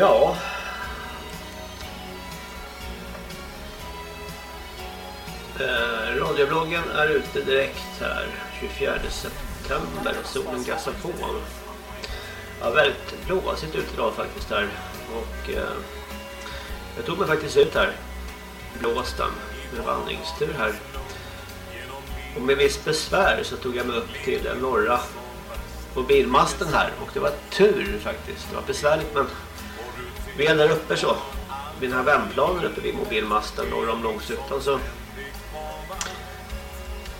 Ja. Eh, radiobloggen är ute direkt här 24 september och solen gassar på. Ja, väldigt blåsigt ute idag faktiskt här. Och eh, jag tog mig faktiskt ut här. Blåsten med vandringstur här. Och med viss besvär så tog jag mig upp till den norra mobilmasten här. Och det var tur faktiskt. Det var besvärligt men vi är där uppe så. Vid den här vändplanen uppe vid mobilmasten norr om Långsuttan så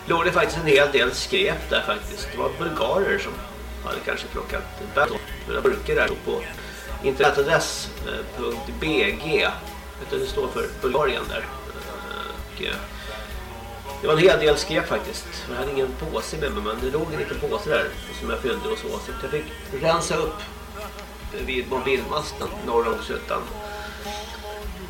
låg det faktiskt en hel del skräp där faktiskt. Det var bulgarer som hade kanske plockat burkar där på internetadress.bg det står för Bulgarien där. Och, eh, det var en hel del skräp faktiskt. Jag hade ingen påse med mig men det låg en liten påse där som jag fyllde och så. Så jag fick rensa upp vid mobilmasten norr om Sötan.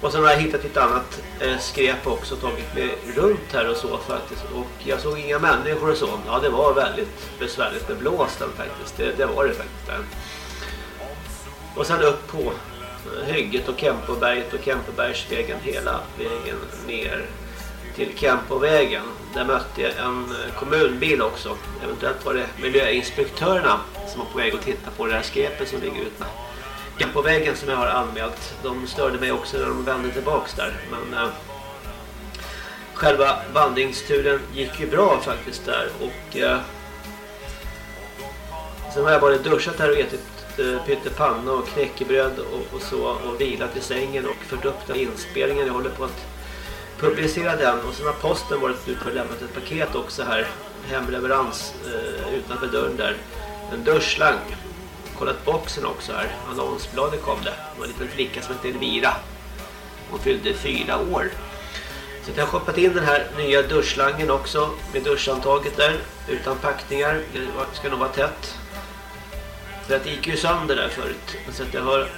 Och sen har jag hittat lite annat eh, skräp också tagit mig runt här och så faktiskt. Och jag såg inga människor och så. Ja, det var väldigt besvärligt med blåsten faktiskt. Det, det var det faktiskt där. Och sen upp på eh, hygget och Kempoberget och Kempobergsvägen hela vägen ner till Kempovägen. Där mötte jag en eh, kommunbil också. Eventuellt var det miljöinspektörerna som var på väg att titta på det här skräpet som ligger ute på vägen som jag har anmält. De störde mig också när de vände tillbaks där. Men eh, själva vandringsturen gick ju bra faktiskt där. Och eh, sen har jag bara duschat här och ätit eh, pyttepanna och knäckebröd och, och, så. Och vilat i sängen och fört upp den inspelningen. Jag håller på att publicera den. Och sen har posten varit ute och lämnat ett paket också här. Hemleverans eh, utanför dörren där. En duschslang kollat boxen också här. Annonsbladet kom det. Det var en liten flicka som hette Elvira. Hon fyllde fyra år. Så jag har shoppat in den här nya duschslangen också. Med duschantaget där. Utan packningar. Det ska nog vara tätt. För att det gick ju sönder där förut. Så att jag har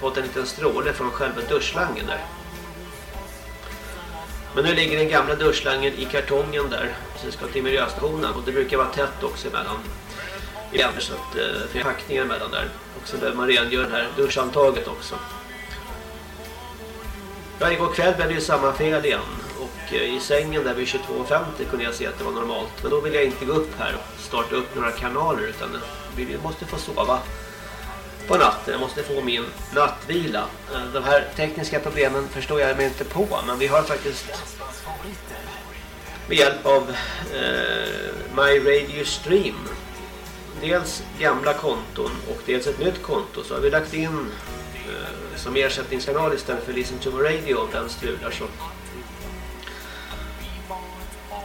fått en liten stråle från själva duschslangen där. Men nu ligger den gamla duschslangen i kartongen där. Så det ska till miljöstationen. Och det brukar vara tätt också emellan igen så att eh, det finns packningar emellan där. Och så behöver man rengöra det här duschantaget också. Ja, igår kväll blev det ju samma fel igen. Och eh, i sängen där vid 22.50 kunde jag se att det var normalt. Men då vill jag inte gå upp här och starta upp några kanaler utan jag måste få sova på natten. Jag måste få min nattvila. Eh, de här tekniska problemen förstår jag mig inte på. Men vi har faktiskt med hjälp av eh, My Radio Stream dels gamla konton och dels ett nytt konto så har vi lagt in eh, som ersättningskanal istället för Listen to Radio om den strular så.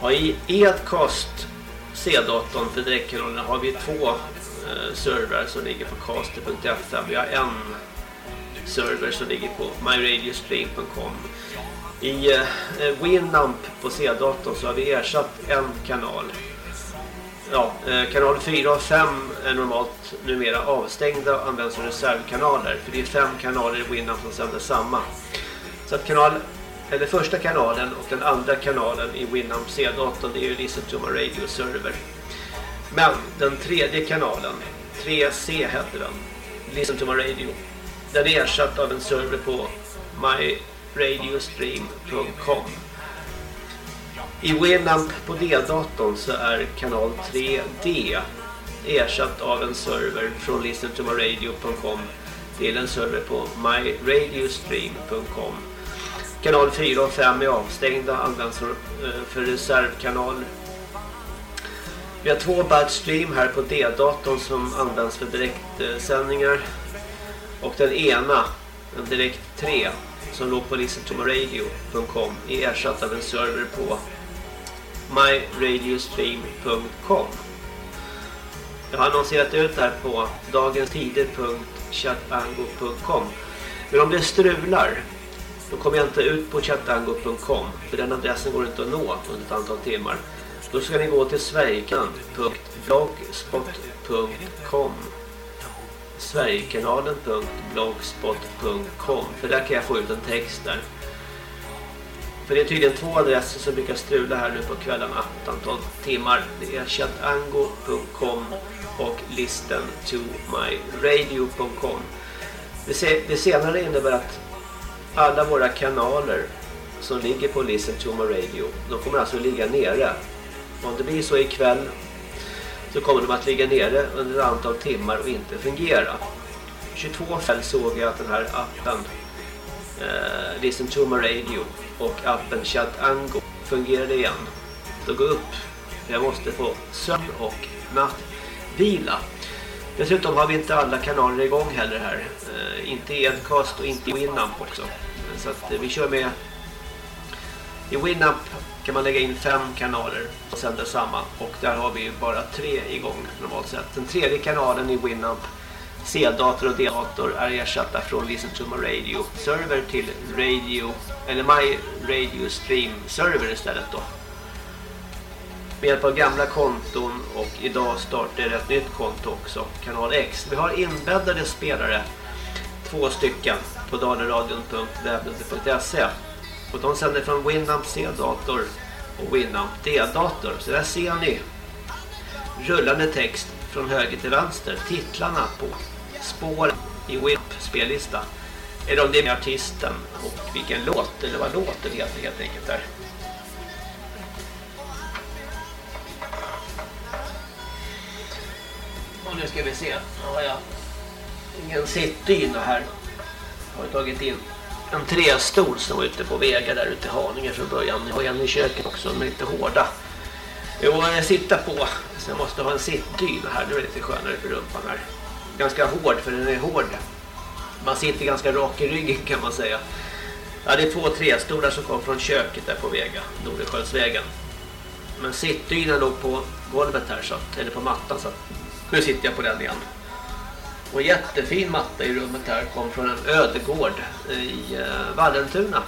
Ja, I Edcast C-datorn för direktkanalerna har vi två Eh, servrar som ligger på caster.fm. Vi har en server som ligger på myradiostream.com. I eh, eh, Winamp på C-datorn så har vi ersatt en kanal ja, eh, kanal 4 och 5 är normalt numera avstängda och används som reservkanaler. För det är fem kanaler i Winamp som sänder samma. Så att kanal, eller första kanalen och den andra kanalen i Winamp C-datorn det är ju Listen to my radio server. Men den tredje kanalen, 3C heter den, Listen to my radio. Den är ersatt av en server på myradiostream.com. I Winamp på D-datorn så är kanal 3D ersatt av en server från listentomaradio.com till en server på myradiostream.com. Kanal 4 och 5 är avstängda, används för, eh, för reservkanal. Vi har två stream här på D-datorn som används för direktsändningar. Och den ena, en direkt 3, som låg på listentomoradio.com är ersatt av en server på myradiostream.com Jag har annonserat ut det här på dagenstider.chatango.com Men om det strular då kommer jag inte ut på chatango.com för den adressen går inte att nå under ett antal timmar. Då ska ni gå till sverigekanalen.blogspot.com Sverigekanalen.blogspot.com För där kan jag få ut en text där. För det är tydligen två adresser som brukar strula här nu på kvällarna ett antal timmar. Det är chatango.com och listentomyradio.com Det senare innebär att alla våra kanaler som ligger på Listen to My Radio, de kommer alltså ligga nere. Om det blir så ikväll så kommer de att ligga nere under ett antal timmar och inte fungera. 22 kväll såg jag att den här appen eh, Listen to My Radio och appen Chat Ango fungerade igen. Så gå upp. Jag måste få sömn och nattvila. Dessutom har vi inte alla kanaler igång heller här. Eh, inte Edcast och inte Winamp också. Så att eh, vi kör med i Winamp kan man lägga in fem kanaler och sända samma och där har vi bara tre igång normalt sett. Den tredje kanalen i Winamp C-dator och D-dator är ersatta från Listen to my radio server till radio eller My Radio Stream server istället då. Med hjälp av gamla konton och idag startar ett nytt konto också, kanal X. Vi har inbäddade spelare, två stycken på dalaradion.webnet.se och de sänder från Winamp C-dator och Winamp D-dator. Så där ser ni rullande text från höger till vänster, titlarna på spår i Winamp spellista. Eller om det är med artisten och vilken låt, eller vad låten heter helt enkelt där. Och nu ska vi se, nu har jag ingen sittdyna här. Har har tagit in en trästol som var ute på vägar där ute i Haninge från början. Jag har en i köket också, de är lite hårda. Jo, jag sitter på. Så jag måste ha en sittdyna här, det är lite skönare för rumpan här ganska hård för den är hård. Man sitter ganska rak i ryggen kan man säga. Ja, det är två trästolar som kom från köket där på Vega, Nordensjönsvägen. Men sittdynan låg på golvet här, så att, eller på mattan. Så att, nu sitter jag på den igen. Och jättefin matta i rummet här kom från en ödegård i eh, Vallentuna.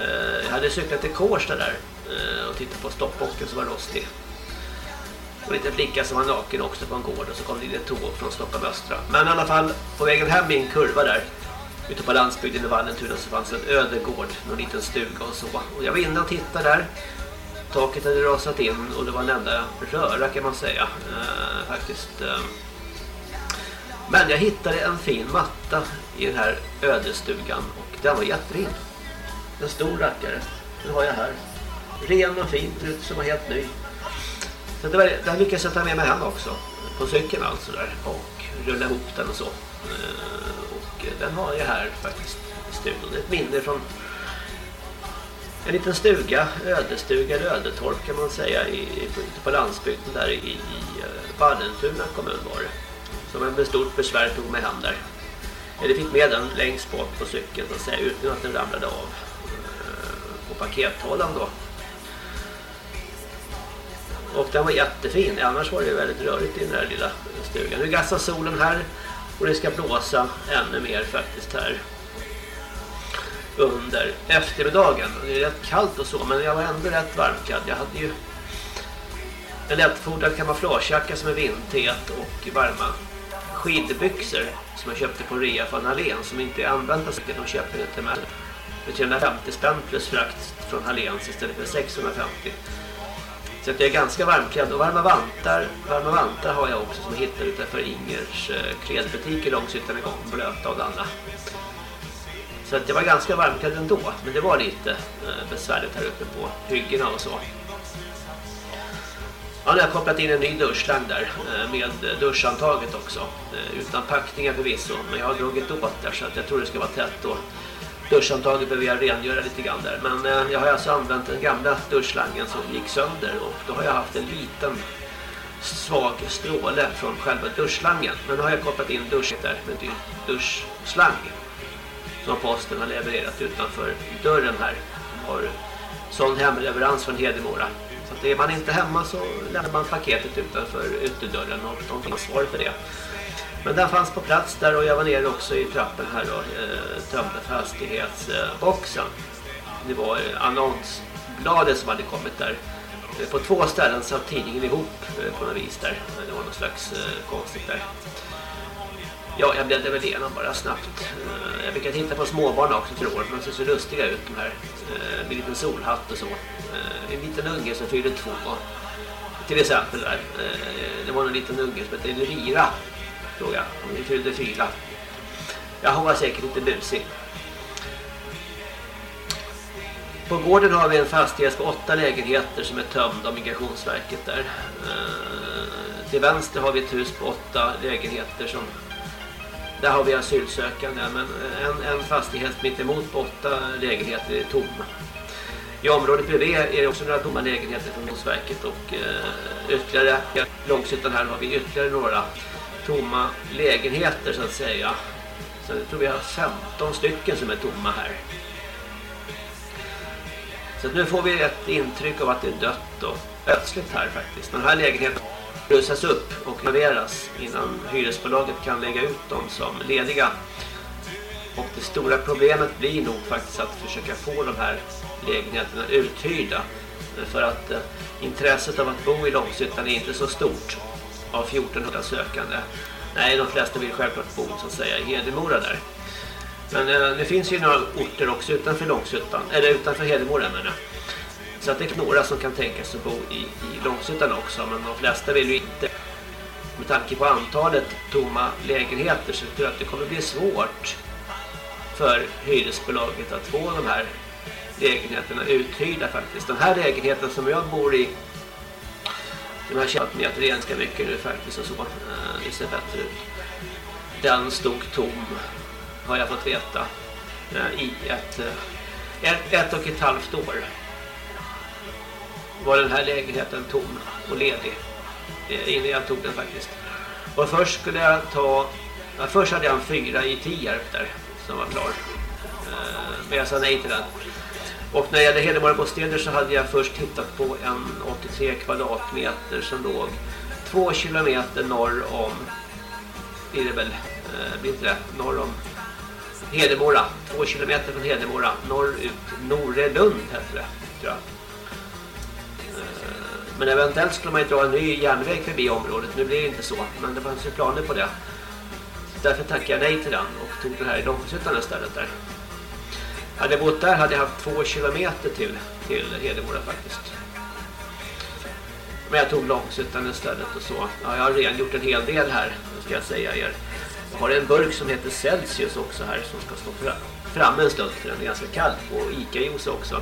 Eh, jag hade cyklat till Kårsta där eh, och tittat på stoppbocken som var rostig. Och lite flicka som var naken också på en gård och så kom det in ett tåg från Stockholm Östra. Men i alla fall, på vägen hem i en kurva där ute på landsbygden i Vallentuna så fanns en ödegård, någon liten stuga och så. Och jag var inne och tittade där. Taket hade rasat in och det var en enda röra kan man säga. Eh, faktiskt. Eh. Men jag hittade en fin matta i den här ödestugan och den var jättefin. En stor rackare. Den har jag här. Ren och fin, ut som var helt ny. Så det, var, den lyckades jag ta med mig hem också. På cykeln alltså där. Och rulla ihop den och så. Eh, och den har jag här faktiskt i studion. Ett minne från en liten stuga, ödestuga eller ödetorp kan man säga i, ute på landsbygden där i, eh, Vallentuna kommun var det. Som jag med stort besvär tog mig hem där. Eh, Eller fick med den längst bort på cykeln och säga utan att den ramlade av eh, på pakethållaren då. Och den var jättefin, annars var det väldigt rörigt i den här lilla stugan. Nu gassar solen här och det ska blåsa ännu mer faktiskt här under eftermiddagen. Det är rätt kallt och så, men jag var ändå rätt varmklädd. Jag hade ju en lättfodrad kamouflagejacka som är vindtät och varma skidbyxor som jag köpte på rea från Hallén som inte är använda så de köper inte med mig. För 350 spänn plus frakt från Halléns istället för 650. Så att jag är ganska varmklädd och varma vantar, varma vantar har jag också som jag hittade utanför Ingers eh, klädbutik i Långshyttan en gång, blöta och danna. Så att jag var ganska varmklädd ändå, men det var lite eh, besvärligt här uppe på hyggena och så. Ja, nu har jag kopplat in en ny duschslang där eh, med duschantaget också. Eh, utan packningar förvisso, men jag har dragit åt där så att jag tror det ska vara tätt och duschantaget behöver jag rengöra lite grann där. Men eh, jag har alltså använt den gamla duschslangen som gick sönder och då har jag haft en liten svag stråle från själva duschslangen. Men nu har jag kopplat in duschen där med en duschslang som posten har levererat utanför dörren här. Har sån hemleverans från Hedemora. Så att är man inte hemma så lämnar man paketet utanför ytterdörren och de finns svar för det. Men den fanns på plats där och jag var nere också i trappen här och eh, tömde fastighetsboxen. Det var annonsbladet som hade kommit där. Eh, på två ställen satt tidningen ihop eh, på något vis där. Det var något slags eh, konstigt där. Ja, jag bläddrade väl igenom bara snabbt. Eh, jag brukar titta på småbarn också för år, för de ser så lustiga ut de här. Eh, med en liten solhatt och så. Eh, en liten unge som fyllde två. Till exempel där. Det var en liten unge som hette Elvira Frågade om Hon fyllde fyra. Ja, hon var säkert lite busig. På gården har vi en fastighet på åtta lägenheter som är tömd av Migrationsverket där. Till vänster har vi ett hus på åtta lägenheter som där har vi asylsökande men eh, en, en fastighet mitt emot på åtta lägenheter är tom. I området bredvid är det också några tomma lägenheter från Migrationsverket och eh, ytterligare långsiktigt här har vi ytterligare några tomma lägenheter så att säga. Så jag tror vi har 15 stycken som är tomma här. Så nu får vi ett intryck av att det är dött och ödsligt här faktiskt. Den här lägenheten rusas upp och renoveras innan hyresbolaget kan lägga ut dem som lediga. Och det stora problemet blir nog faktiskt att försöka få de här lägenheterna uthyrda. För att eh, intresset av att bo i Långshyttan är inte så stort av 1400 sökande. Nej, de flesta vill självklart bo så att säga i Hedemora där. Men eh, det finns ju några orter också utanför Långshyttan, eller utanför Hedemora menar jag. Så att det är några som kan tänka sig att bo i, i Långshyttan också, men de flesta vill ju inte. Med tanke på antalet tomma lägenheter så tror jag att det kommer bli svårt för hyresbolaget att få de här lägenheterna uthyrda faktiskt. Den här lägenheten som jag bor i den har känt mig att det ganska mycket nu faktiskt och så. Eh, det ser bättre ut. Den stod tom har jag fått veta eh, i ett, eh, ett, ett och ett halvt år var den här lägenheten tom och ledig eh, innan jag tog den faktiskt. Och först skulle jag ta ja, först hade jag en fyra i Tierp där som var klar. Eh, men jag sa nej till den. Och när det gäller Hedemora bostäder så hade jag först tittat på en 83 kvadratmeter som låg två kilometer norr om blir det väl, eh, blir inte det, norr om Hedemora, två kilometer från Hedemora, norrut, Norrelund heter det, tror jag. Men eventuellt skulle man ju dra en ny järnväg förbi området, nu blir det inte så, men det fanns ju planer på det. Därför tackade jag nej till den och tog den här i Långshyttan istället där. Hade jag bott där hade jag haft två kilometer till, till Hedemora faktiskt. Men jag tog Långshyttan istället och så. Ja, jag har redan gjort en hel del här, ska jag säga er. Jag har en burk som heter Celsius också här som ska stå fram, framme en stund för den är ganska kall på Ica-juice också.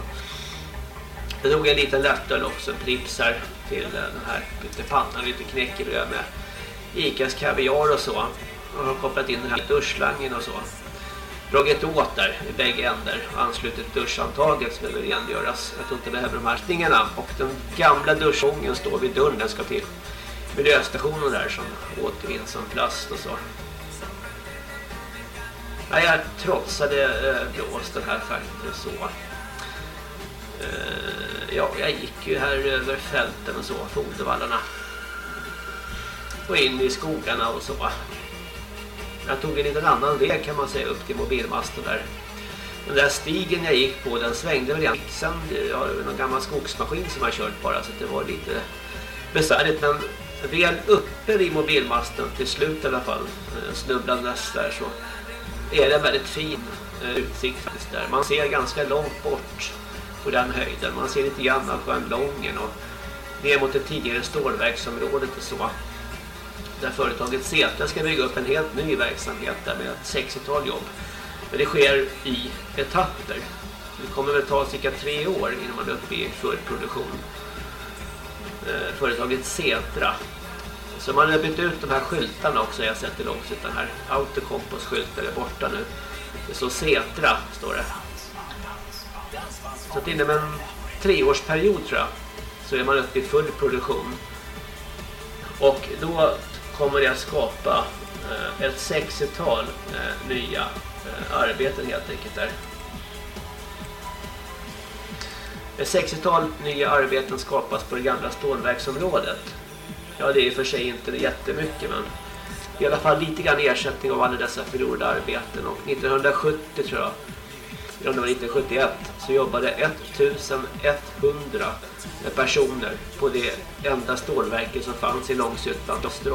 Jag tog en liten lättöl också, en Pripps här till den här pyttipannan, lite knäckebröd med Icas kaviar och så. Och har kopplat in den här duschslangen och så dragit åt där i bägge ändar och anslutit duschantaget som behöver rengöras. Jag tror inte det behöver de här stingarna. Och den gamla duschången står vid dörren, den ska till miljöstationen där som återvinns som plast och så. Ja, jag trotsade eh, blåsten här faktiskt så. Eh, ja, jag gick ju här över fälten och så, fodervallarna. Och in i skogarna och så. Jag tog en liten annan väg kan man säga upp till mobilmasten där. Den där stigen jag gick på den svängde väl igen. Sen jag har någon gammal skogsmaskin som jag kört bara så det var lite besvärligt men väl uppe vid mobilmasten till slut i alla fall eh, snubblandes där så är det en väldigt fin eh, utsikt faktiskt där. Man ser ganska långt bort på den höjden. Man ser lite grann av sjön Lången och ner mot det tidigare stålverksområdet och så där företaget Setra ska bygga upp en helt ny verksamhet där med ett 60-tal jobb. Men det sker i etapper. Det kommer väl ta cirka tre år innan man är uppe i full produktion. Eh, företaget Setra. Så man har bytt ut de här skyltarna också. Jag har sett det den här autokompass-skyltar är borta nu. Det står Setra, står det. Så att inom en treårsperiod tror jag så är man uppe i full produktion. Och då kommer det att skapa eh, ett 60-tal eh, nya eh, arbeten helt enkelt där. Ett 60-tal nya arbeten skapas på det gamla stålverksområdet. Ja, det är i och för sig inte jättemycket men i alla fall lite grann ersättning av alla dessa förlorade arbeten och 1970 tror jag eller om det var 1971 så jobbade 1100 personer på det enda stålverket som fanns i Långshyttan, Öster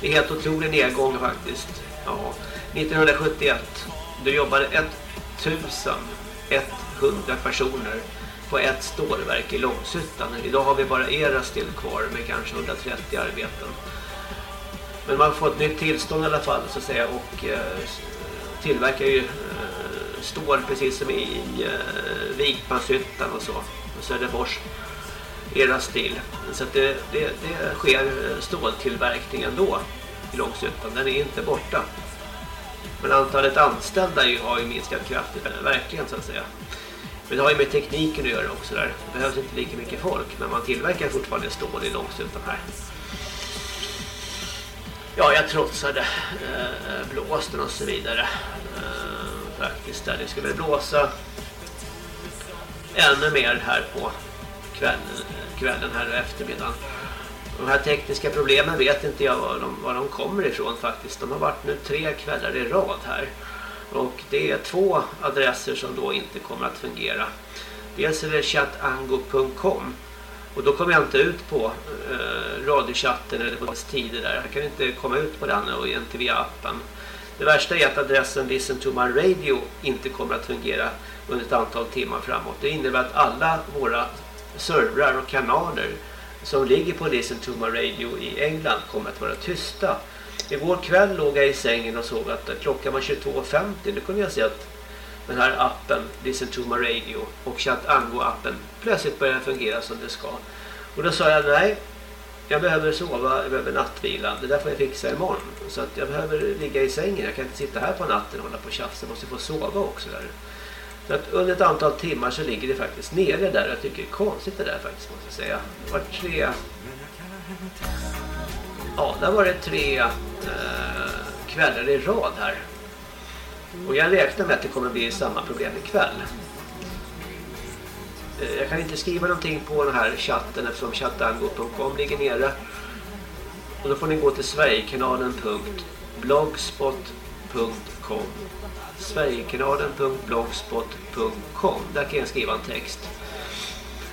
Det är helt otrolig nedgång faktiskt. Ja, 1971 då jobbade 1100 personer på ett stålverk i Långshyttan. Idag har vi bara era still kvar med kanske 130 arbeten. Men man får ett nytt tillstånd i alla fall så att säga och eh, tillverkar ju eh, stål precis som i eh, Vikmanshyttan och så. Och Söderfors era stil. Så det, det, det sker eh, ståltillverkning ändå i Långshyttan. Den är inte borta. Men antalet anställda har ju minskat kraftigt, verkligen så att säga. Men det har ju med tekniken att göra också där. Det behövs inte lika mycket folk, men man tillverkar fortfarande stål i Långshyttan här. Ja, jag trotsade eh, blåsten och så vidare. Eh, faktiskt där det skulle blåsa ännu mer här på kvällen, kvällen här och eftermiddagen. De här tekniska problemen vet inte jag var de, var de kommer ifrån faktiskt. De har varit nu tre kvällar i rad här. Och det är två adresser som då inte kommer att fungera. Dels är det chatango.com och då kommer jag inte ut på eh, radiochatten eller på tider där. Jag kan inte komma ut på den och inte via appen. Det värsta är att adressen Listen to my radio inte kommer att fungera under ett antal timmar framåt. Det innebär att alla våra servrar och kanaler som ligger på Listen to my radio i England kommer att vara tysta. Igår kväll låg jag i sängen och såg att klockan var 22.50. Då kunde jag se att den här appen Listen to my radio och Chatango-appen plötsligt började fungera som det ska. Och då sa jag nej, jag behöver sova, jag behöver nattvila. Det där får jag fixa imorgon. Så att jag behöver ligga i sängen. Jag kan inte sitta här på natten och hålla på och tjafsa. Jag måste få sova också där. Så att under ett antal timmar så ligger det faktiskt nere där. Jag tycker det är konstigt det där faktiskt måste jag säga. Det var tre... Ja, där var det tre eh, kvällar i rad här. Och jag räknar med att det kommer bli samma problem ikväll. Eh, jag kan inte skriva någonting på den här chatten eftersom chattango.com ligger nere. Och då får ni gå till sverigekanalen.blogspot.com sverigekanalen.blogspot.com Där kan jag skriva en text.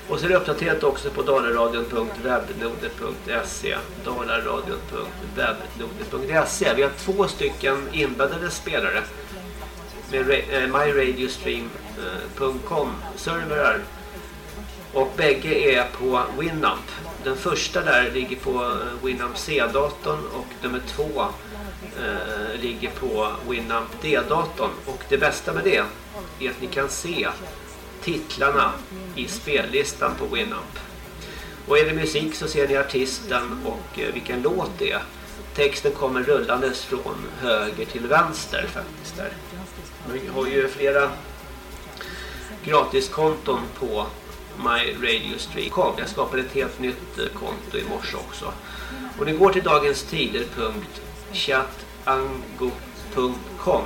Och så är det uppdaterat också på dalaradion.webnoder.se dalaradion.webnoder.se Vi har två stycken inbäddade spelare med eh, myradiostream.com eh, servrar och bägge är på Winamp. Den första där ligger på eh, Winamp C-datorn och nummer två eh, ligger på Winamp D-datorn. Och det bästa med det är att ni kan se titlarna i spellistan på Winamp. Och är det musik så ser ni artisten och eh, vilken låt det är. Texten kommer rullandes från höger till vänster faktiskt där. Vi har ju flera gratiskonton på MyRadioStream.com. Jag skapade ett helt nytt eh, konto i morse också. Och ni går till dagenstider.chatango.com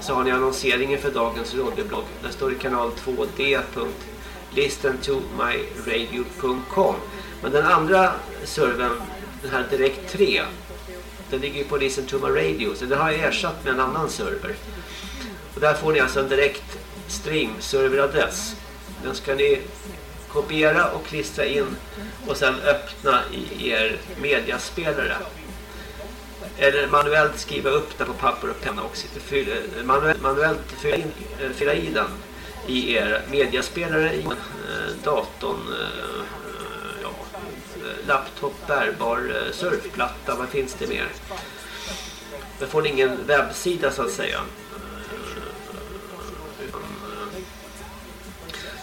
så har ni annonseringen för dagens radioblogg. Där står det kanal2D.listentomyradio.com. Men den andra servern, den här Direkt 3, den ligger på Listen to my radio. Så den har jag ersatt med en annan server. Och där får ni alltså en direkt stream serveradress. Den ska ni kopiera och klistra in och sen öppna i er mediaspelare. Eller manuellt skriva upp den på papper och penna och fylla, manuellt, manuellt fylla, in, eh, fylla i den i er mediaspelare i datorn, eh, ja, laptop, bärbar, surfplatta, vad finns det mer? Då får ni ingen webbsida så att säga.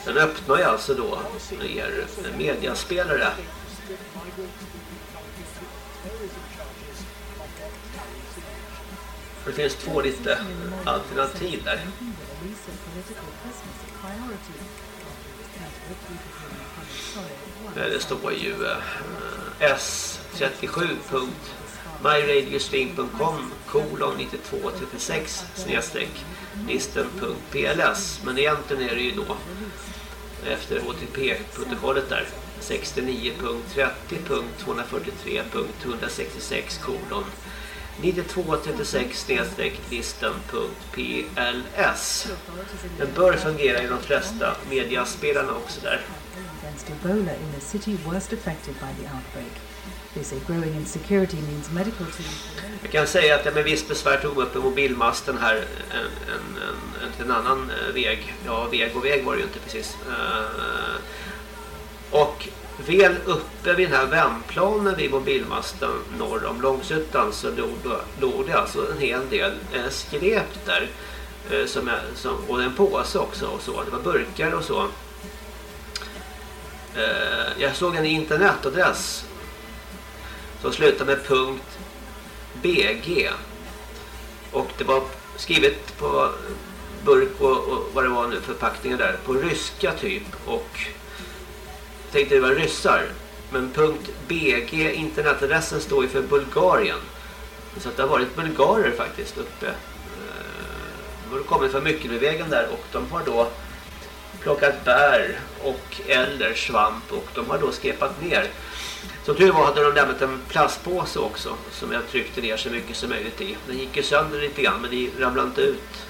Den öppnar ju alltså då er mediaspelare. Det finns två lite alternativ där. Det står ju eh, s37.myradiostream.com kolon 9236 snedstreck listen.pls men egentligen är det ju då efter HTTP-protokollet där. 69.30.243.166 kolon 9236 listen.pls Den bör fungera i de flesta mediaspelarna också där. Jag kan säga att jag med viss besvär tog upp mobilmasten här en, en, en, till en annan eh, väg. Ja, väg och väg var det ju inte precis. Eh, och väl uppe vid den här vändplanen vid mobilmasten norr om Långsuttan så låg, låg det alltså en hel del eh, skräp där. Som, som, och en påse också och så. Det var burkar och så. Jag såg en internetadress som slutar med punkt BG. Och det var skrivet på burk och, och vad det var nu förpackningar där på ryska typ. Och jag tänkte det var ryssar. Men punkt BG internetadressen står ju för Bulgarien. Så att det har varit bulgarer faktiskt uppe. De har kommit från Myckelbyvägen där. Och de har då plockat bär och eller svamp. Och de har då skepat ner som tur var hade de lämnat en plastpåse också som jag tryckte ner så mycket som möjligt i. Den gick ju sönder lite grann men det ramlade inte ut.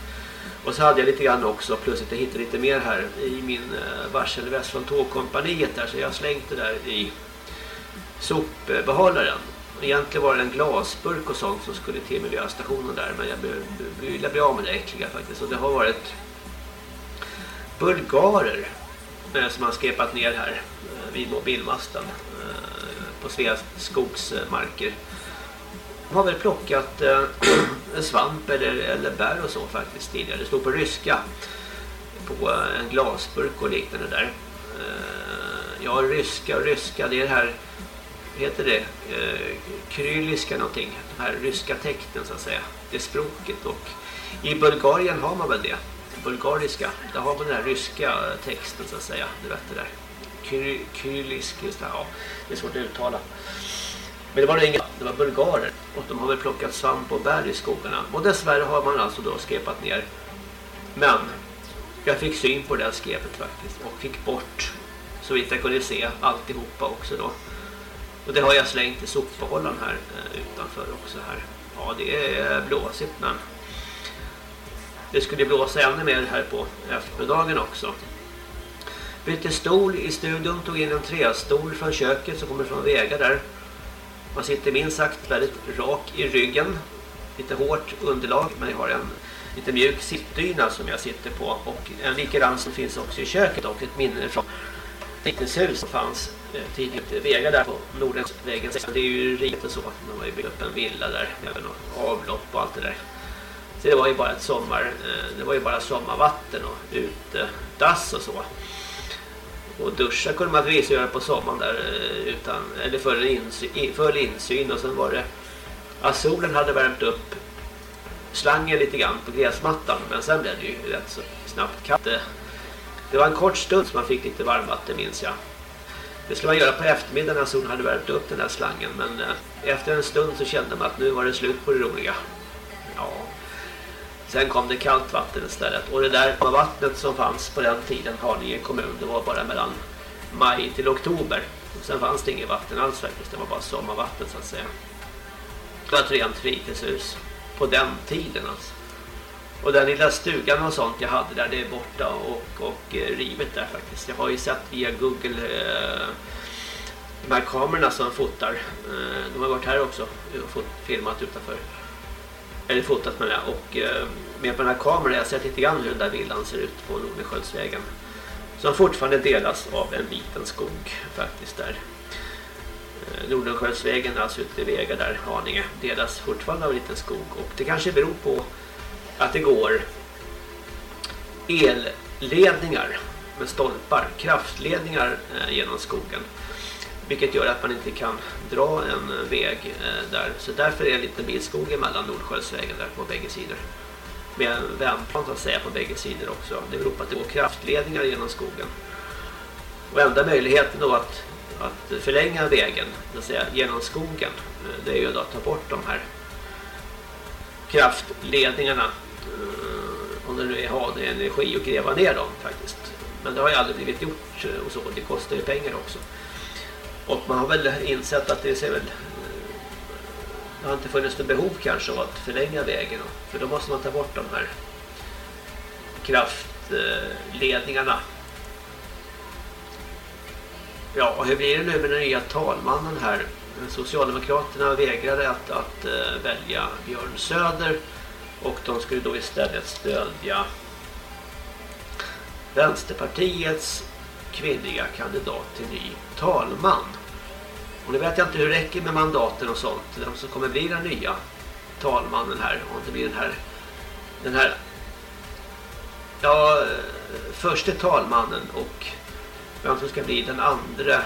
Och så hade jag lite grann också plus att jag hittade lite mer här i min eh, varselväst från tågkompaniet där så jag slängde där i sopbehållaren. Egentligen var det en glasburk och sånt som skulle till miljöstationen där men jag ville bli av med det äckliga faktiskt och det har varit bulgarer eh, som har skepat ner här eh, vid mobilmasten på Sveaskogs marker. De har väl plockat eh, svamp eller, eller bär och så faktiskt tidigare. Det stod på ryska på eh, en glasburk och liknande där. Eh, ja, ryska och ryska, det är det här heter det eh, krylliska någonting. De här ryska tecknen så att säga. Det språket och i Bulgarien har man väl det. Bulgariska, där har man den här ryska texten så att säga. Du vet det där. Kry, det, ja. Det är svårt att uttala. Men det var inga, det var bulgarer. Och de har väl plockat svamp och bär i skogarna. Och dessvärre har man alltså då skepat ner. Men jag fick syn på det här skepet faktiskt. Och fick bort, så vitt jag kunde se, alltihopa också då. Och det har jag slängt i sopbehållaren här eh, utanför också här. Ja, det är blåsigt men det skulle blåsa ännu mer här på eftermiddagen också. Bytte stol i studion, tog in en trästol från köket som kommer från Vega där. Man sitter minst sagt väldigt rak i ryggen. Lite hårt underlag, men jag har en lite mjuk sittdyna som jag sitter på. Och en likadan som finns också i köket och ett minne från Dickens hus som fanns eh, tidigt tidigt Vega där på Nordensvägen. Det är ju rikt och så. De har ju byggt upp en villa där, även avlopp och allt det där. Så det var ju bara ett sommar, eh, det var ju bara sommarvatten och utedass och så. Och duscha kunde man förvisso göra på sommaren där eh, utan, eller för insyn, för insyn och sen var det att solen hade värmt upp slangen lite grann på gräsmattan men sen blev det ju rätt så snabbt kallt. Det var en kort stund som man fick lite varmvatten minns jag. Det skulle man göra på eftermiddagen när solen hade värmt upp den där slangen men eh, efter en stund så kände man att nu var det slut på det roliga. Ja, Sen kom det kallt vatten istället. Och det där vattnet som fanns på den tiden Haninge kommun, det var bara mellan maj till oktober. Och sen fanns det inget vatten alls faktiskt, det var bara sommarvatten så att säga. Det var ett rent fritidshus på den tiden alltså. Och den lilla stugan och sånt jag hade där, det är borta och, och eh, rivet där faktiskt. Jag har ju sett via Google eh, de här kamerorna som fotar. Eh, de har varit här också och filmat utanför eller fotat med det. Och eh, med på den här kameran har jag sett lite grann hur den där villan ser ut på Nordensköldsvägen som fortfarande delas av en liten skog faktiskt där. Eh, Nordensköldsvägen alltså ute i Vega där Haninge delas fortfarande av en liten skog. Och det kanske beror på att det går elledningar med stolpar, kraftledningar eh, genom skogen vilket gör att man inte kan dra en eh, väg eh, där. Så därför är det en liten bilskog mellan Nordsjösvägen där på bägge sidor. Med en vändplan så att säga på bägge sidor också. Det beror på att det går kraftledningar genom skogen. Och enda möjligheten då att, att förlänga vägen att säga, genom skogen eh, det är ju då att ta bort de här kraftledningarna om det nu är hade energi och gräva ner dem faktiskt. Men det har ju aldrig blivit gjort och så. Det kostar ju pengar också. Och man har väl insett att det ser väl det har inte funnits något behov kanske av att förlänga vägen för då måste man ta bort de här kraftledningarna. Ja, hur blir det nu med den nya talmannen här? Socialdemokraterna vägrade att, att eh, välja Björn Söder och de skulle då istället stödja Vänsterpartiets kvinnliga kandidat till ny talman. Och nu vet jag inte hur det räcker med mandaten och sånt. Vem som kommer bli den nya talmannen här. Om det blir den här den här ja, första talmannen och vem som ska bli den andra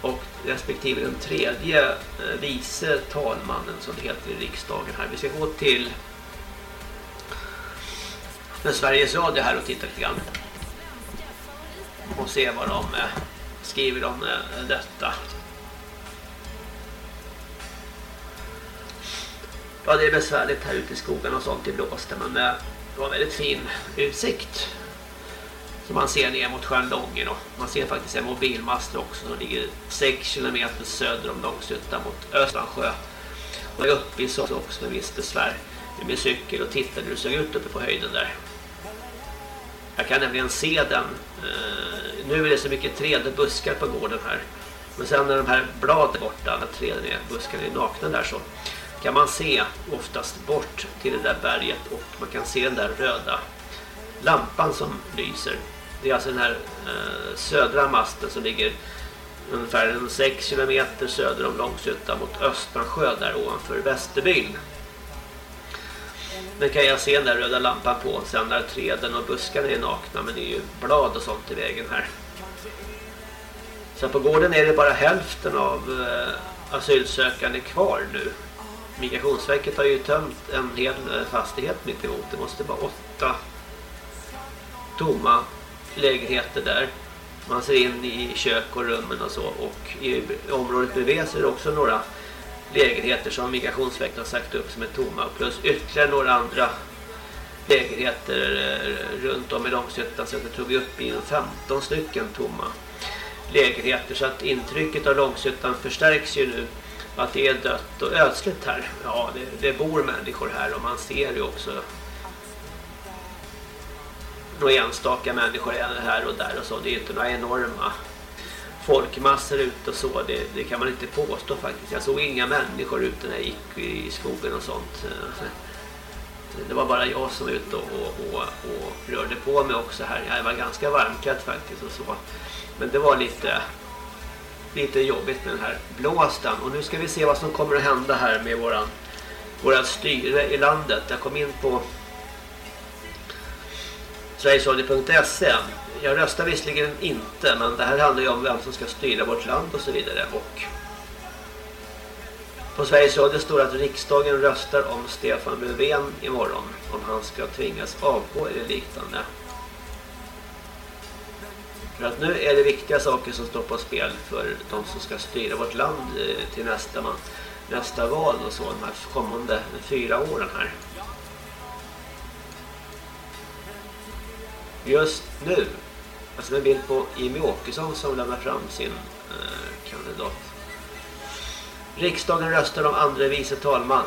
och respektive den tredje eh, vice talmannen som det heter i riksdagen här. Vi ska gå till med Sveriges Radio här och titta lite grann. Och se vad de eh, skriver de eh, detta. Ja, det är besvärligt här ute i skogen och sånt i blåste men eh, det var väldigt fin utsikt. Så man ser ner mot sjön Lången och man ser faktiskt en mobilmast också som ligger 6 km söder om Långsutta mot Östansjö. Och jag är uppe i så också med viss besvär med min cykel och tittade hur det såg ut uppe på höjden där. Jag kan nämligen se den. Uh, nu är det så mycket träd och buskar på gården här. Men sen när de här bladen är borta, när träden är, buskarna är nakna där så kan man se oftast bort till det där berget och man kan se den där röda lampan som lyser. Det är alltså den här uh, södra masten som ligger ungefär 6 km söder om Långsutta mot Östansjö där ovanför Västerbyn. Nu kan jag se den där röda lampan på sen när träden och buskarna är nakna men det är ju blad och sånt i vägen här. Så på gården är det bara hälften av eh, asylsökande kvar nu. Migrationsverket har ju tömt en hel eh, fastighet mitt emot. Det måste vara åtta tomma lägenheter där. Man ser in i kök och rummen och så. Och i området bredvid så är det också några lägenheter som Migrationsverket har sagt upp som är tomma plus ytterligare några andra lägenheter eh, runt om i Långshyttan så jag tror vi är uppe i 15 stycken tomma lägenheter så att intrycket av Långshyttan förstärks ju nu att det är dött och ödsligt här. Ja, det, det bor människor här och man ser ju också några enstaka människor här och där och så. Det är inte några enorma folkmassor ute och så. Det, det, kan man inte påstå faktiskt. Jag såg inga människor ute när jag gick i skogen och sånt. Eh, det var bara jag som var ute och, och, och, och rörde på mig också här. Jag var ganska varmklädd faktiskt och så. Men det var lite lite jobbigt med den här blåsten. Och nu ska vi se vad som kommer att hända här med våran våran styre i landet. Jag kom in på sverigesradio.se jag röstar visserligen inte men det här handlar ju om vem som ska styra vårt land och så vidare och på Sveriges Radio står att riksdagen röstar om Stefan Löfven imorgon om han ska tvingas avgå eller liknande. För att nu är det viktiga saker som står på spel för de som ska styra vårt land eh, till nästa, nästa val och så, de här kommande fyra åren här. Just nu Alltså en bild på Jimmy Åkesson som lämnar fram sin eh, kandidat. Riksdagen röstar om andra vice talman.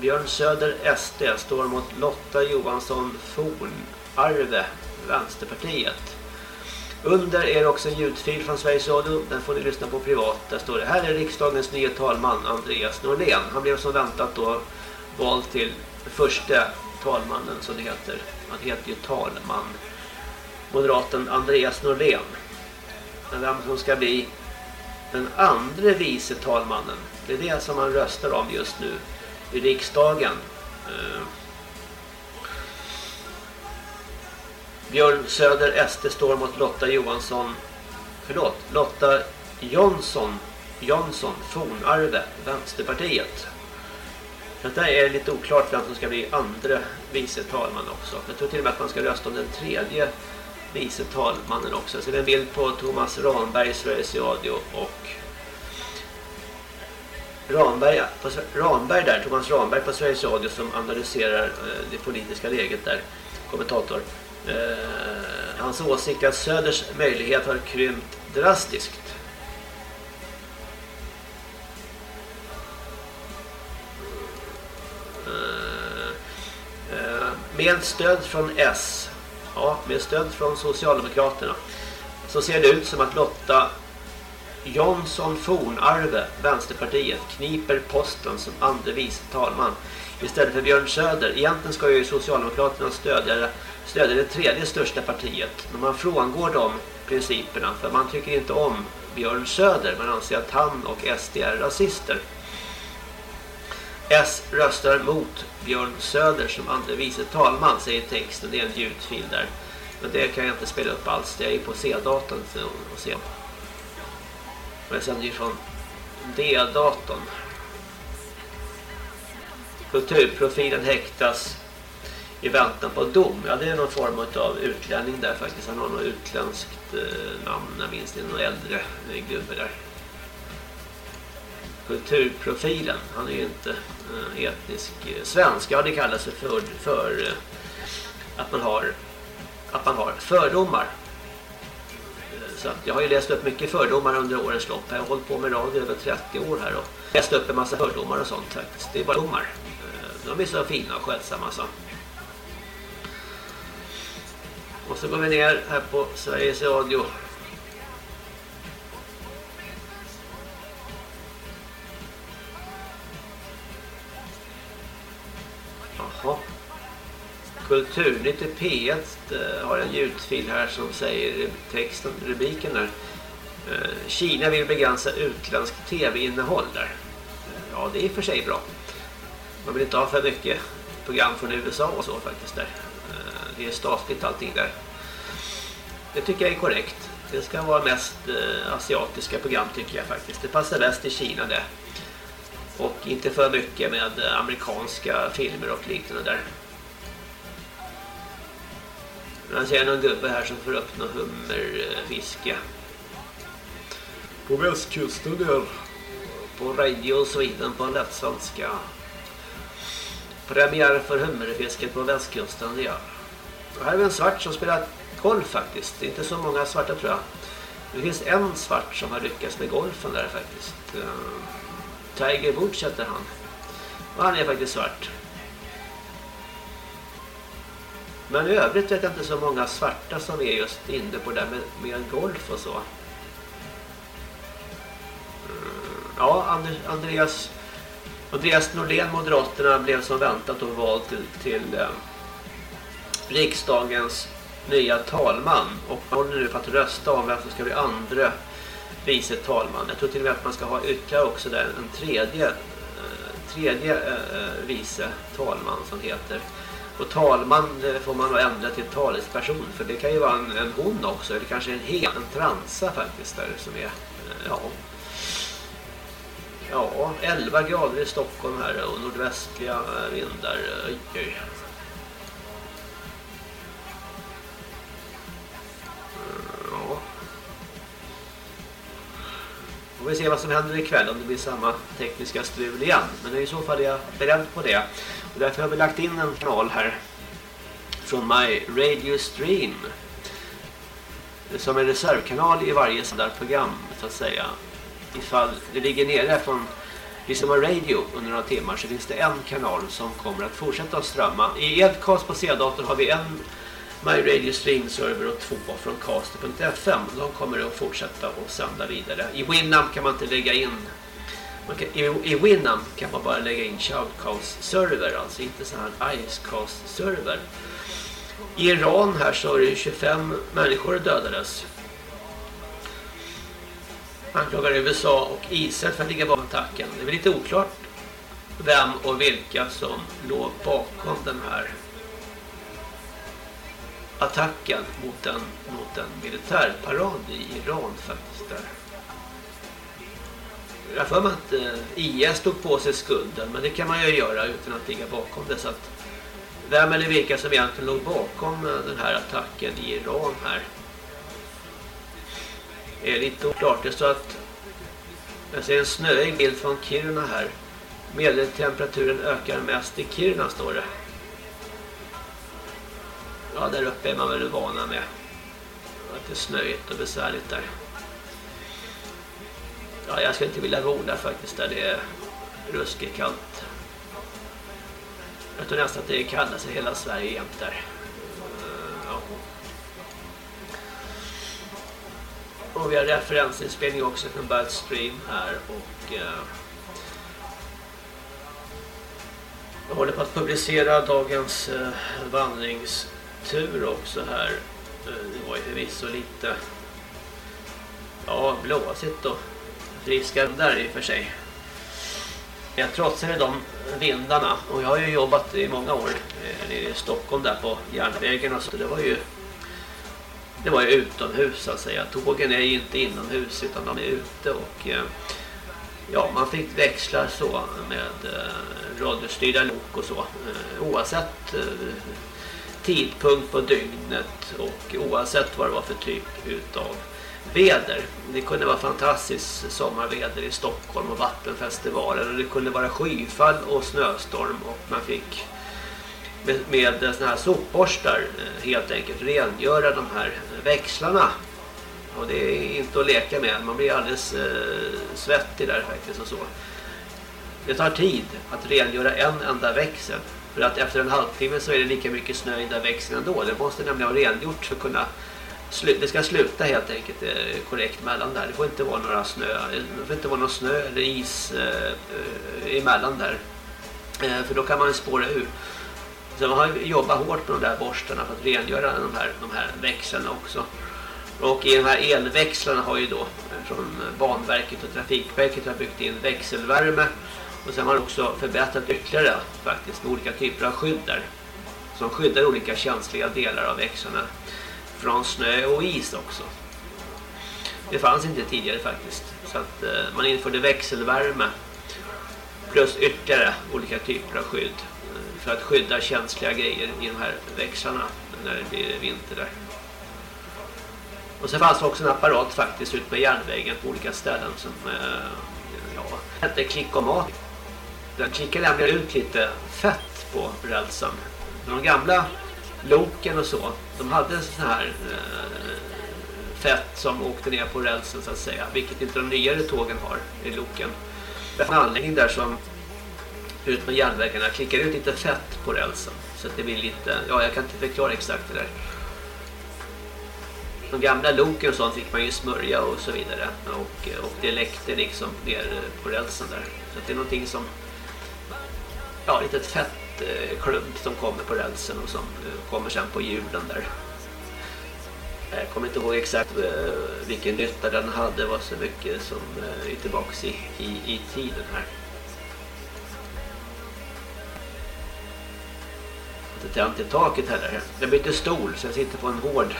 Björn Söder SD står mot Lotta Johansson Fornarve Vänsterpartiet. Under är också en ljudfil från Sveriges Radio. Den får ni lyssna på privat. Där står det här är riksdagens nya talman Andreas Norlén. Han blev som väntat då vald till första talmannen som det heter. Han heter ju talman moderaten Andreas Norlén. Men vem som ska bli den andra vice talmannen, det är det som man röstar om just nu i riksdagen. Eh, Björn Söder SD står mot Lotta Johansson förlåt, Lotta Jonsson Jonsson Fornarve Vänsterpartiet. Det är lite oklart vem som ska bli andra vice talman också. Jag tror till och med att man ska rösta om den tredje vice talmannen också. Så det är en bild på Thomas Ranberg, Sveriges Radio och Ranberg, på, Ranberg där, Thomas Ranberg på Sveriges Radio som analyserar eh, det politiska läget där, kommentator. Eh, hans åsikt är att Söders möjlighet har krympt drastiskt. Eh, eh, med stöd från S Ja, med stöd från Socialdemokraterna så ser det ut som att Lotta Jonsson Fornarve, Vänsterpartiet, kniper posten som andre vice talman istället för Björn Söder. Egentligen ska ju Socialdemokraterna stödja stödja det tredje största partiet. men man frångår de principerna. För man tycker inte om Björn Söder. Man anser att han och SD är rasister. S röstar mot Björn Söder som andre vice talman, säger texten. Det är en ljudfil där. Men det kan jag inte spela upp alls. Det är på C-datorn och se. Men sen är från D-datorn. Kulturprofilen häktas i väntan på dom. Ja, det är någon form av utlänning där faktiskt. Han har något utländskt eh, namn. Jag minns det är någon äldre gubbe där. Kulturprofilen. Han är ju inte Eh, etnisk eh, svensk. Ja, det kallas för, för eh, att man har att man har fördomar. Så jag har ju läst upp mycket fördomar under årens lopp. Jag har hållit på med radio över 30 år här och läst upp en massa fördomar och sånt faktiskt. Det är bara domar. De är så fina och skötsamma så. Och så går vi ner här på Sveriges Radio. Jaha. Kulturnytt i P1 eh, har en ljudfil här som säger texten, rubriken där. Eh, Kina vill begränsa utländskt tv-innehåll där. Eh, ja, det är för sig bra. Man vill inte ha för mycket program från USA och så faktiskt där. Det är statligt allting där. Det tycker jag är korrekt. Det ska vara mest asiatiska program tycker jag faktiskt. Det passar bäst i Kina det. Och inte för mycket med amerikanska filmer och liknande där. Man ser någon gubbe här som får upp någon hummerfiske. På västkusten där. På Radio Sweden på lättsvenska. Premiär för hummerfisket på västkusten, ja. Och här är en svart som spelar golf faktiskt. Det är inte så många svarta tror jag. Det finns en svart som har lyckats med golfen där faktiskt. Tiger Woods heter han. Och han är faktiskt svart. Men i övrigt vet jag inte så många svarta som är just inne på det där med, med golf och så. Mm, ja, Andreas Andreas Norlén, Moderaterna, blev som väntat och vald till, till eh, riksdagens nya talman. Och man håller nu på att rösta om vem som ska bli andra vice talman. Jag tror till och med att man ska ha ytterligare också där en tredje, eh, tredje eh, eh, vice talman som heter och talman får man nog ändra till talesperson för det kan ju vara en, en hon också eller kanske en hel en transa faktiskt där som är ja Ja, 11 grader i Stockholm här och nordvästliga vindar. Oj. Ja får vi se vad som händer ikväll om det blir samma tekniska strul igen. Men i så fall är jag beredd på det. Och därför har vi lagt in en kanal här från My Radio Stream som en reservkanal i varje program så att säga. Ifall det ligger nere från liksom radio under några timmar så finns det en kanal som kommer att fortsätta att strömma. I Edcast på C-datorn har vi en My Radio Stream server och två från caster.fm. De kommer att fortsätta att sända vidare. I Winamp kan man inte lägga in kan, i, I Winamp kan man bara lägga in Shoutcast-server, alltså inte sån här Icecast-server. I Iran här så är det 25 människor dödades. Anklagar USA och Israel för att ligga bakom attacken. Det är lite oklart vem och vilka som låg bakom den här attacken mot en, mot en militärparad i Iran faktiskt där. Jag för att eh, IS tog på sig skulden men det kan man ju göra utan att ligga bakom det så att vem eller vilka som egentligen låg bakom eh, den här attacken i Iran här är lite oklart. Det står att jag ser en snöig bild från Kiruna här. Medeltemperaturen ökar mest i Kiruna står det. Ja, där uppe är man väl vana med att det är snöigt och besvärligt där. Ja, jag skulle inte vilja bo där faktiskt där det är ruskigt kallt. Jag tror nästan att det är kallast i hela Sverige jämt där. Eh, ja. Och vi har referensinspelning också från Bad Stream här och eh, jag håller på att publicera dagens eh, vandrings tur också här. Eh, det var ju förvisso lite ja, blåsigt och friska där i och för sig. Jag trotsade de vindarna och jag har ju jobbat i många år eh, nere i Stockholm där på järnvägen och så det var ju det var ju utomhus så att säga. Tågen är ju inte inomhus utan de är ute och eh, ja, man fick växla så med radiostyrda lok och så oavsett tidpunkt på dygnet och oavsett vad det var för typ utav väder. Det kunde vara fantastiskt sommarväder i Stockholm och vattenfestivaler och det kunde vara skyfall och snöstorm och man fick med, med såna här sopborstar eh, helt enkelt rengöra de här växlarna. Och det är inte att leka med, man blir alldeles eh, svettig där faktiskt och så. Det tar tid att rengöra en enda växel. För att efter en halvtimme så är det lika mycket snö i den där växeln ändå. Det måste nämligen ha rengjort för att kunna det ska sluta helt enkelt eh, korrekt mellan där. Det får inte vara några snö, eh, det får inte vara någon snö eller is eh, eh emellan där. Eh, för då kan man spåra ur. Så man har jobbat hårt med de där borstarna för att rengöra de här, de här växlarna också. Och i de här elväxlarna har ju då från Banverket och Trafikverket har byggt in växelvärme. Och sen har man också förbättrat ytterligare faktiskt med olika typer av skydd där. Som skyddar olika känsliga delar av växterna från snö och is också. Det fanns inte tidigare faktiskt. Så att eh, man införde växelvärme plus ytterligare olika typer av skydd eh, för att skydda känsliga grejer i de här växlarna när det blir vinter där. Och sen fanns det också en apparat faktiskt ut med järnvägen på olika ställen som eh, ja, hette klickomat. Den klickar ut lite fett på rälsen. De gamla loken och så, de hade sån här eh, fett som åkte ner på rälsen så att säga, vilket inte de nyare tågen har i loken. Det är en anläggning där som ut med järnvägarna klickar ut lite fett på rälsen så att det blir lite, ja jag kan inte förklara exakt det där. De gamla loken och sånt fick man ju smörja och så vidare och, och det läckte liksom ner på rälsen där. Så att det är någonting som ja, litet fett Eh, klump som kommer på rälsen och som eh, kommer sen på hjulen där. Jag kommer inte ihåg exakt eh, vilken nytta den hade, det var så mycket som eh, är tillbaks i, i, i tiden här. Inte tänt i taket heller. Jag bytte stol så jag sitter på en hård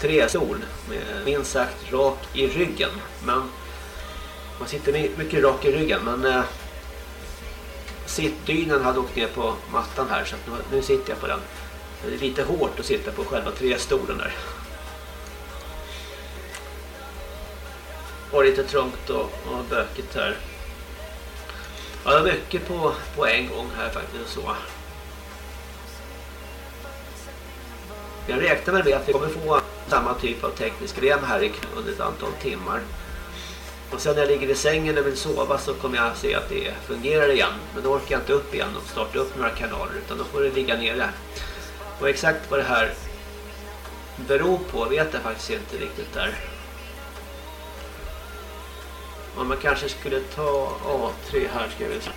trästol med minst sagt rak i ryggen. Men man sitter mycket rak i ryggen men eh, sittdynan hade åkt ner på mattan här så nu, nu sitter jag på den. Det är lite hårt att sitta på själva trästolen där. Och lite trångt och, och bökigt här. Ja, det var mycket på, på en gång här faktiskt så. Jag räknar med att vi kommer få samma typ av teknisk rem här under ett antal timmar. Och sen när jag ligger i sängen och vill sova så kommer jag se att det fungerar igen. Men då orkar jag inte upp igen och starta upp några kanaler utan då får det ligga nere. Och exakt vad det här beror på vet jag faktiskt inte riktigt där. Om man kanske skulle ta A3 här ska jag visa.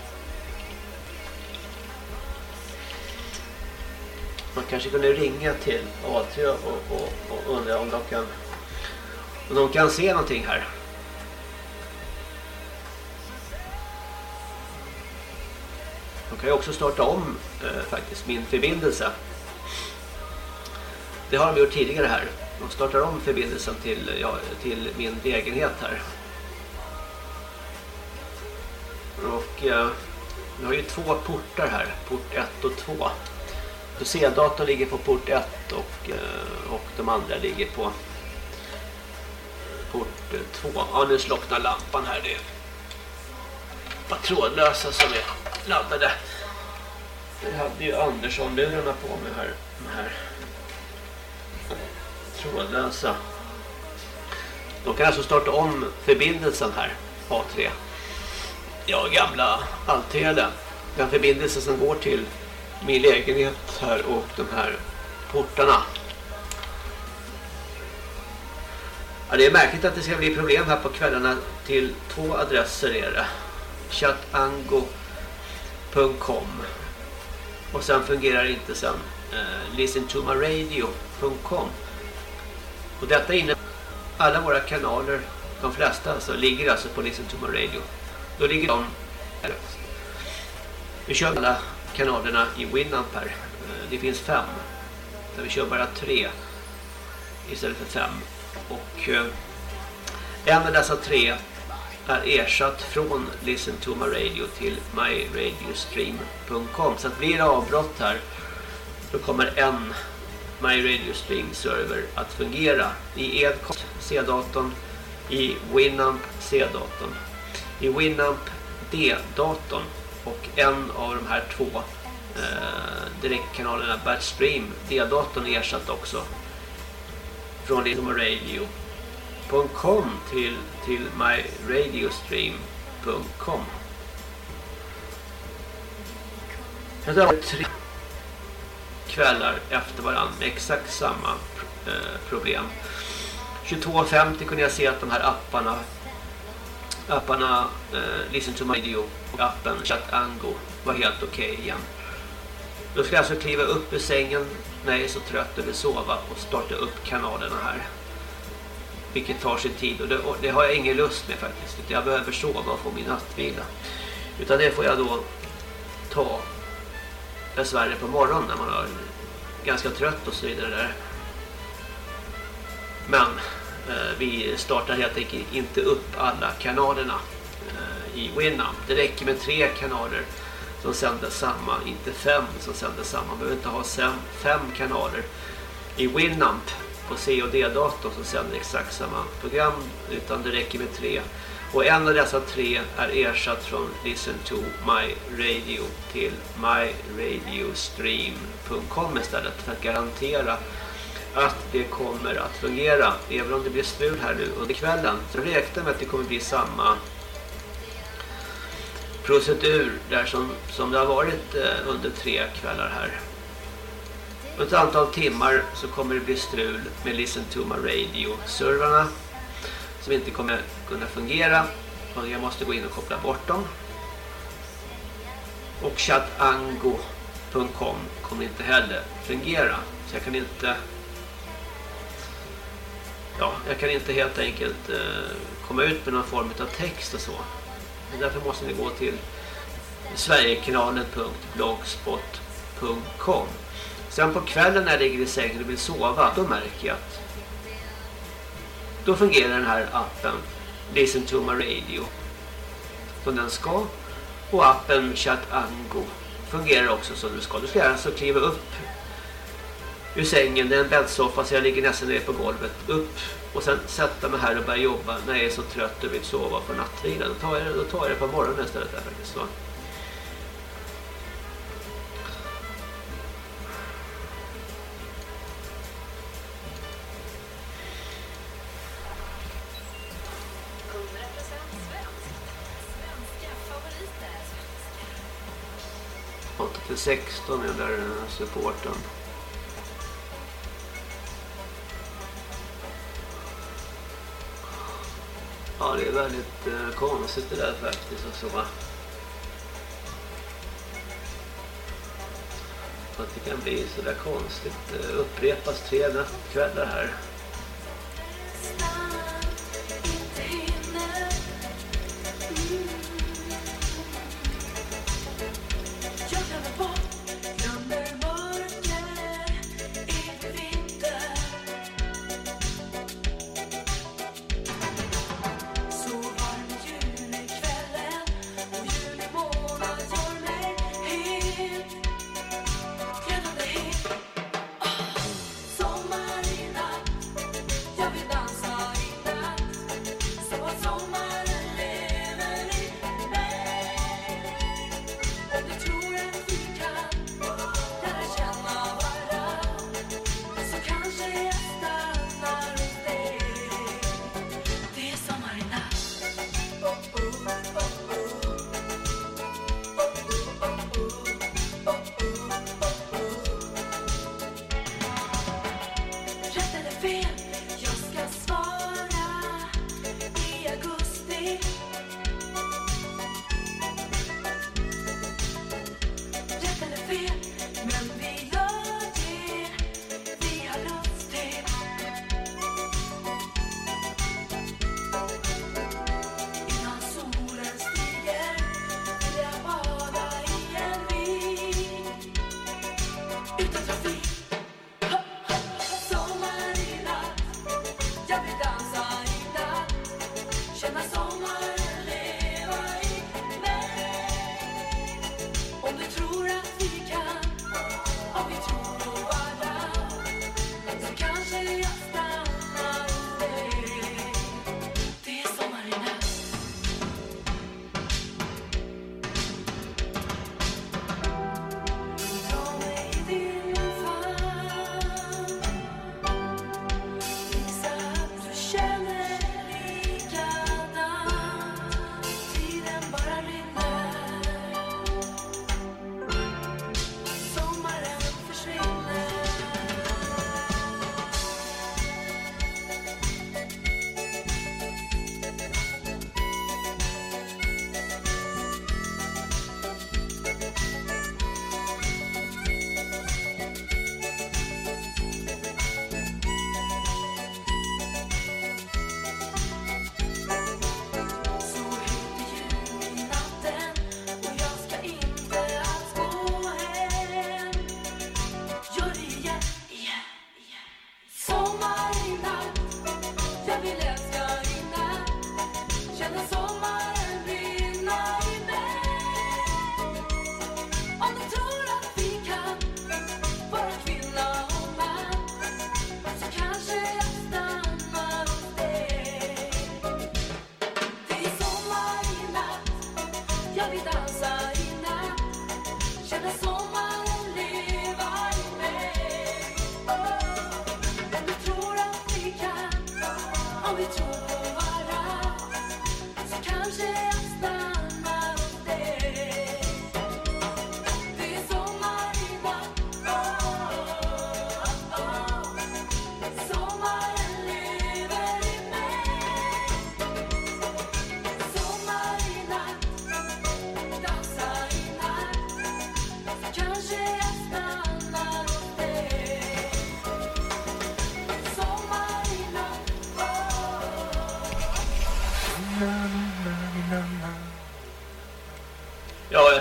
Man kanske kunde ringa till A3 och, och, och undra om de kan om de kan se någonting här. De kan jag också starta om eh, faktiskt min förbindelse. Det har de gjort tidigare här. De startar om förbindelsen till, ja, till min lägenhet här. Och eh, vi har ju två portar här, port 1 och 2. C-datorn ligger på port 1 och, eh, och de andra ligger på port 2. Ja, nu slocknar lampan här. Det par trådlösa som är laddade. Jag hade ju Andersson-lurarna på mig här. De här trådlösa. De kan alltså starta om förbindelsen här, A3. Ja, gamla Altele. Den förbindelse som går till min lägenhet här och de här portarna. Ja, det är märkligt att det ska bli problem här på kvällarna till två adresser är det chatango.com och sen fungerar inte sen eh, listentomaradio.com och detta innebär alla våra kanaler, de flesta alltså, ligger alltså på Listen to my radio. Då ligger de vi kör alla kanalerna i Winamp här. Eh, det finns fem. Där vi kör bara tre istället för fem. Och eh, en av dessa tre är ersatt från Listen to my radio till myradiostream.com. Så att blir det avbrott här då kommer en MyRadioStream server att fungera. I Edcom C-datorn, i Winamp C-datorn, i Winamp D-datorn. Och en av de här två eh, direktkanalerna Batchstream D-datorn är ersatt också från Listen to My Radio. Radio.com till, till myradiostream.com Jag har tre kvällar efter varandra med exakt samma eh, problem. 22.50 kunde jag se att de här apparna apparna eh, Listen to my video och appen Chatango var helt okej okay igen. Då ska jag alltså kliva upp ur sängen när jag är så trött och vill sova och starta upp kanalerna här. Vilket tar sin tid och det, och det har jag ingen lust med faktiskt. Jag behöver sova och få min nattvila. Utan det får jag då ta dessvärre på morgonen när man är ganska trött och så vidare där. Men eh, vi startar helt enkelt inte upp alla kanalerna eh, i Winamp. Det räcker med tre kanaler som sänder samma, inte fem som sänder samma. Man behöver inte ha fem kanaler i Winamp på C och D-datorn som sänder exakt samma program utan det räcker med tre. Och en av dessa tre är ersatt från Listen to My Radio till myradiostream.com istället för att garantera att det kommer att fungera. Även om det blir strul här nu under kvällen så räknar med att det kommer bli samma procedur där som, som det har varit eh, under tre kvällar här. Under ett antal timmar så kommer det bli strul med Listen to My Radio-servrarna som inte kommer kunna fungera och jag måste gå in och koppla bort dem. Och chatango.com kommer inte heller fungera så jag kan inte ja, jag kan inte helt enkelt eh, komma ut med någon form av text och så. Men därför måste ni gå till sverigekanalen.blogspot.com Sen på kvällen när jag ligger i sängen och vill sova, då märker jag att då fungerar den här appen Listen to my radio som den ska och appen Chatango fungerar också som den ska. Du ska alltså kliva upp ur sängen, det är en bäddsoffa så jag ligger nästan ner på golvet upp och sen sätta mig här och börja jobba när jag är så trött och vill sova för nattvilan. Då tar jag, då tar jag det på morgonen istället där faktiskt. Va? 8 16 är där supporten. Ja, det är väldigt eh, konstigt det där faktiskt. Alltså, va? Att det kan bli så där konstigt. Eh, upprepas tre kvällar här.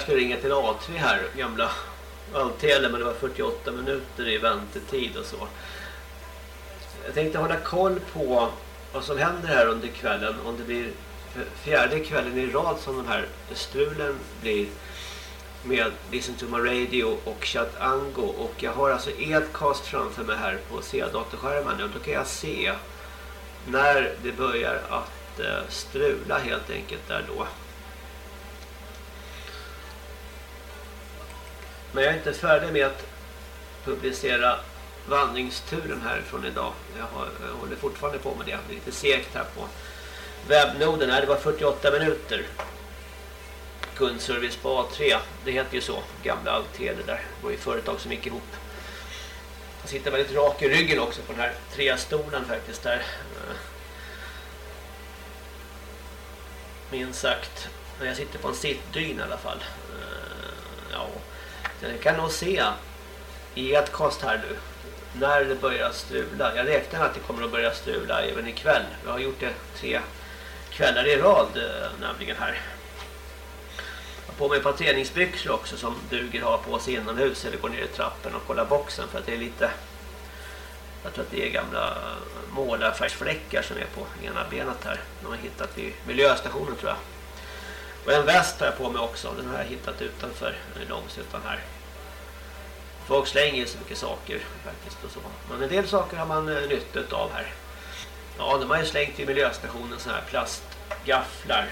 Jag skulle ringa till A3 här, gamla Altele, men det var 48 minuter i väntetid och så. Jag tänkte hålla koll på vad som händer här under kvällen, om det blir fjärde kvällen i rad som de här strulen blir med Listen to my radio och Chat Ango och jag har alltså Edcast framför mig här på C-datorskärmen och då kan jag se när det börjar att eh, strula helt enkelt där då. Men jag är inte färdig med att publicera vandringsturen härifrån idag. Jag, har, jag håller fortfarande på med det. Det är lite segt här på webbnoden. Nej, det var 48 minuter. Kundservice på A3. Det heter ju så. Gamla Altele där. Det var ju företag som gick ihop. Jag sitter väldigt rak i ryggen också på den här tre stolen faktiskt där. Minst sagt. Jag sitter på en sittdyn i alla fall. Jag kan nog se i ett kost här nu när det börjar strula. Jag räknar med att det kommer att börja strula även ikväll. Jag har gjort det tre kvällar i rad eh, nämligen här. Jag har på mig ett par träningsbyxor också som duger ha på sig inomhus eller gå ner i trappen och kolla boxen för att det är lite jag tror att det är gamla eh, målarfärgsfläckar som är på ena benet här. De har hittat vid miljöstationen tror jag. Och en väst har jag på mig också. Den har jag hittat utanför långsuttan här. Folk slänger ju så mycket saker faktiskt och så. Men en del saker har man eh, nytta av här. Ja, de har ju slängt i miljöstationen så här plastgafflar.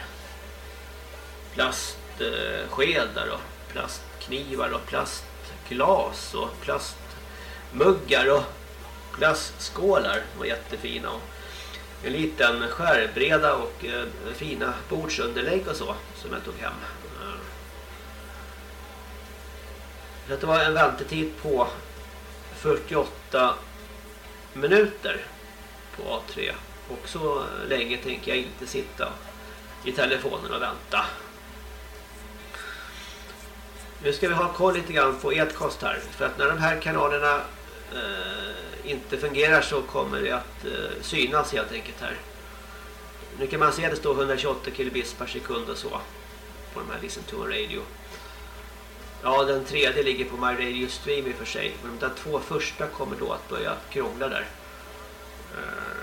Plastskedar och plastknivar och plastglas och plastmuggar och plastskålar. De var jättefina och en liten skärbreda och eh, fina bordsunderlägg och så som jag tog hem. Så det var en väntetid på 48 minuter på A3. Och så länge tänker jag inte sitta i telefonen och vänta. Nu ska vi ha koll lite grann på Edcast här. För att när de här kanalerna eh, inte fungerar så kommer det att eh, synas helt enkelt här. Nu kan man se att det står 128 kilobits per sekund och så på de här Listen to Radio. Ja, den tredje ligger på My Radio Stream i och för sig. Men de där två första kommer då att börja krångla där. Eh,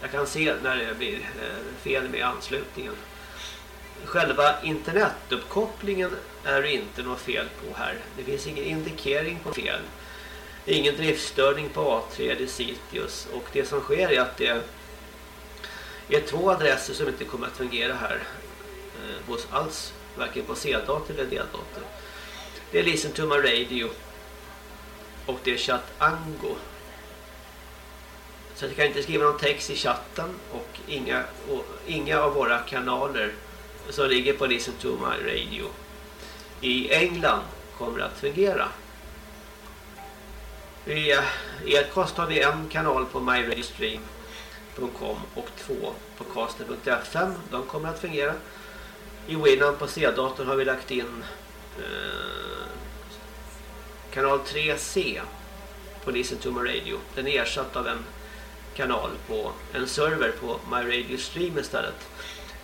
jag kan se när det blir eh, fel med anslutningen. Själva internetuppkopplingen är det inte något fel på här. Det finns ingen indikering på fel. Ingen driftstörning på A3 eller Citius. Och det som sker är att det är två adresser som inte kommer att fungera här eh, hos alls varken på C-dator eller D-dator. Det är Listen to my radio och det är Chat Ango. Så jag kan inte skriva någon text i chatten och inga, och inga av våra kanaler som ligger på Listen to my radio i England kommer att fungera. I Edcast har vi en kanal på myradiostream.com och två på caster.fm. De kommer att fungera. I Winamp på C-datorn har vi lagt in eh, kanal 3C på Listen to my radio. Den är ersatt av en kanal på en server på My Radio Stream istället.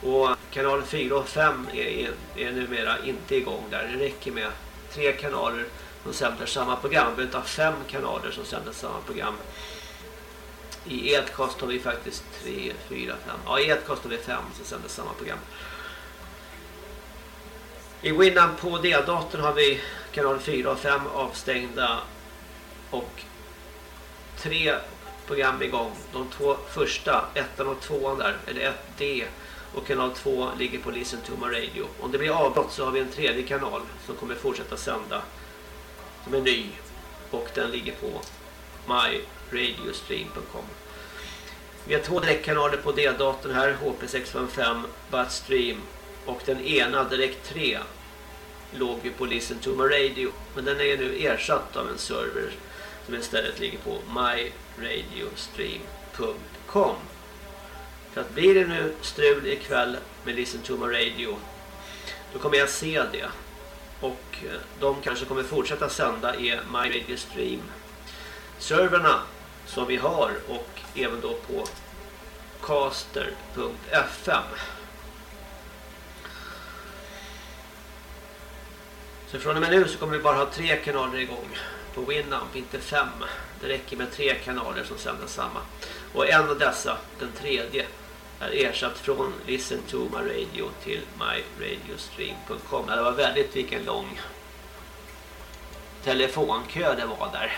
Och kanal 4 och 5 är, är, är numera inte igång där. Det räcker med tre kanaler som sänder samma program. Vi inte ha fem kanaler som sänder samma program. I Edcast har vi faktiskt 3, 4, 5. Ja, i Edcast har vi 5 som sänder samma program. I Winamp på D-datorn har vi kanal 4 och 5 avstängda och tre program igång. De två första, ettan och tvåan där, eller 1D och kanal 2 ligger på Listen to my radio. Om det blir avbrott så har vi en tredje kanal som kommer fortsätta sända som är ny och den ligger på myradiostream.com. Vi har två direktkanaler på D-datorn här, HP655 Buttstream och den ena direkt 3 låg ju på Listen to my radio. Men den är nu ersatt av en server som istället ligger på myradiostream.com För att blir det nu strul ikväll med Listen to my radio då kommer jag se det. Och eh, de kanske kommer fortsätta sända i My Radio Stream serverna som vi har och även då på caster.fm Så från och med nu så kommer vi bara ha tre kanaler igång på Winamp, inte fem. Det räcker med tre kanaler som sänder samma. Och en av dessa, den tredje, är ersatt från Listen to my radio till myradiostream.com. Det var väldigt vilken lång telefonkö det var där.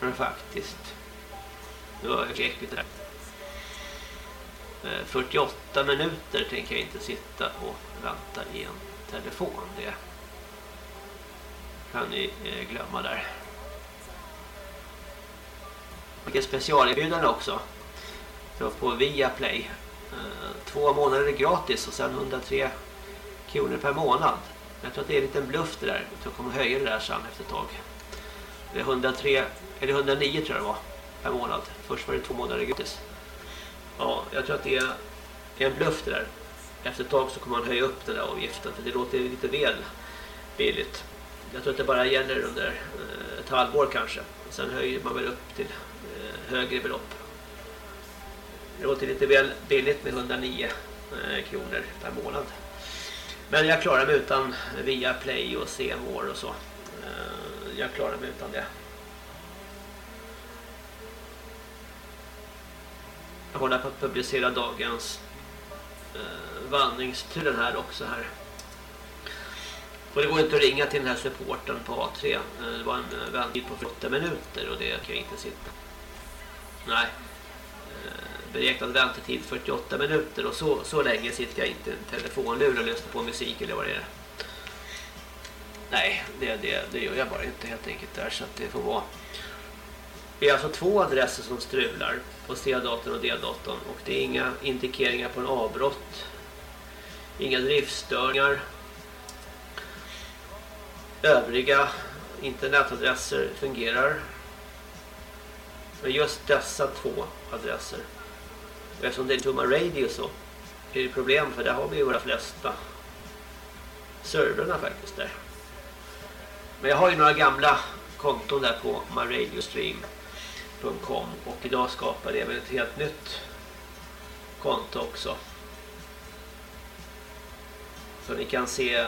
Men faktiskt. Det var äckligt där. Eh, 48 minuter tänker jag inte sitta och vänta i en telefon. Det kan ni eh, glömma där. Vilket specialerbjudande också. Så på Viaplay. Eh, två månader gratis och sen 103 kronor per månad. Jag tror att det är en liten bluff det där. Jag tror jag kommer höja det där sen efter ett tag. Det är 103, eller 109 tror jag det var per månad. Först var det två månader gratis. Ja, jag tror att det är en bluff det där. Efter ett tag så kommer man höja upp den där avgiften för det låter lite väl billigt. Jag tror att det bara gäller under eh, ett halvår kanske. Sen höjer man väl upp till eh, högre belopp. Det låter lite väl billigt med 109 eh, kronor per månad. Men jag klarar mig utan via Play och C-more och så. Jag klarar mig utan det. Jag håller på att publicera dagens eh, vandringsturen här också här. Och det går inte att ringa till den här supporten på A3. Eh, det var en eh, väntetid på 48 minuter och det kan jag inte sitta. Nej. Eh, beräknad väntetid 48 minuter och så, så länge sitter jag inte i en telefonlur och lyssnar på musik eller vad det är. Nej, det, det, det gör jag bara inte helt enkelt där så att det får vara. Det är alltså två adresser som strular på C-datorn och D-datorn och det är inga indikeringar på en avbrott. Inga driftstörningar. Övriga internetadresser fungerar. Men just dessa två adresser. Och eftersom det är Tumma Radio så är det problem för där har vi ju våra flesta servrarna faktiskt där. Men jag har ju några gamla konton där på myradiostream.com och idag skapade jag ett helt nytt konto också. Så ni kan se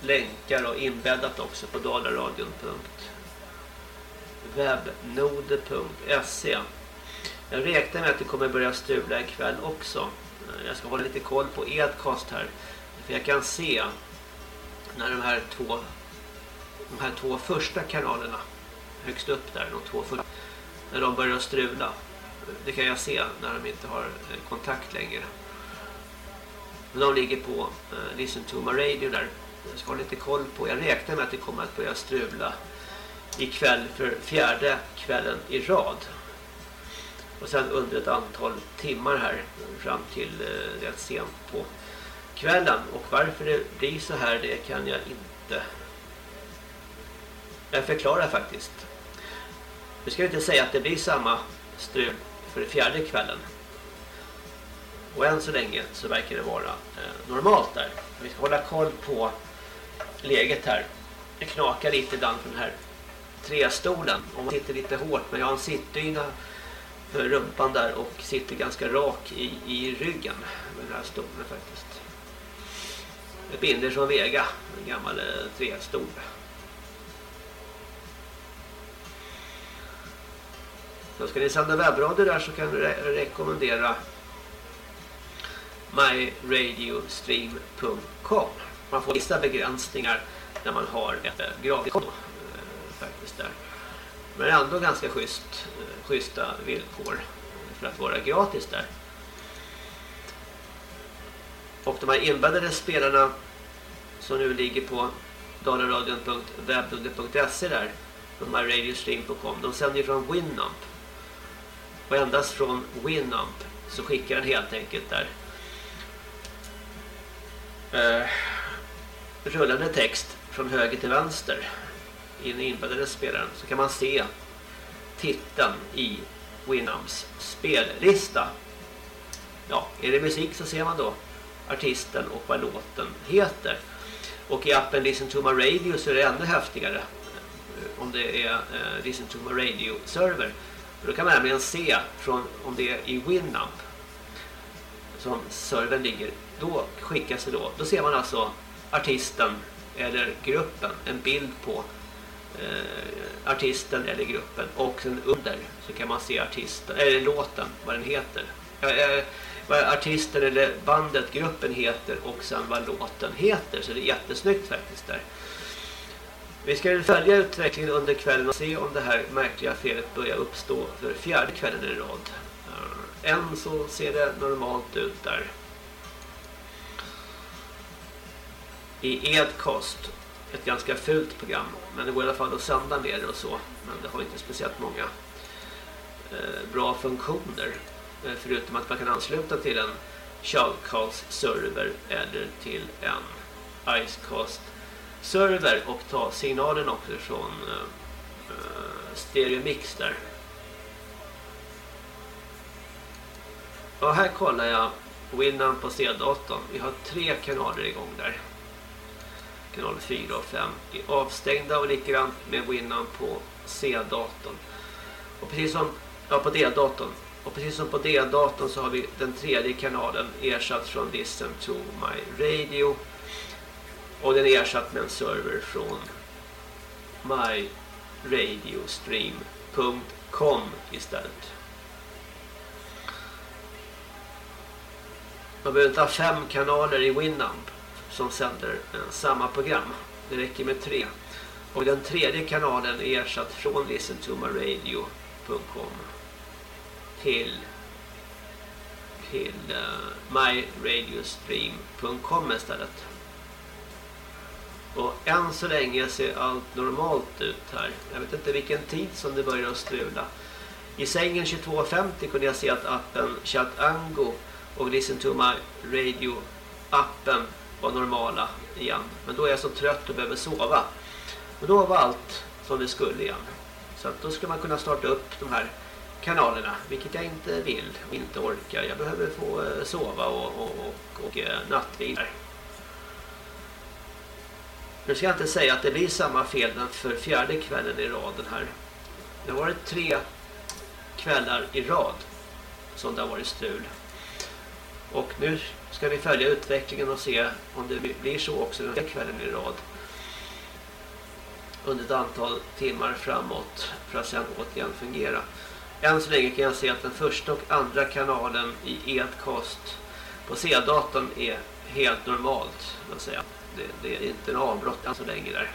länkar och inbäddat också på dalaradion.webnode.se Jag räknar med att det kommer börja strula ikväll också. Jag ska hålla lite koll på Edcast här. För jag kan se när de här två de här två första kanalerna högst upp där, de två första, när de börjar strula. Det kan jag se när de inte har eh, kontakt längre. Men de ligger på uh, Listen to my radio där. Jag ska ha lite koll på. Jag räknar med att det kommer att börja strula ikväll för fjärde kvällen i rad. Och sen under ett antal timmar här fram till uh, rätt sent på kvällen. Och varför det blir så här det kan jag inte jag förklarar faktiskt. Nu ska vi inte säga att det blir samma strul för det fjärde kvällen. Och än så länge så verkar det vara eh, normalt där. Vi ska hålla koll på läget här. Det knakar lite ibland från den här trästolen. Om man sitter lite hårt men jag har en sittdyna för rumpan där och sitter ganska rak i, i ryggen med den här stolen faktiskt. Det binder som Vega, en gammal eh, trästol. Så ska ni sända webbradio där så kan du re rekommendera myradiostream.com Man får vissa begränsningar när man har ett eh, gratiskonto eh, faktiskt där. Men ändå ganska schysst, eh, schyssta villkor för att vara gratis där. Och de här inbäddade spelarna som nu ligger på dalaradion.webnode.se där på myradiostream.com de sänder ju från Winamp och endast från Winamp så skickar den helt enkelt där. Eh, rullande text från höger till vänster. I den inbäddade spelaren. Så kan man se titeln i Winamps spellista. Ja, är det musik så ser man då artisten och vad låten heter. Och i appen Listen to my radio så är det ännu häftigare. Eh, om det är eh, Listen to my radio server för då kan man nämligen se från, om det är i Winamp som servern ligger, då skickas det då. Då ser man alltså artisten eller gruppen, en bild på eh, artisten eller gruppen och sen under så kan man se artisten eller låten vad den heter. Eh, vad artisten eller bandet, gruppen heter och sen vad låten heter så det är jättesnyggt faktiskt där. Vi ska följa utvecklingen under kvällen och se om det här märkliga felet börjar uppstå för fjärde kvällen i rad. Eh, än så ser det normalt ut där. I Edcast ett ganska fult program. Men det går i alla fall att sända med det och så. Men det har inte speciellt många eh, bra funktioner. Eh, förutom att man kan ansluta till en Shoutcast-server eller till en Icecast-server server och ta signalen också från eh, eh Stereomix där. Och här kollar jag Winamp på C-datorn. Vi har tre kanaler igång där kanal 4 och 5 är avstängda och likadant med Winamp på C-datorn. Och precis som ja, på D-datorn och precis som på D-datorn så har vi den tredje kanalen ersatt från Listen to My Radio och den är ersatt med en server från myradiostream.com istället. Man behöver inte ha fem kanaler i Winamp som sänder eh, samma program. Det räcker med tre. Och den tredje kanalen är ersatt från listentomaradio.com till till eh, uh, myradiostream.com istället. Och än så länge ser allt normalt ut här. Jag vet inte vilken tid som det börjar att strula. I sängen 22.50 kunde jag se att appen Chatango och Listen to My Radio appen var normala igen. Men då är jag så trött och behöver sova. Och då var allt som det skulle igen. Så att då ska man kunna starta upp de här kanalerna, vilket jag inte vill och inte orkar. Jag behöver få eh, sova och, och, och, och eh, nattvila. Nu ska jag inte säga att det blir samma fel för fjärde kvällen i raden här. Det har varit tre kvällar i rad som det har varit strul. Och nu ska vi följa utvecklingen och se om det blir så också den här kvällen i rad. Under ett antal timmar framåt för att sedan återigen fungera. Än så länge kan jag se att den första och andra kanalen i Edcast på C-datorn är helt normalt. Säga. Det, det, är inte en avbrott än så länge där.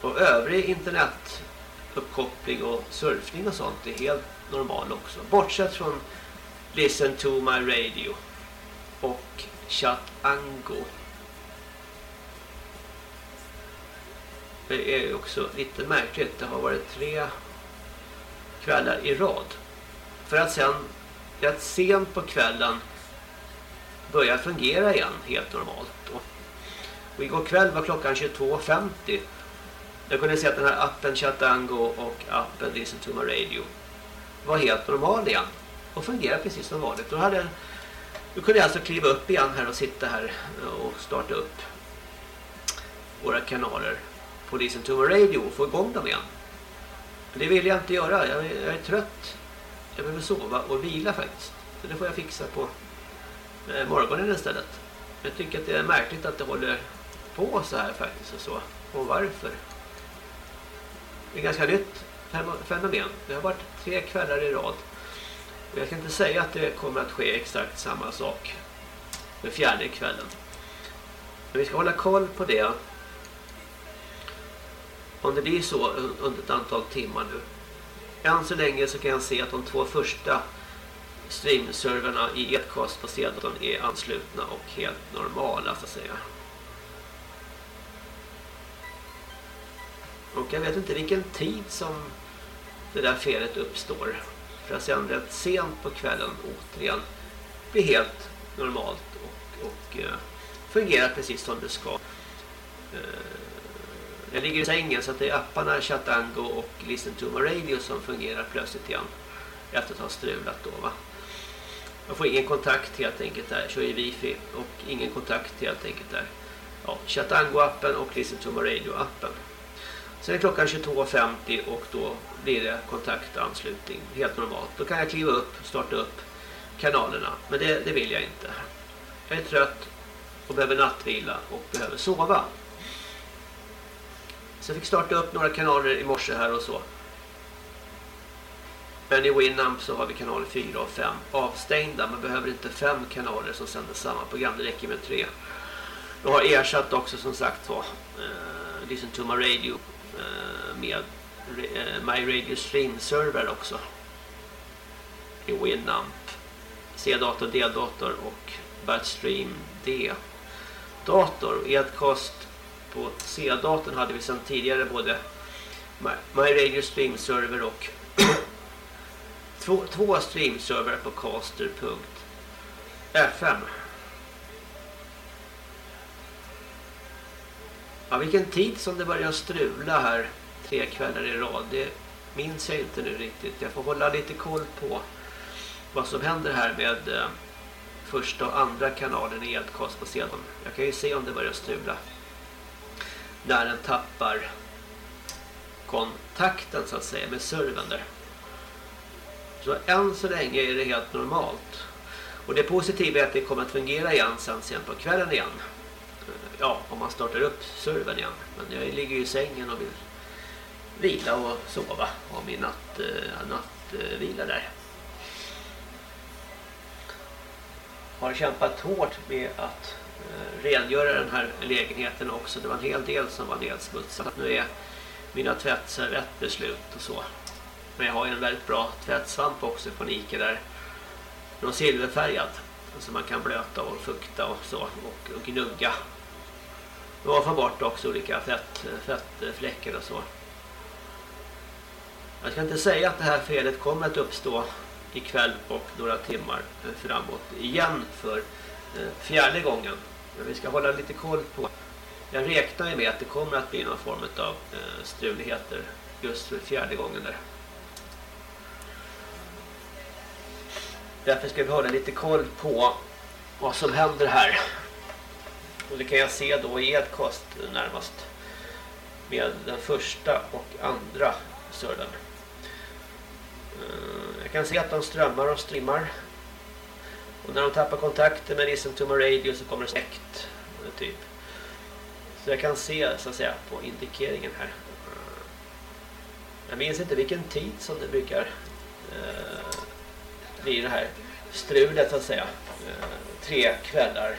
Och övrig internetuppkoppling och surfning och sånt är helt normal också. Bortsett från Listen to my radio och Chatango. Det är också lite märkligt. Det har varit tre kvällar i rad. För att sen rätt sent på kvällen börja fungera igen helt normalt. Och igår kväll var klockan 22.50. Jag kunde se att den här appen Chatango och appen Listen to my radio var helt normal igen och fungerar precis som vanligt. Då, hade, då kunde jag alltså kliva upp igen här och sitta här och starta upp våra kanaler på Listen to my radio och få igång dem igen. Men det vill jag inte göra. Jag, jag är trött. Jag behöver sova och vila faktiskt. Så det får jag fixa på Eh, morgonen istället. Jag tycker att det är märkligt att det håller på så här faktiskt och så. Och varför? Det är ganska nytt fenomen. Det har varit tre kvällar i rad jag kan inte säga att det kommer att ske exakt samma sak den fjärde kvällen. Men vi ska hålla koll på det. Om det blir så under ett antal timmar nu. Än så länge så kan jag se att de två första streamserverna i Edcast på sedan är anslutna och helt normala så att säga. Och jag vet inte vilken tid som det där felet uppstår för att sen rätt sent på kvällen återigen bli helt normalt och, och eh, uh, fungera precis som det ska. Uh, jag ligger i sängen så att det är apparna Chatango och Listen to my radio som fungerar plötsligt igen efter att ha strulat då va. Man får ingen kontakt helt enkelt där, kör i wifi och ingen kontakt helt enkelt där. Ja, Chatango-appen och Listen to my radio-appen. Sen är klockan 22.50 och då blir det kontaktanslutning helt normalt. Då kan jag kliva upp, starta upp kanalerna. Men det, det vill jag inte. Jag är trött och behöver nattvila och behöver sova. Så jag fick starta upp några kanaler i morse här och så. Men i Winamp så har vi kanaler 4 och 5 avstängda. Man behöver inte fem kanaler som sänder samma program. Det räcker med tre. Jag har ersatt också som sagt var uh, eh, Listen to my radio uh, med uh, My Radio Stream server också. I Winamp. C-dator, D-dator och Batstream D dator. Edcast på C-datorn hade vi sedan tidigare både My Radio Stream Server och två, två på caster.fm. Ja, vilken tid som det börjar strula här tre kvällar i rad. Det minns jag inte nu riktigt. Jag får hålla lite koll på vad som händer här med eh, första och andra kanalen i Edcast på sedan. Jag kan ju se om det börjar strula. När den tappar kontakten så att säga med servern där. Så än så länge är det helt normalt. Och det positiva är att det kommer att fungera igen sen, sen på kvällen igen. Eh, ja, om man startar upp servern igen. Men jag ligger ju i sängen och vill vila och sova. Och min natt, eh, nattvila där. har kämpat hårt med att eh, rengöra den här lägenheten också. Det var en hel del som var nedsmutsat. Nu är mina tvättservetter slut och så. Men jag har ju en väldigt bra tvättsvamp också på Nike där. Den är silverfärgad. Så man kan blöta och fukta och så. Och, och gnugga. Och få bort också olika fett, fettfläckar och så. Jag ska inte säga att det här felet kommer att uppstå ikväll och några timmar framåt igen för eh, fjärde gången. Men vi ska hålla lite koll på. Jag räknar ju med att det kommer att bli någon form av eh, struligheter just för fjärde gången där. Därför ska vi hålla lite koll på vad som händer här. Och det kan jag se då i Edcast närmast med den första och andra servern. Eh, jag kan se att de strömmar och streamar. Och när de tappar kontakten med Listen to my radio så kommer det släkt. Typ. Så jag kan se så att säga på indikeringen här. Eh, jag minns inte vilken tid som det brukar eh, blir det här strulet så att säga. Eh, tre kvällar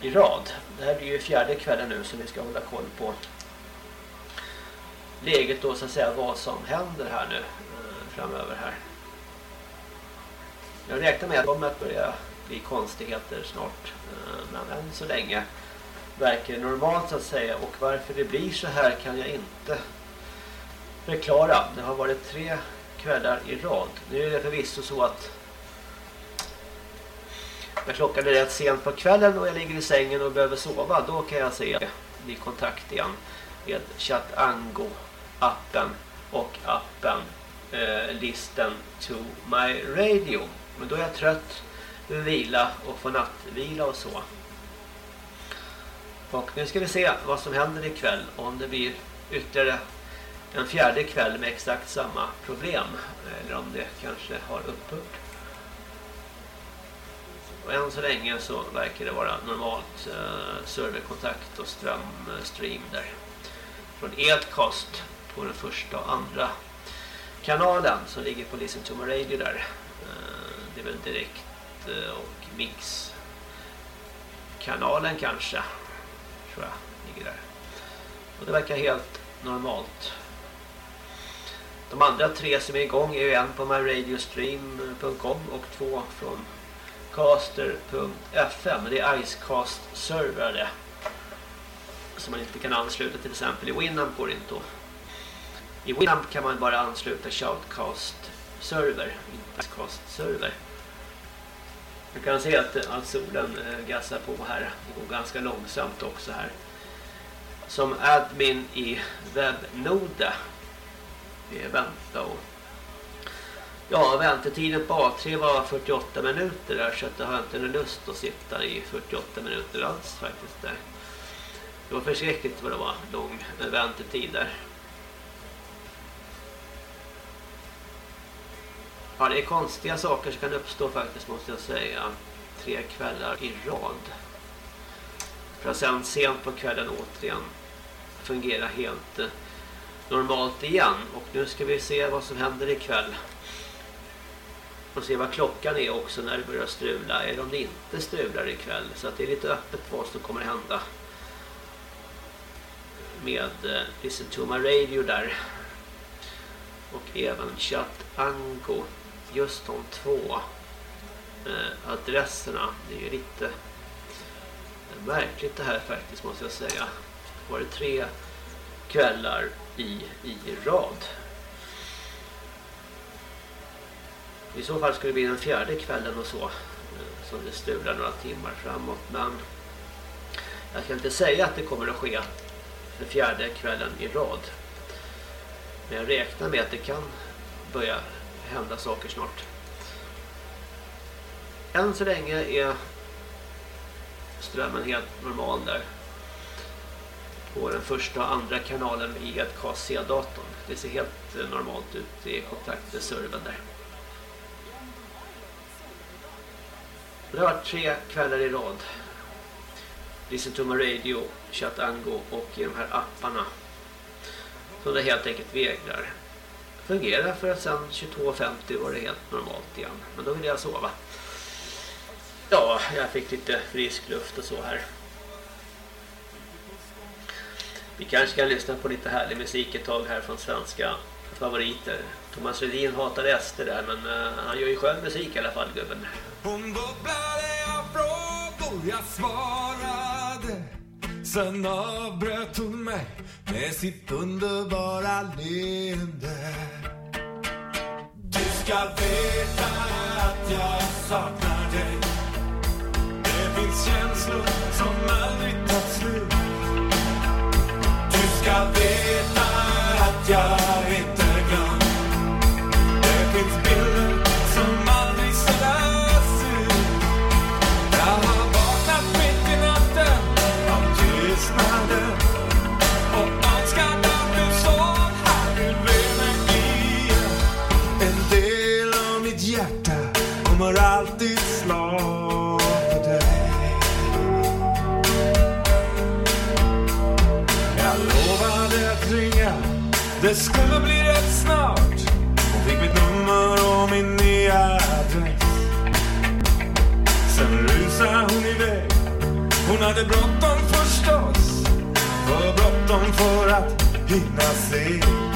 i rad. Det här blir ju fjärde kvällen nu som vi ska hålla koll på läget då så att säga vad som händer här nu eh, framöver här. Jag räknar med att det kommer att börja bli konstigheter snart. Eh, men än så länge verkar det normalt så att säga. Och varför det blir så här kan jag inte förklara. Det har varit tre kvällar i rad. Nu är det förvisso så att när klockan är rätt sent på kvällen och jag ligger i sängen och behöver sova, då kan jag se i kontakt igen med Chatango-appen och appen eh, listen to my radio. Men då är jag trött, vill vila och få nattvila och så. Och nu ska vi se vad som händer ikväll. Om det blir ytterligare en fjärde kväll med exakt samma problem. Eller om det kanske har upphört. Och än så länge så verkar det vara normalt eh, serverkontakt och strömstream där. Från Edcast på den första och andra kanalen som ligger på Listen to my radio där. Eh, det är väl direkt eh, och mix kanalen kanske tror jag ligger där. Och det verkar helt normalt. De andra tre som är igång är ju en på myradiostream.com och två från caster.fm. Det är Icecast server det. Som man inte kan ansluta till exempel i Winamp går inte att i Winamp kan man bara ansluta Shoutcast-server, inte Icecast-server. Du kan se att, att solen eh, gassar på här. Det går ganska långsamt också här. Som admin i webbnode. Vi är vänta och Ja, väntetiden på A3 var 48 minuter där så att jag har inte någon lust att sitta i 48 minuter alls faktiskt där. Det var förskräckligt vad det var lång väntetid där. Ja, det är konstiga saker som kan uppstå faktiskt måste jag säga. Tre kvällar i rad. För att sen sent på kvällen återigen fungera helt eh, normalt igen. Och nu ska vi se vad som händer ikväll. Och se vad klockan är också när det börjar strula. Eller om det inte strular ikväll. Så att det är lite öppet vad som kommer hända. Med eh, Listen to my radio där. Och även Chat Ango. Just de två eh, adresserna. Det är ju lite märkligt det här faktiskt måste jag säga. Var det tre kvällar i, i rad. I så fall skulle det bli den fjärde kvällen och så. Eh, som det stular några timmar framåt. Men jag ska inte säga att det kommer att ske den fjärde kvällen i rad. Men jag räknar med att det kan börja hända saker snart. Än så länge är strömmen helt normal där. På den första och andra kanalen i EDKC-datorn. Det ser helt eh, normalt ut i kontakt med servern där. Det har varit tre kvällar i rad. Listen to my radio, Chatango och i de här apparna. Som det helt enkelt vägrar fungera för att sen 22.50 var det helt normalt igen. Men då ville jag sova. Ja, jag fick lite frisk luft och så här. Vi kanske kan lyssna på lite härlig musik ett tag här från svenska favoriter. Thomas Redin hatar Ester där, men eh, han gör ju skön musik i alla fall, gubben. Hon bubblade av frågor, jag svarade. Sen avbröt hon mig med sitt underbara leende. Du ska veta att jag saknar dig. Det finns känslor som aldrig tar slut. Du ska veta att jag inte glömt. Det finns bilder det skulle bli rätt snart. Hon fick mitt nummer och min nya adress. Sen rusade hon iväg. Hon hade bråttom förstås. För bråttom för att hinna se.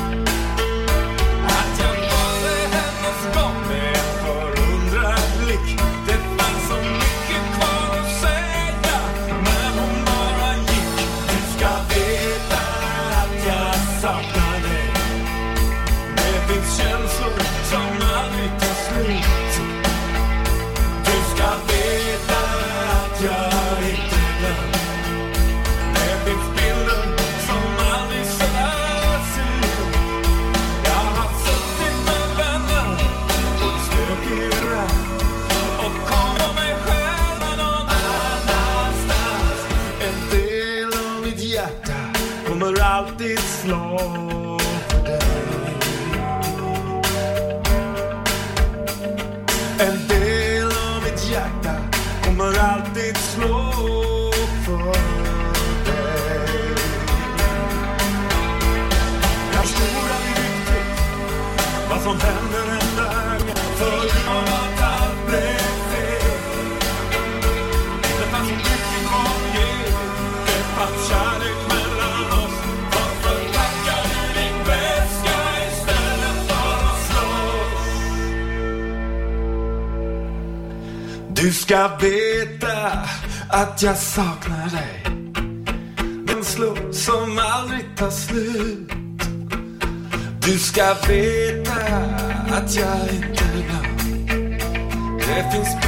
Du ska veta att jag saknar dig. Den slår som aldrig tar slut. Du ska veta att jag inte glömt. Det finns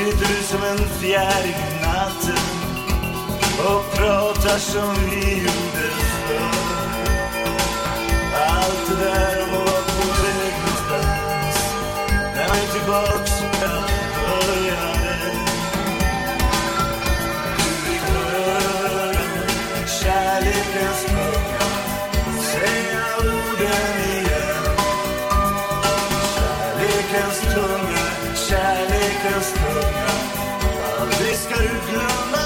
sitter du som en fjäril i natten och pratar som vi gjorde förr. Allt det där om att vara på väg plats när man är tillbaka inte ens tunga. Aldrig ska du glömma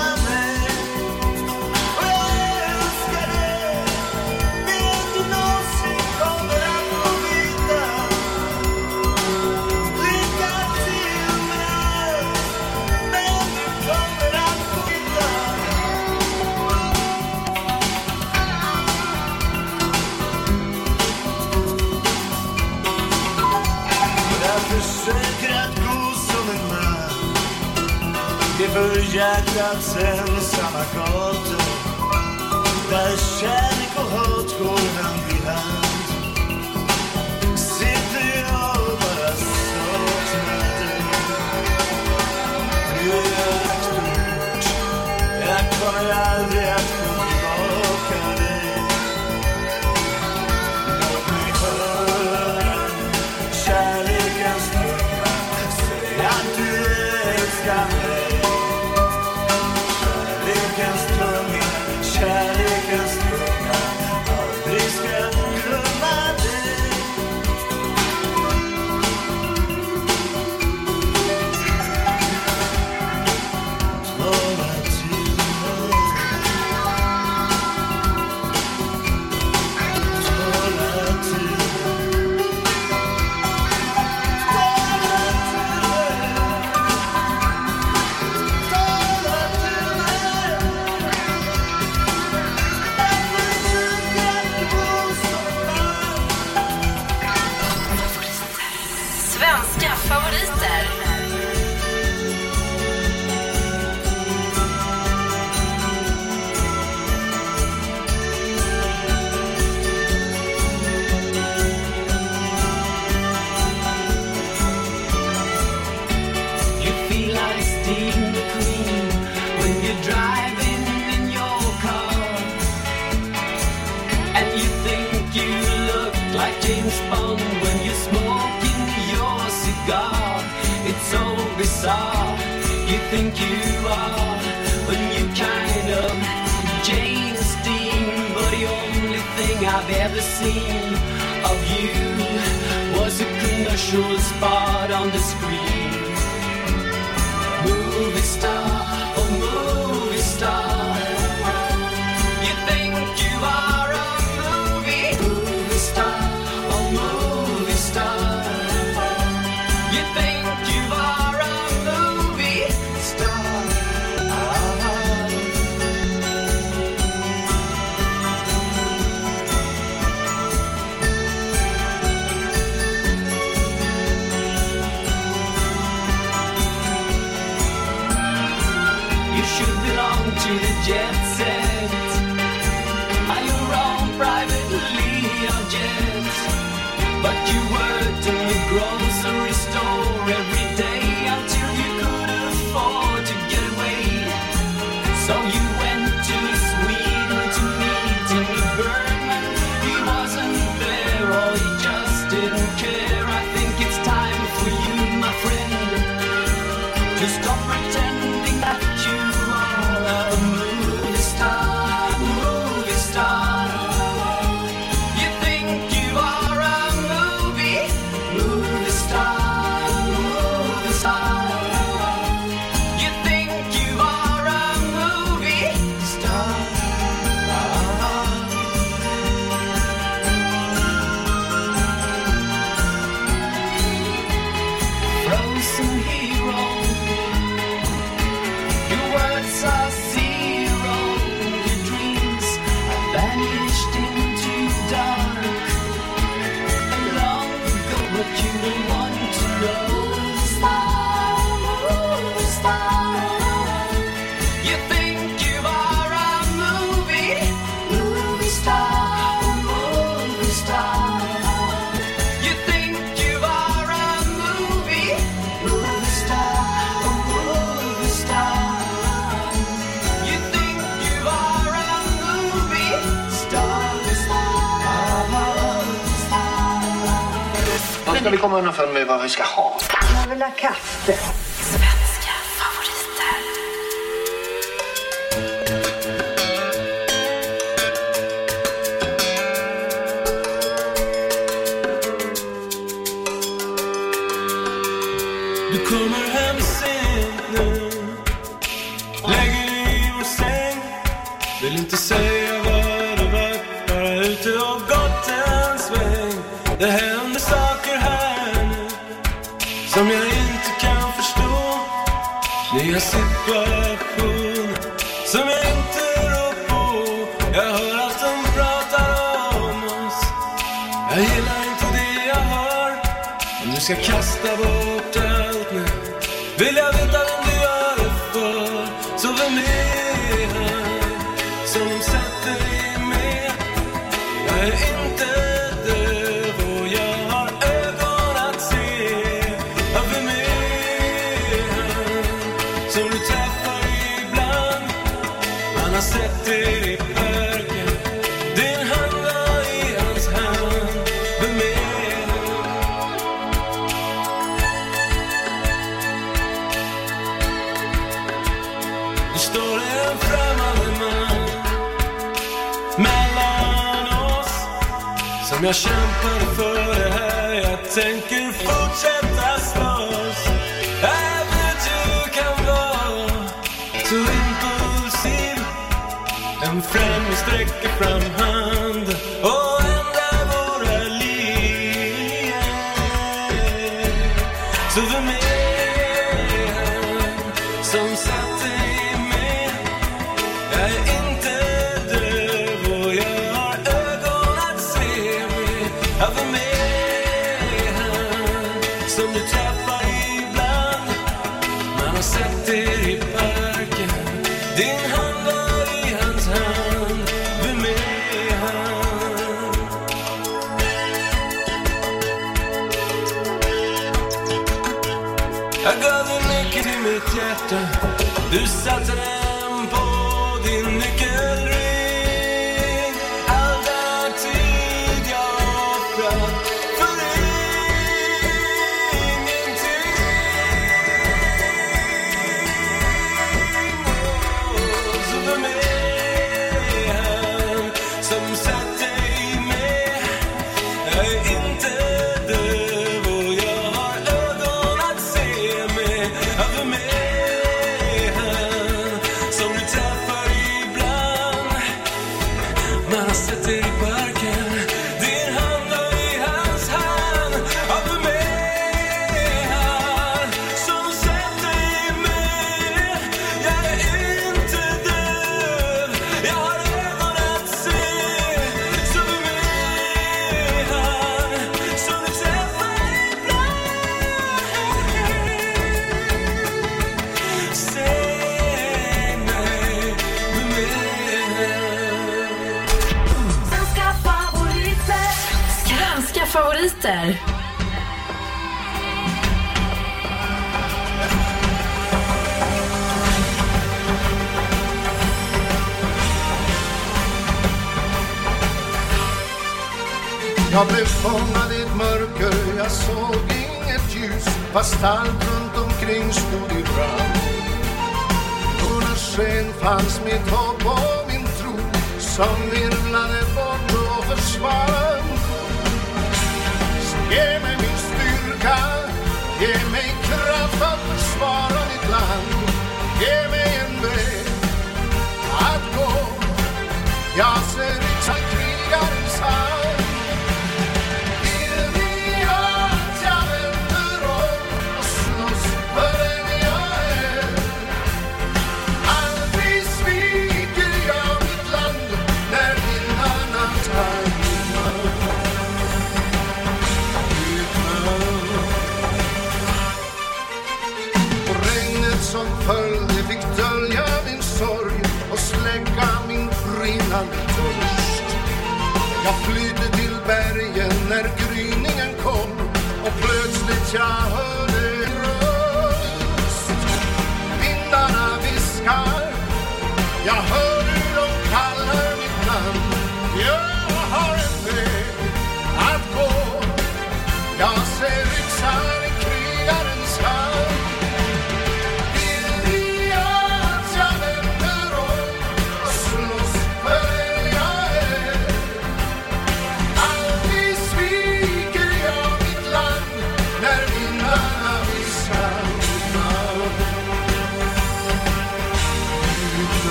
hjärtats ensamma gator där kärlek och hat går hand i hand sitter jag och bara saknar dig. Nu är jag lagt jag kommer aldrig Jag blev fångad i ett mörker, jag såg inget ljus fast allt runt omkring stod i brand. Lorens sken fanns mitt hopp och min tro som virvlade bort och försvann. Så ge mig min styrka, ge mig kraft att försvara mitt land. Ge mig en väg att gå. Jag ser riksa krigare när gryningen kom och plötsligt jag hör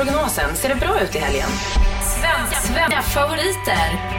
Prognosen, ser det bra ut i helgen? Svenska, svenska favoriter.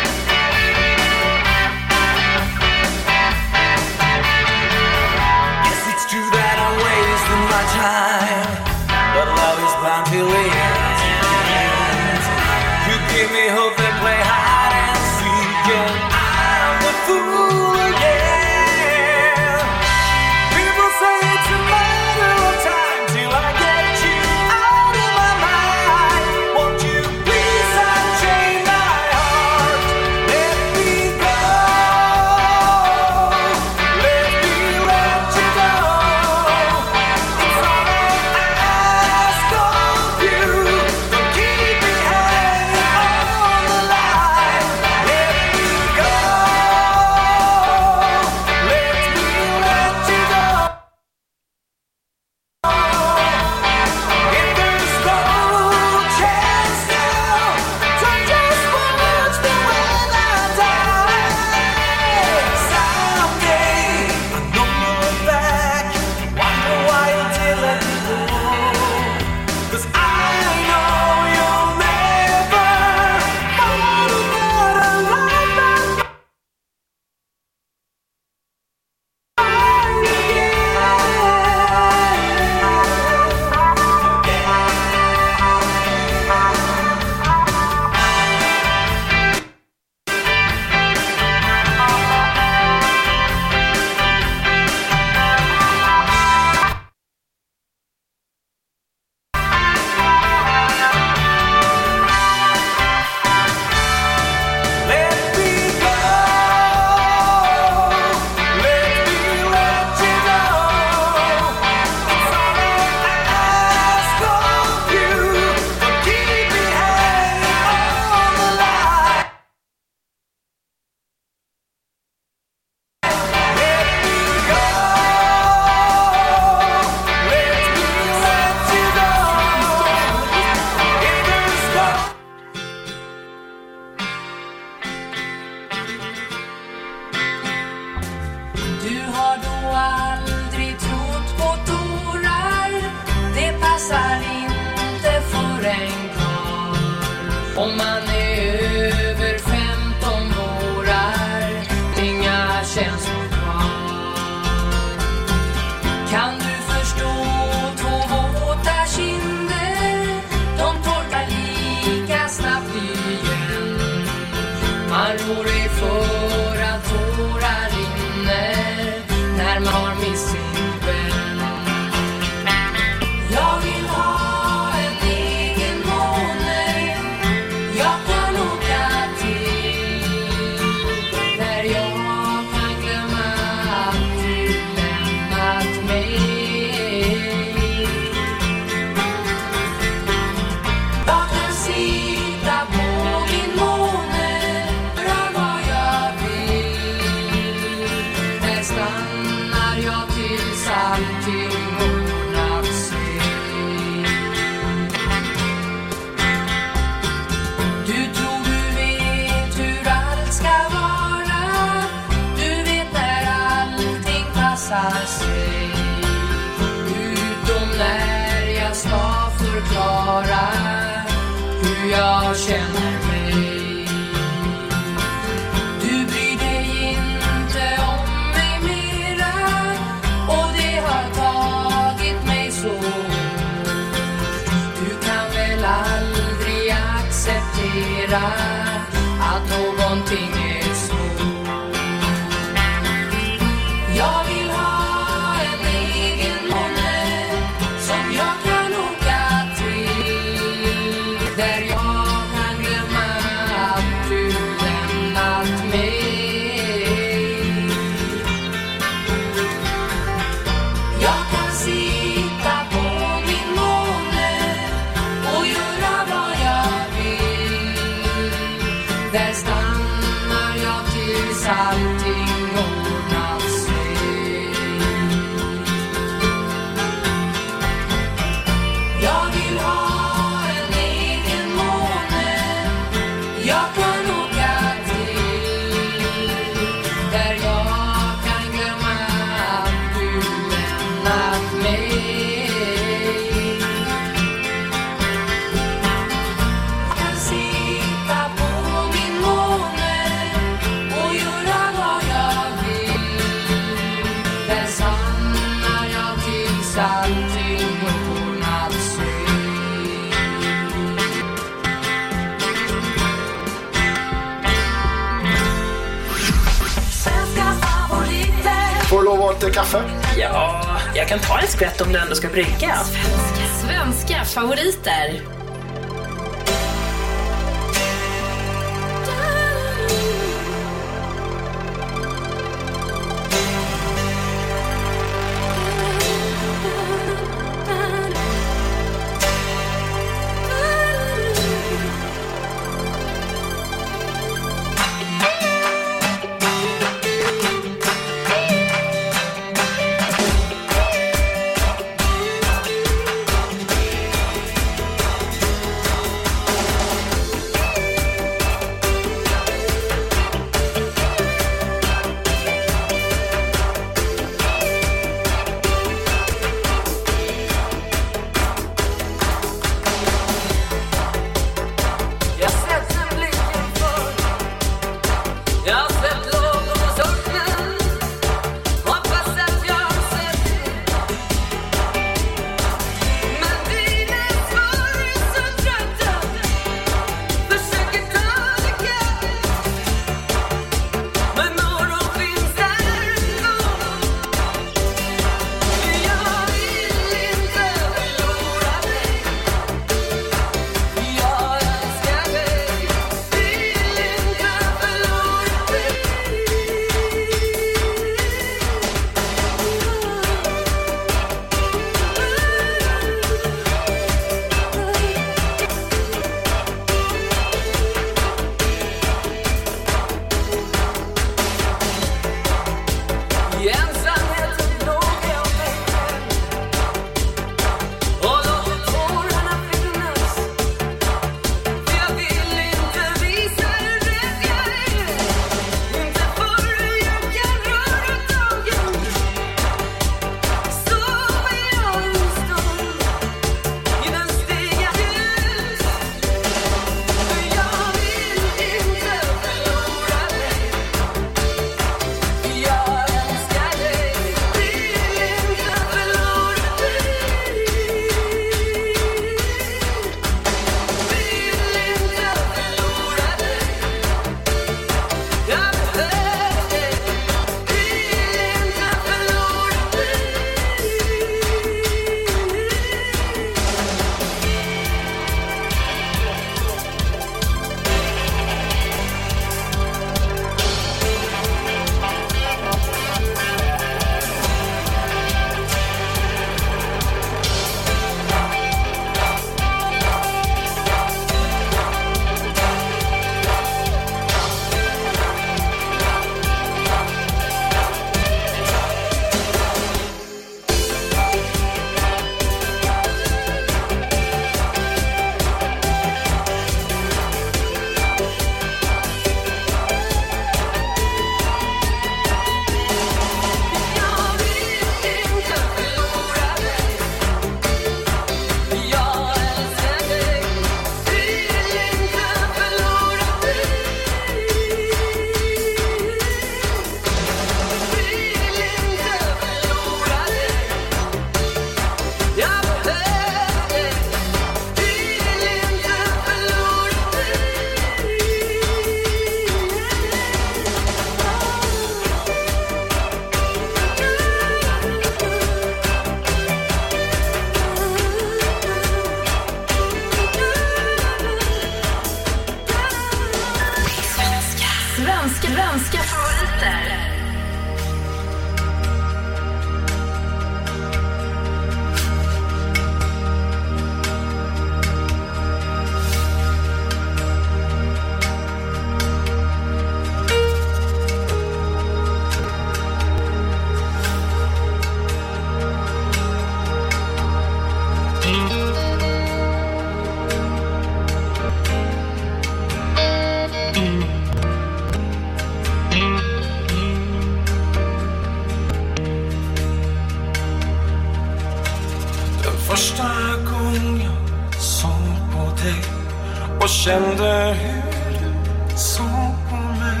kände hur du såg på mig.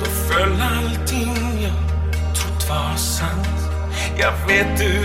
Då föll allting jag trott var sant. Jag vet du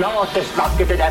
var fanatiskt vackert det där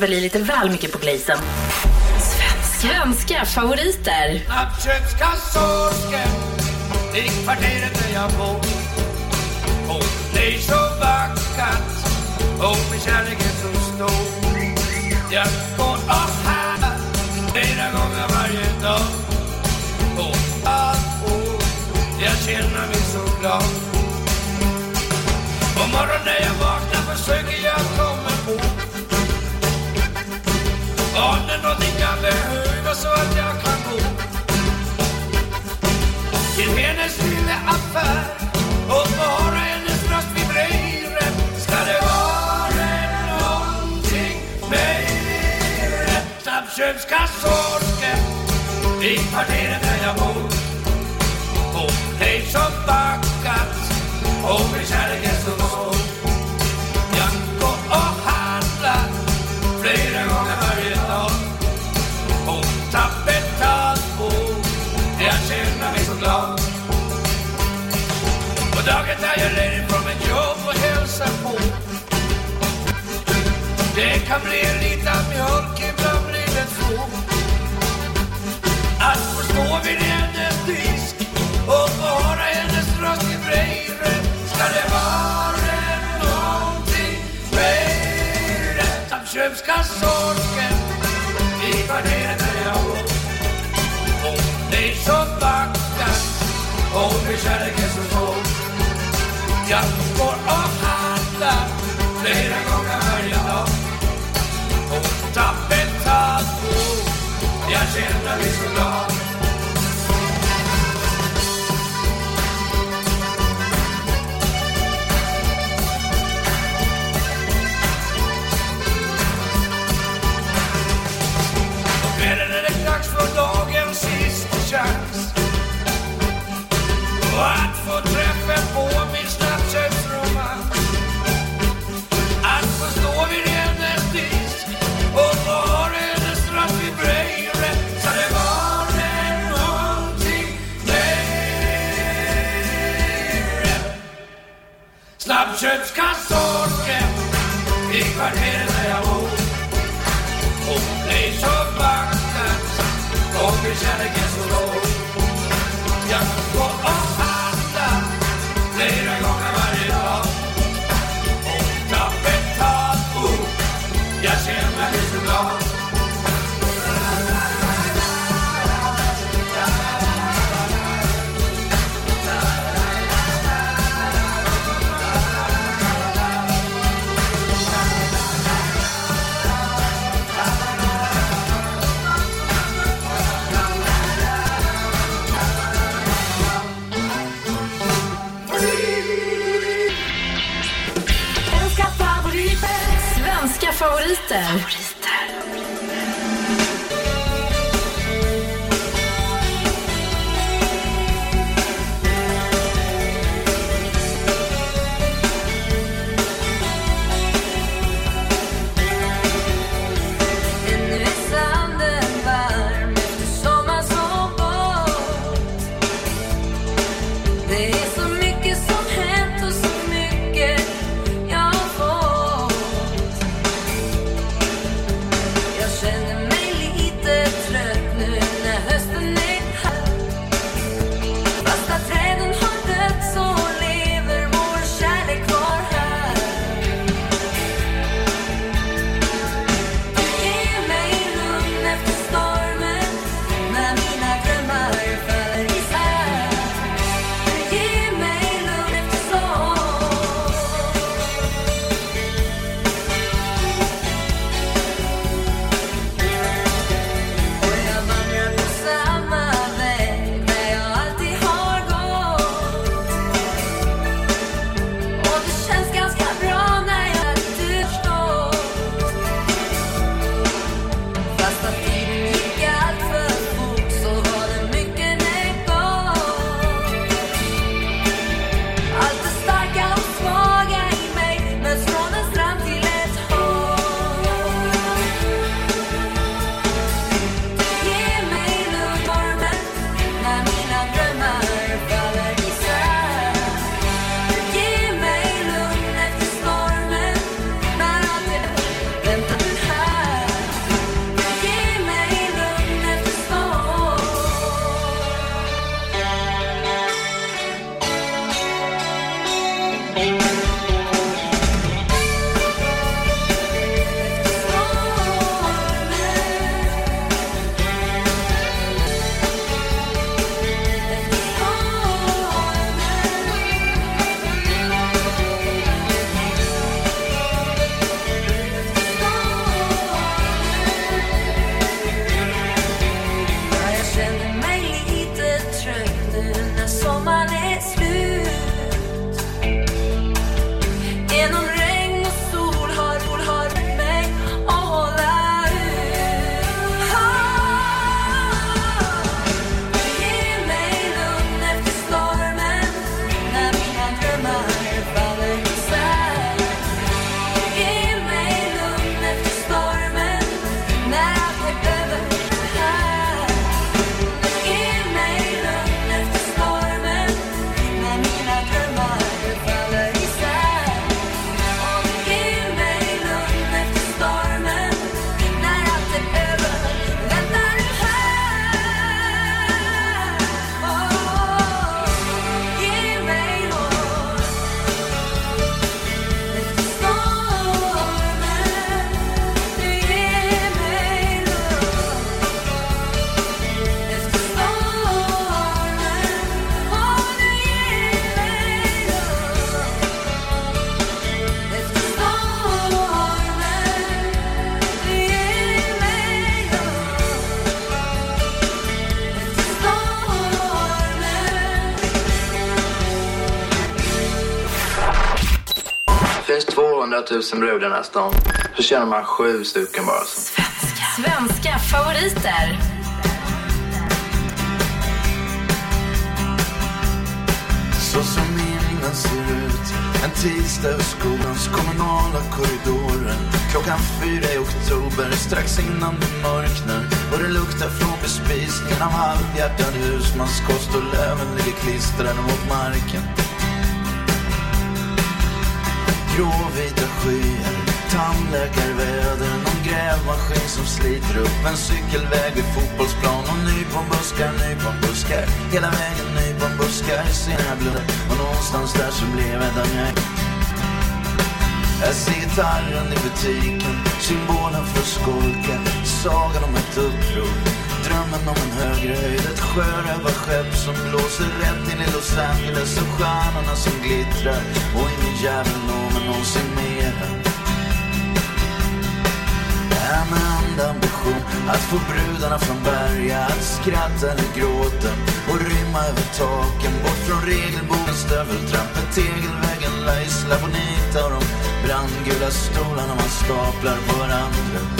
väl i lite väl mycket på glisen. Svenska favoriter. Snabbköpskassörskan i kvarteret där jag bor. Hon är så vackert och min kärlek är så stor. Jag går och handlar flera gånger varje dag. Och allt år, jag känner mig så glad. På morgonen när jag vaknar försöker jag komma på barnen det någonting jag behöver så att jag kan gå Till hennes lilla affär och bara hennes röst vibrerar Ska det vara någonting mer. Snabbköpskassörskan i kvarteret där jag bor. Hon hej så vackert och min kärlek är så På dagen när jag ledig från mitt jobb och hälsar på. Det kan bli en liten mjölk, ibland blir det två. Att få stå vid hennes disk och få höra hennes röst i brevet Ska det vara någonting mer? Snabbköpskassörskan i kvarteret där jag bor Hon är så vacker och med kärleken så stor jag går och handlar flera gånger varje dag. Och tar betalt och jag känner mig så glad. Snabbköpskassörskan i kvarteret där jag bor. Hon är så vacker och min kärlek Svenska 000 brudar i den här stan. Så känner man sju stycken bara. Så. Svenska. Svenska favoriter. Så som minnen ser ut en tisdag i skolans kommunala korridorer Klockan fyra i oktober, strax innan det mörknar Och det luktar från bespisningen av halvhjärtad husmanskost Och löven ligger klistrade mot marken Gråvit skyer, tandläkarväder Någon grävmaskin som sliter upp en cykelväg. Vid fotbollsplan Och nyponbuskar, nyponbuskar Hela vägen nyponbuskar I jag blöder Och någonstans där så blev jag där jag jag ser gitarren i butiken, symbolen för att skolka Sagan om ett uppror, drömmen om en högre höjd Ett sjörövarskepp som blåser rätt in i Los Angeles Och stjärnorna som glittrar. Och ingen jävel når mig någonsin mera En enda ambition att få brudarna från Berga Att skratta eller gråta och rymma över taken Bort från regelbokens stöveltramp tegelväggen, La Isla Bonita och de brandgula stolarna man staplar på varandra.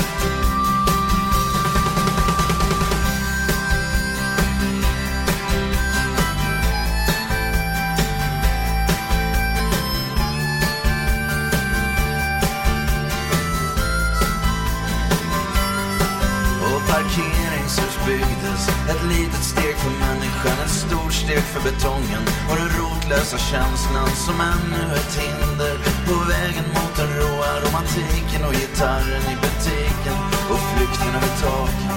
Byggdes Ett litet steg för människan Ett stort steg för betongen Och den rotlösa känslan som ännu ett hinder På vägen mot den råa romantiken Och gitarren i butiken Och flykten över taken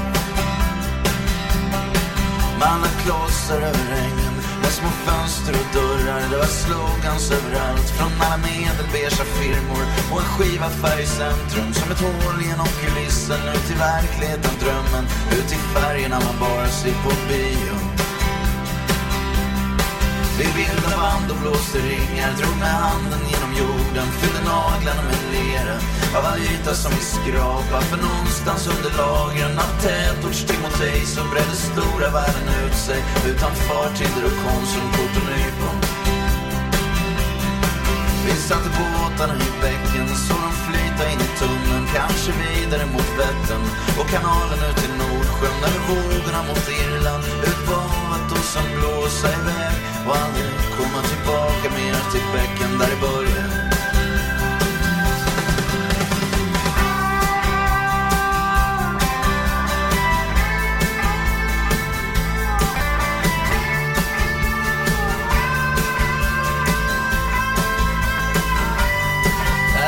Mannaklossar över ängen med små fönster och dörrar Det var slogans överallt. Från alla medelbeiga firmor Och en skiva i centrum. Som ett hål genom kulissen Ut i verkligheten, drömmen. Ut i färgerna man bara ser på bio vi vilda band och blåste ringar Drog med handen genom jorden Fyllde naglarna med lera. Av all yta som vi skrapa För någonstans under lagren. Av tätorts Timotej Så bredde stora världen ut sig. Utan fartider och konsumkort och nypon. Vi satte båtarna i bäcken Så de flyta in i tunneln. Kanske vidare mot Vättern Och kanalen ut till Nordsjön. Över vågorna mot Irland Ut på havet och sen blåsa iväg. Och aldrig komma tillbaka mer till bäcken där i början.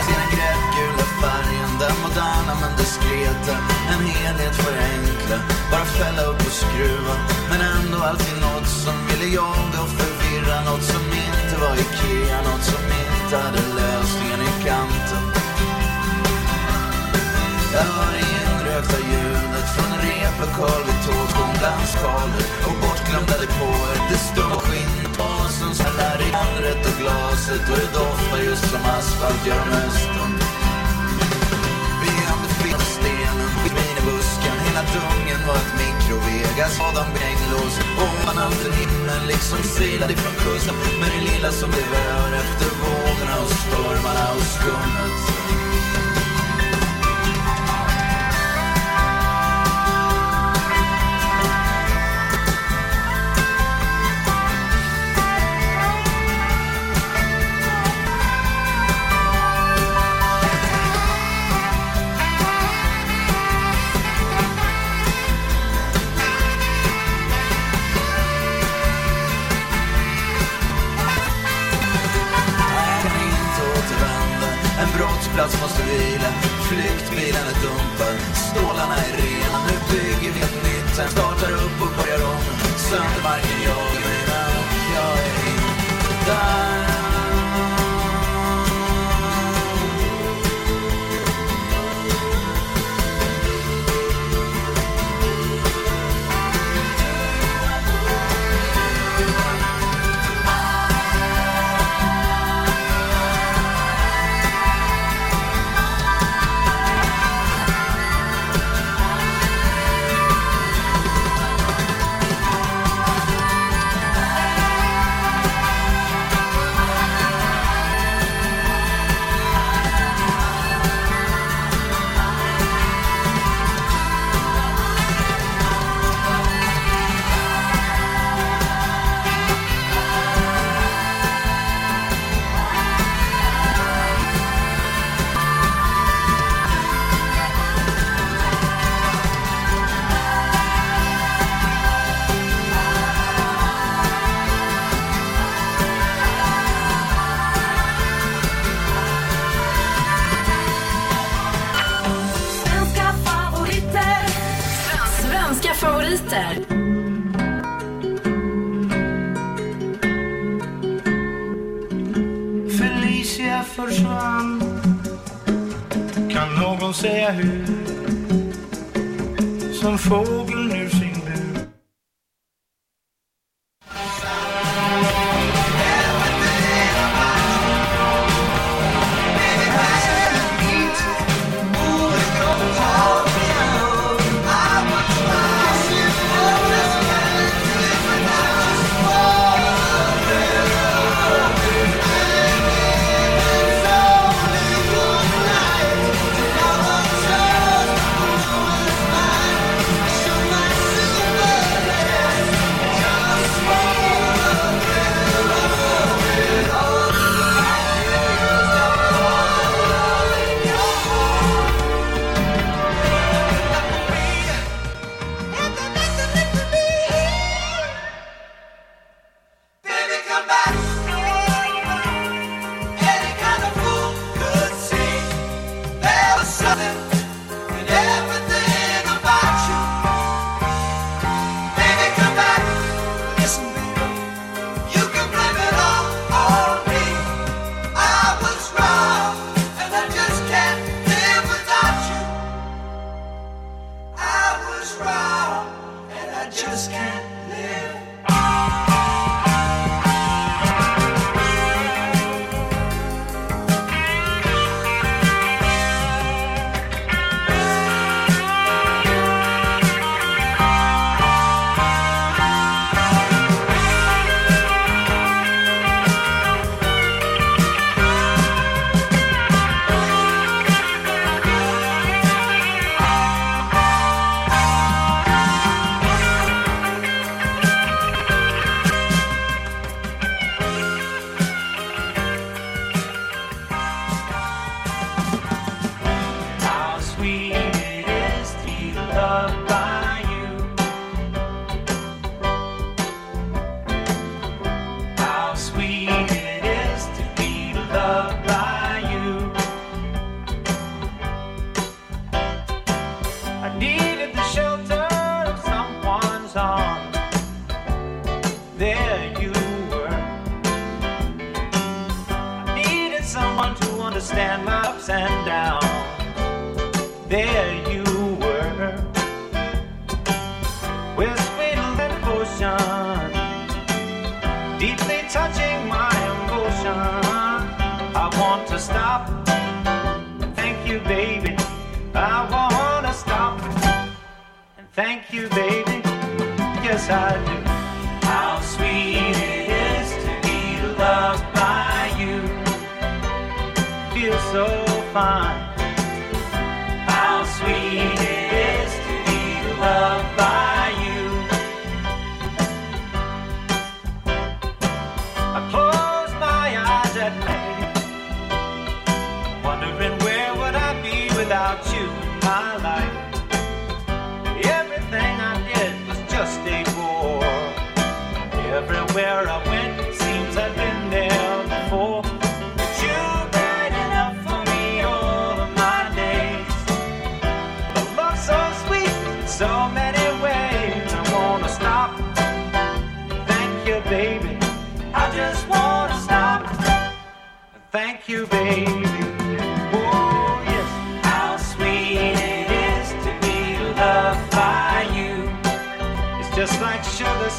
Den gräddgula färgen, den moderna men diskreta En helhet för enkla, bara fälla upp och skruva Men ändå alltid något som ville jaga och förvirra Något som inte var Ikea, något som inte hade lösningen i kanten. Jag hör inrökta ljudet från en replokal vid Tågom Och bortglömda depåer, det stumma skinnbasen som där i handret och glaset Och det doftar just som asfalt gör om hösten Vi finns fel stenen, minibusken Hela dungen var ett mikrovegas. Adam Benglås Ovan allt en himlen liksom silade ifrån kusten Men det lilla som blev över efter vågorna och stormarna och skummet. Brottsplats Flyktbilen är dumpad Stålarna är rena. Nu bygger vi ett nytt. Sen Startar upp och börjar om. Söndermarken jagar mig men jag är inte där.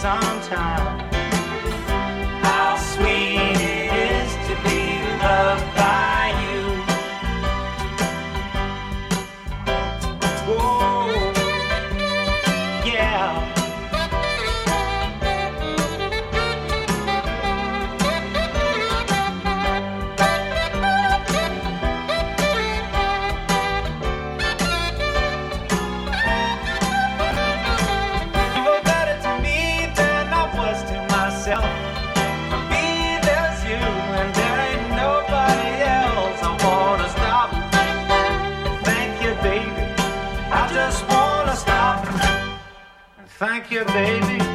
Sometimes. Baby.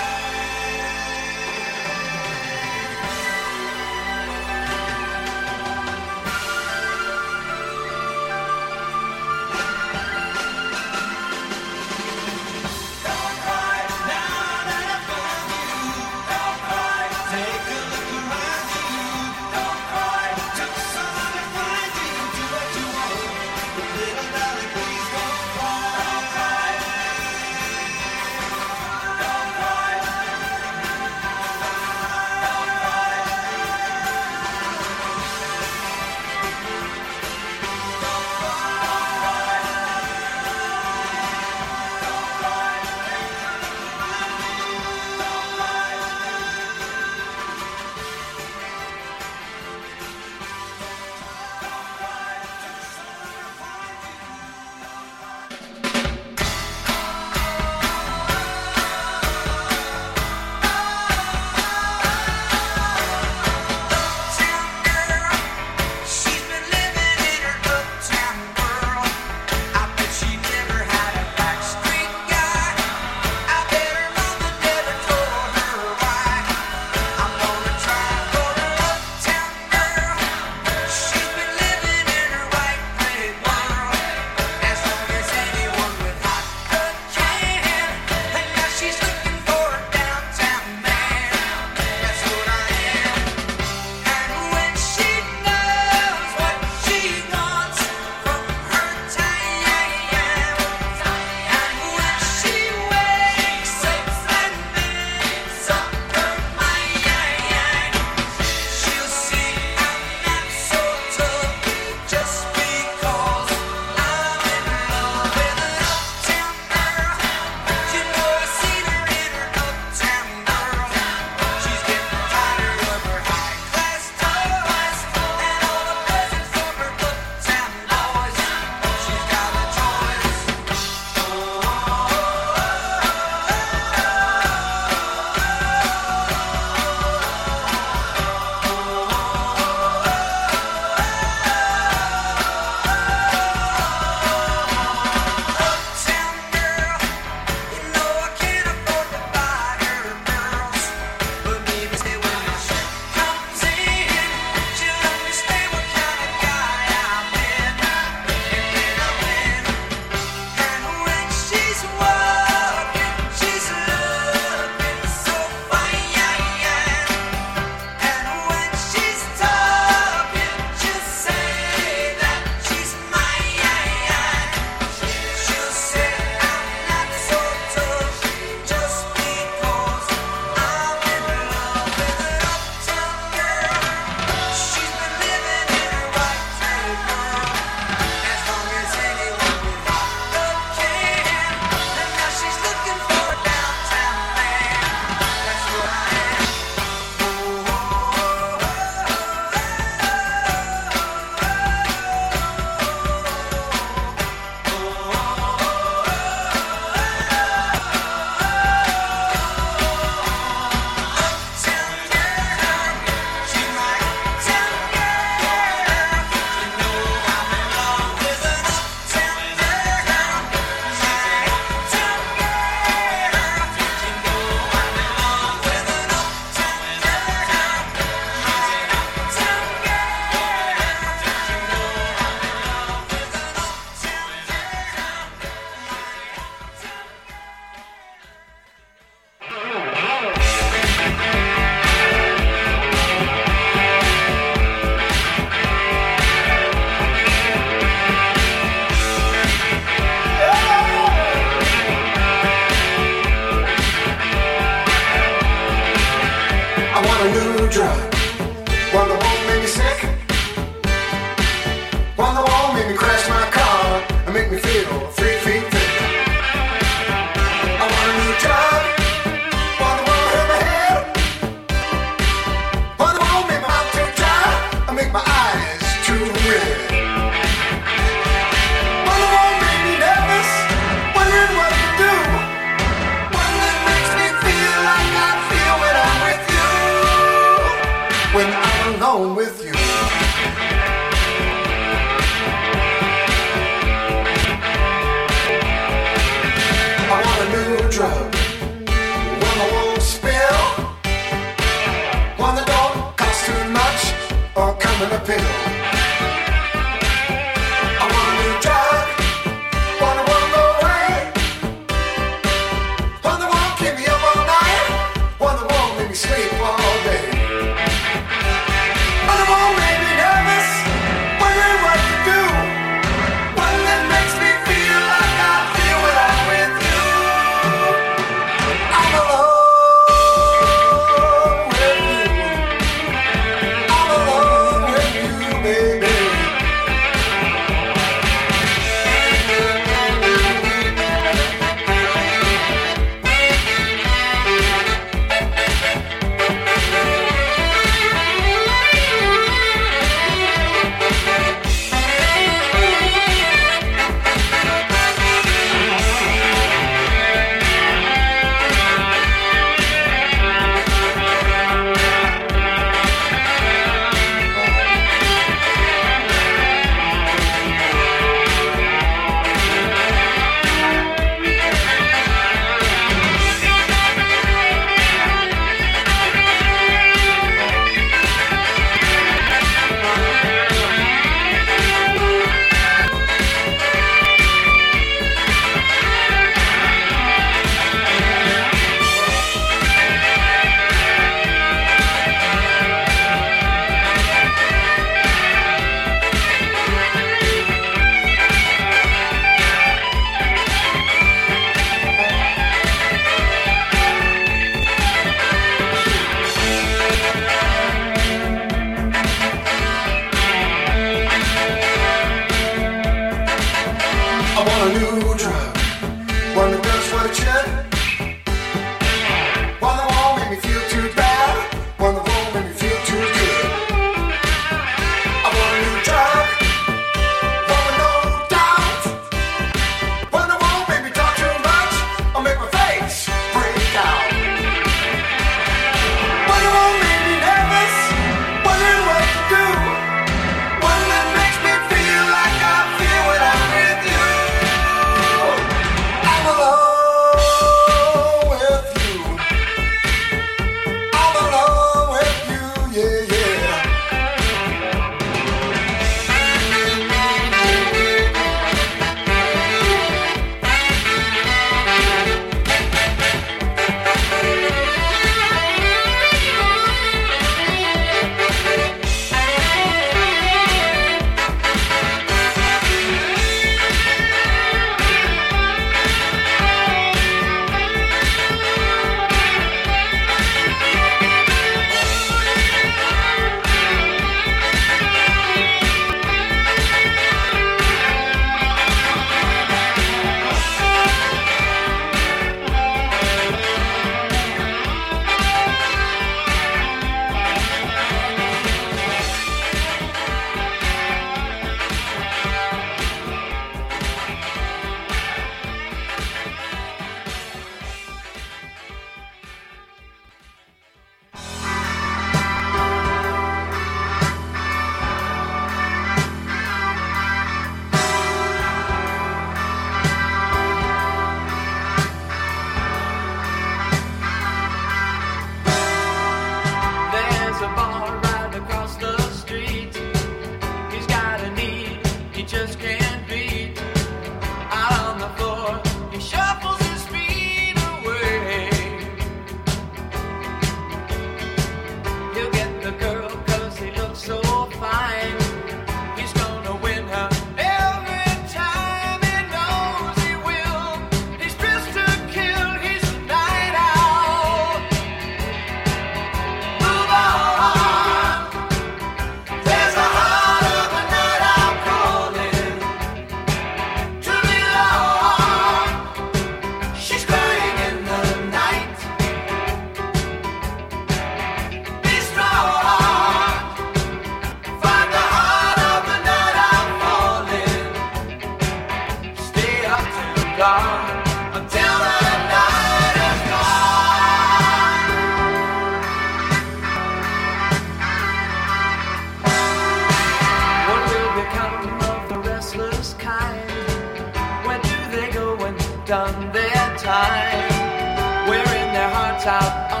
Out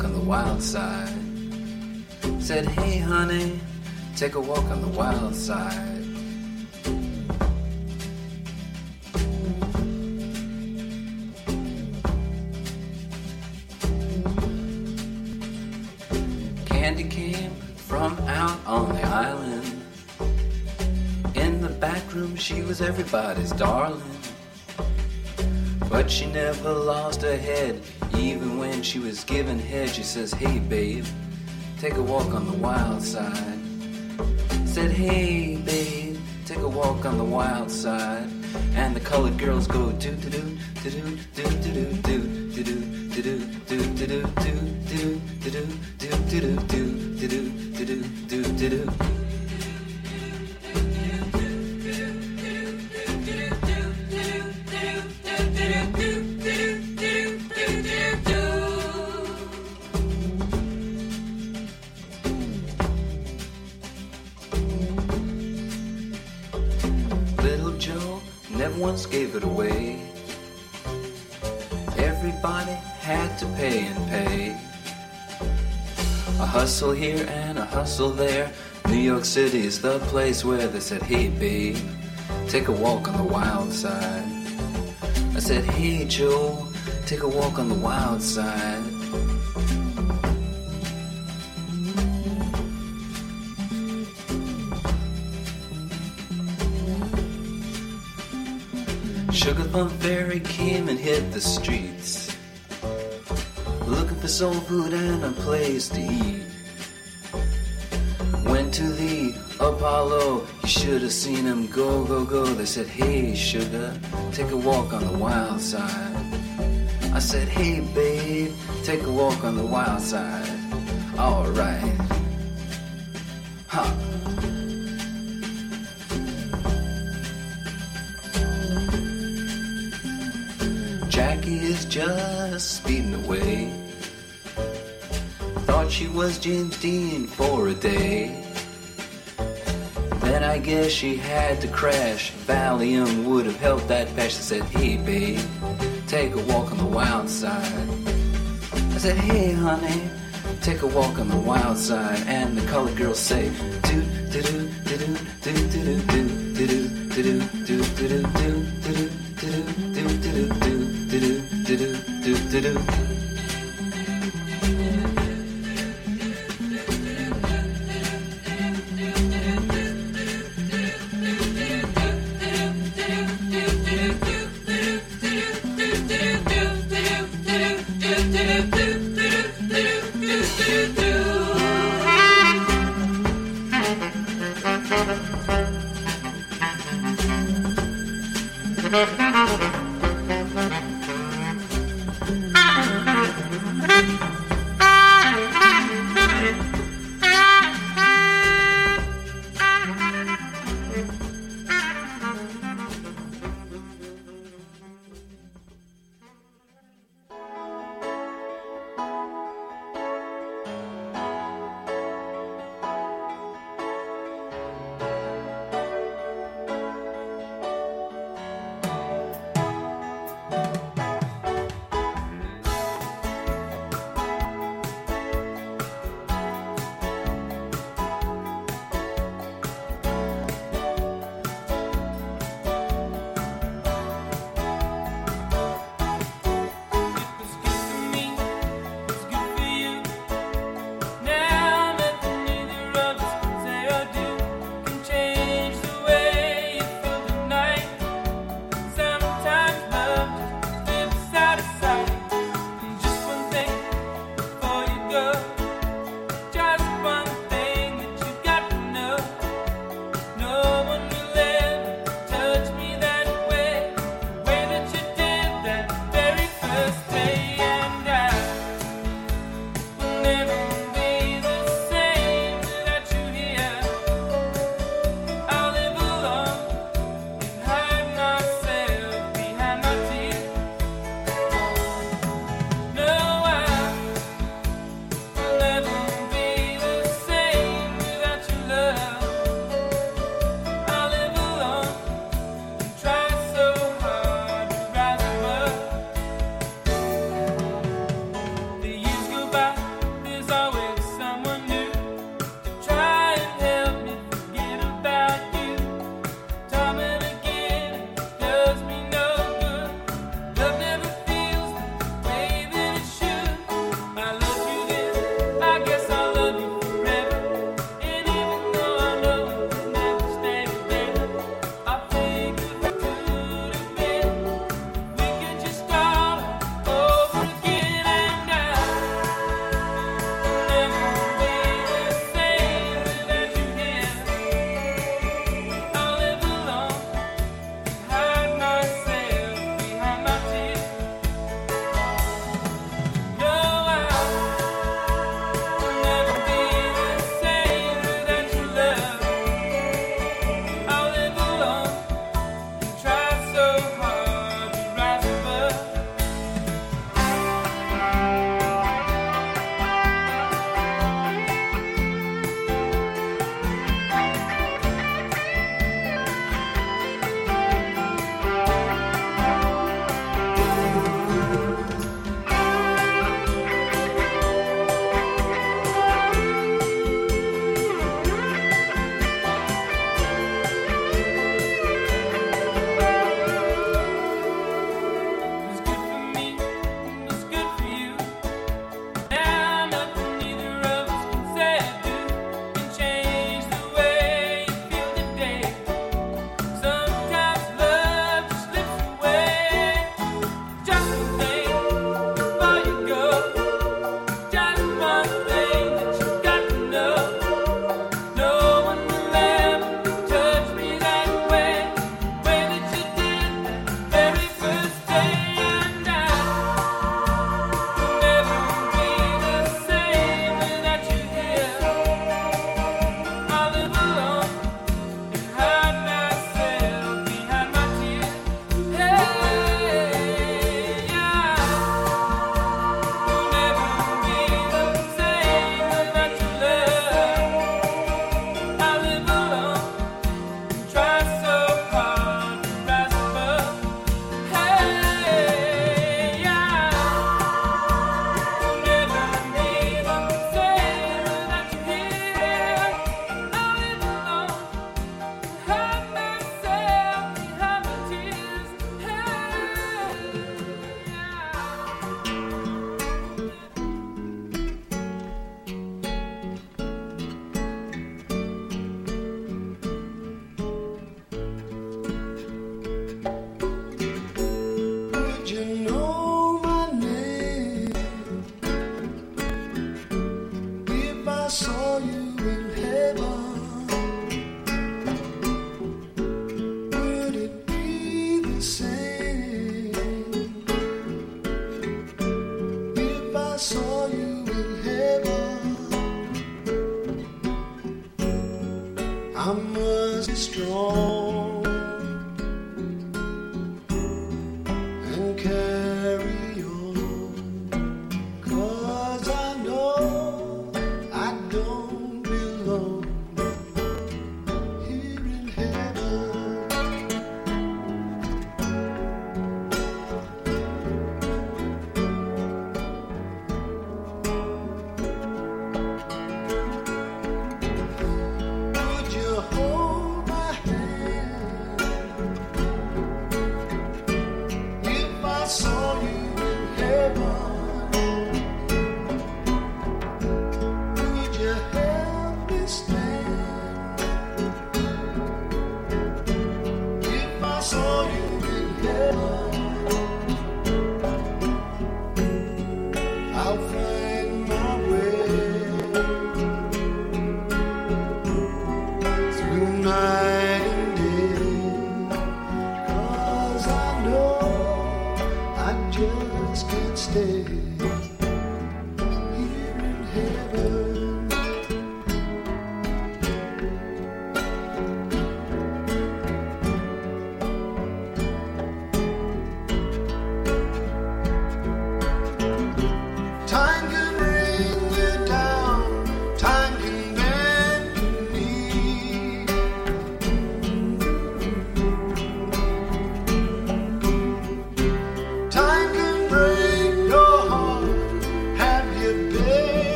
Walk on the wild side. Said, Hey, honey, take a walk on the wild side. Candy came from out on the island. In the back room, she was everybody's darling. But she never lost her head, she was giving head. She says, Hey, babe, take a walk on the wild side. Said, Hey, babe, take a walk on the wild side. And the colored girls go do do do do do is the place where they said, Hey, babe, take a walk on the wild side. I said, Hey, Joe, take a walk on the wild side. Sugar Plum Fairy came and hit the streets. Looking for soul food and a place to eat. Went to the Apollo, you should have seen him go, go, go. They said, Hey, sugar, take a walk on the wild side. I said, Hey, babe, take a walk on the wild side. Alright. Huh. Jackie is just speeding away. Thought she was James Dean for a day. I guess she had to crash. Valium would have helped that patch. I said, Hey, babe, take a walk on the wild side. I said, Hey, honey, take a walk on the wild side. And the colored girls say, do, do, do, do, do, do, do, do, do, do, Do, do, do, do, do, do, do, do, do, do, do, do, do, do, do, do, do, do, do.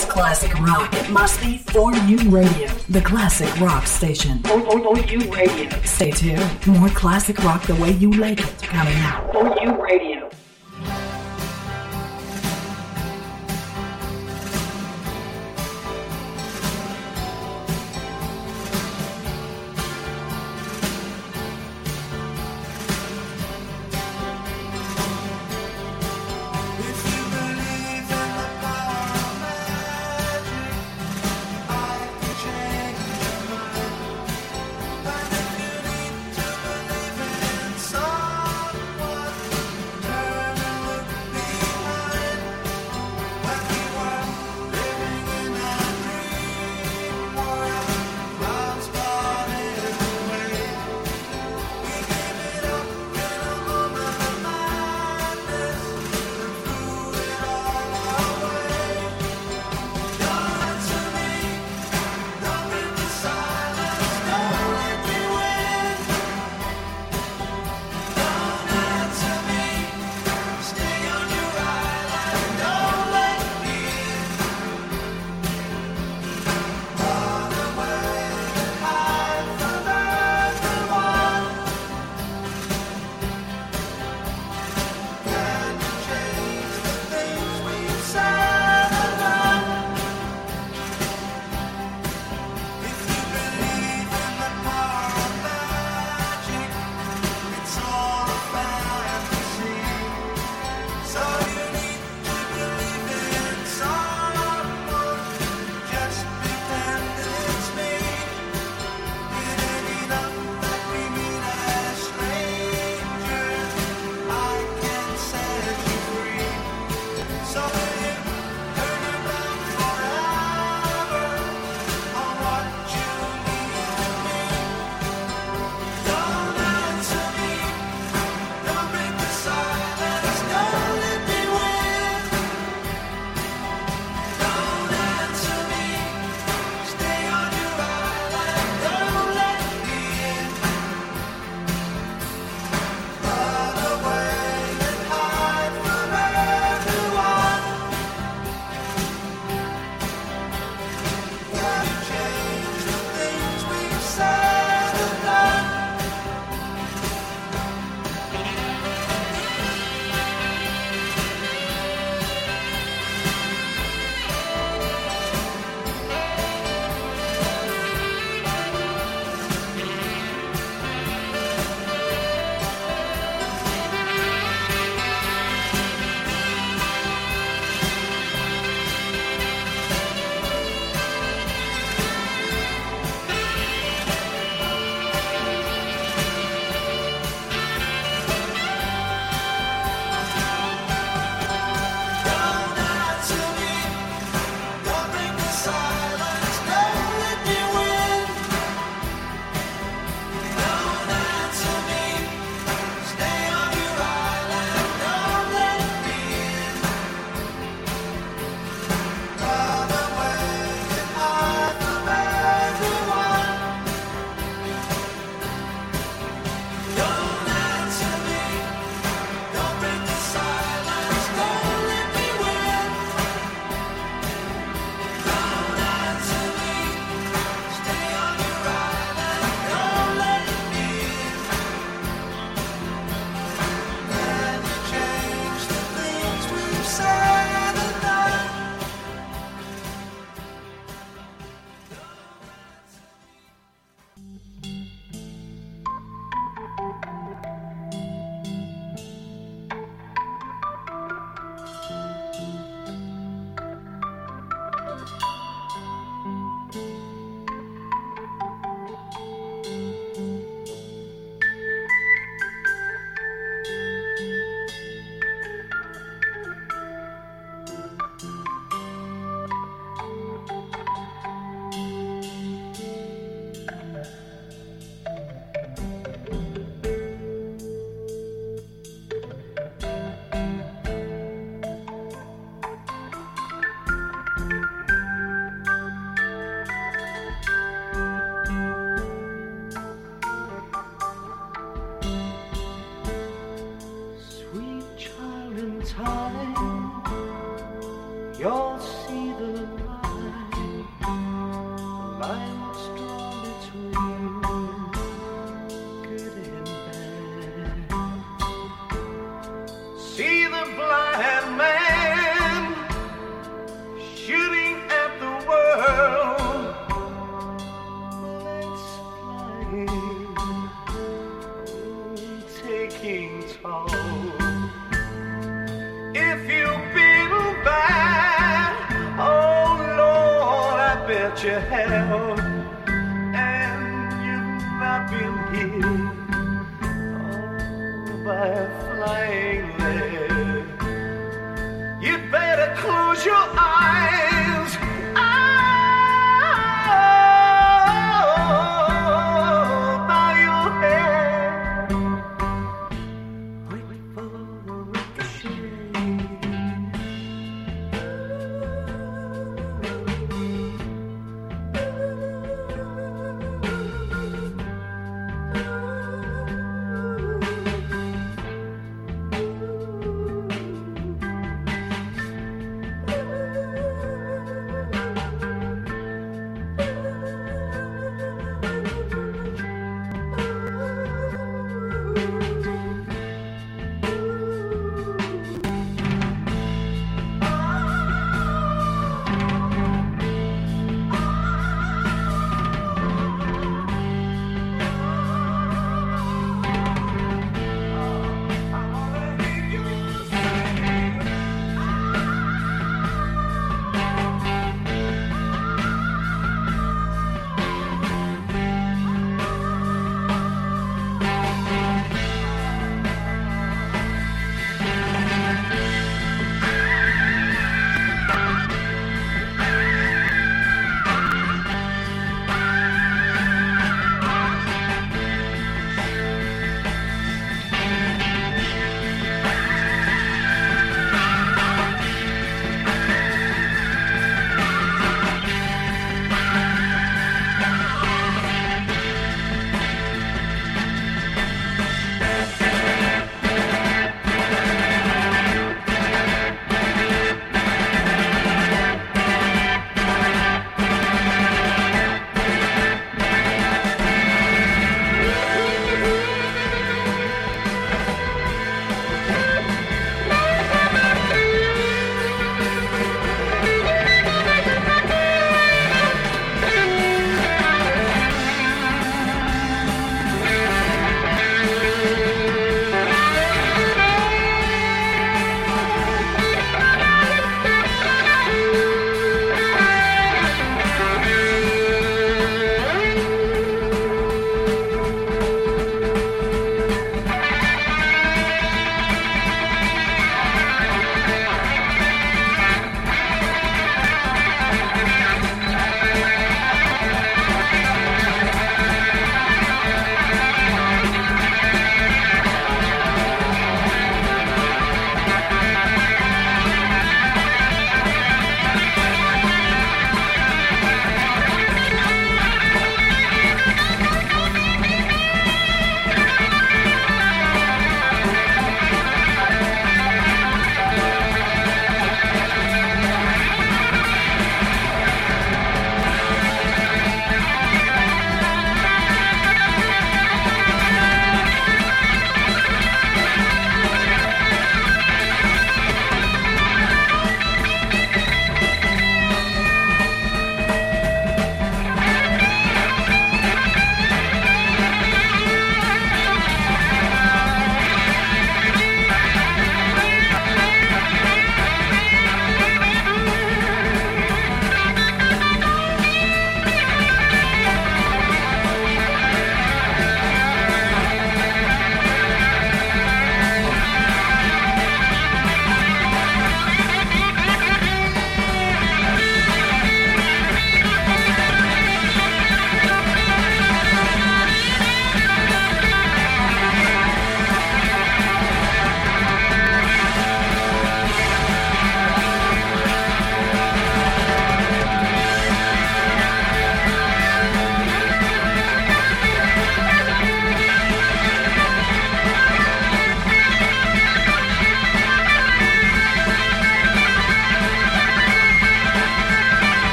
Best classic rock. It must be for you radio, the classic rock station. For, for, you radio. Stay tuned. More classic rock the way you like it coming out.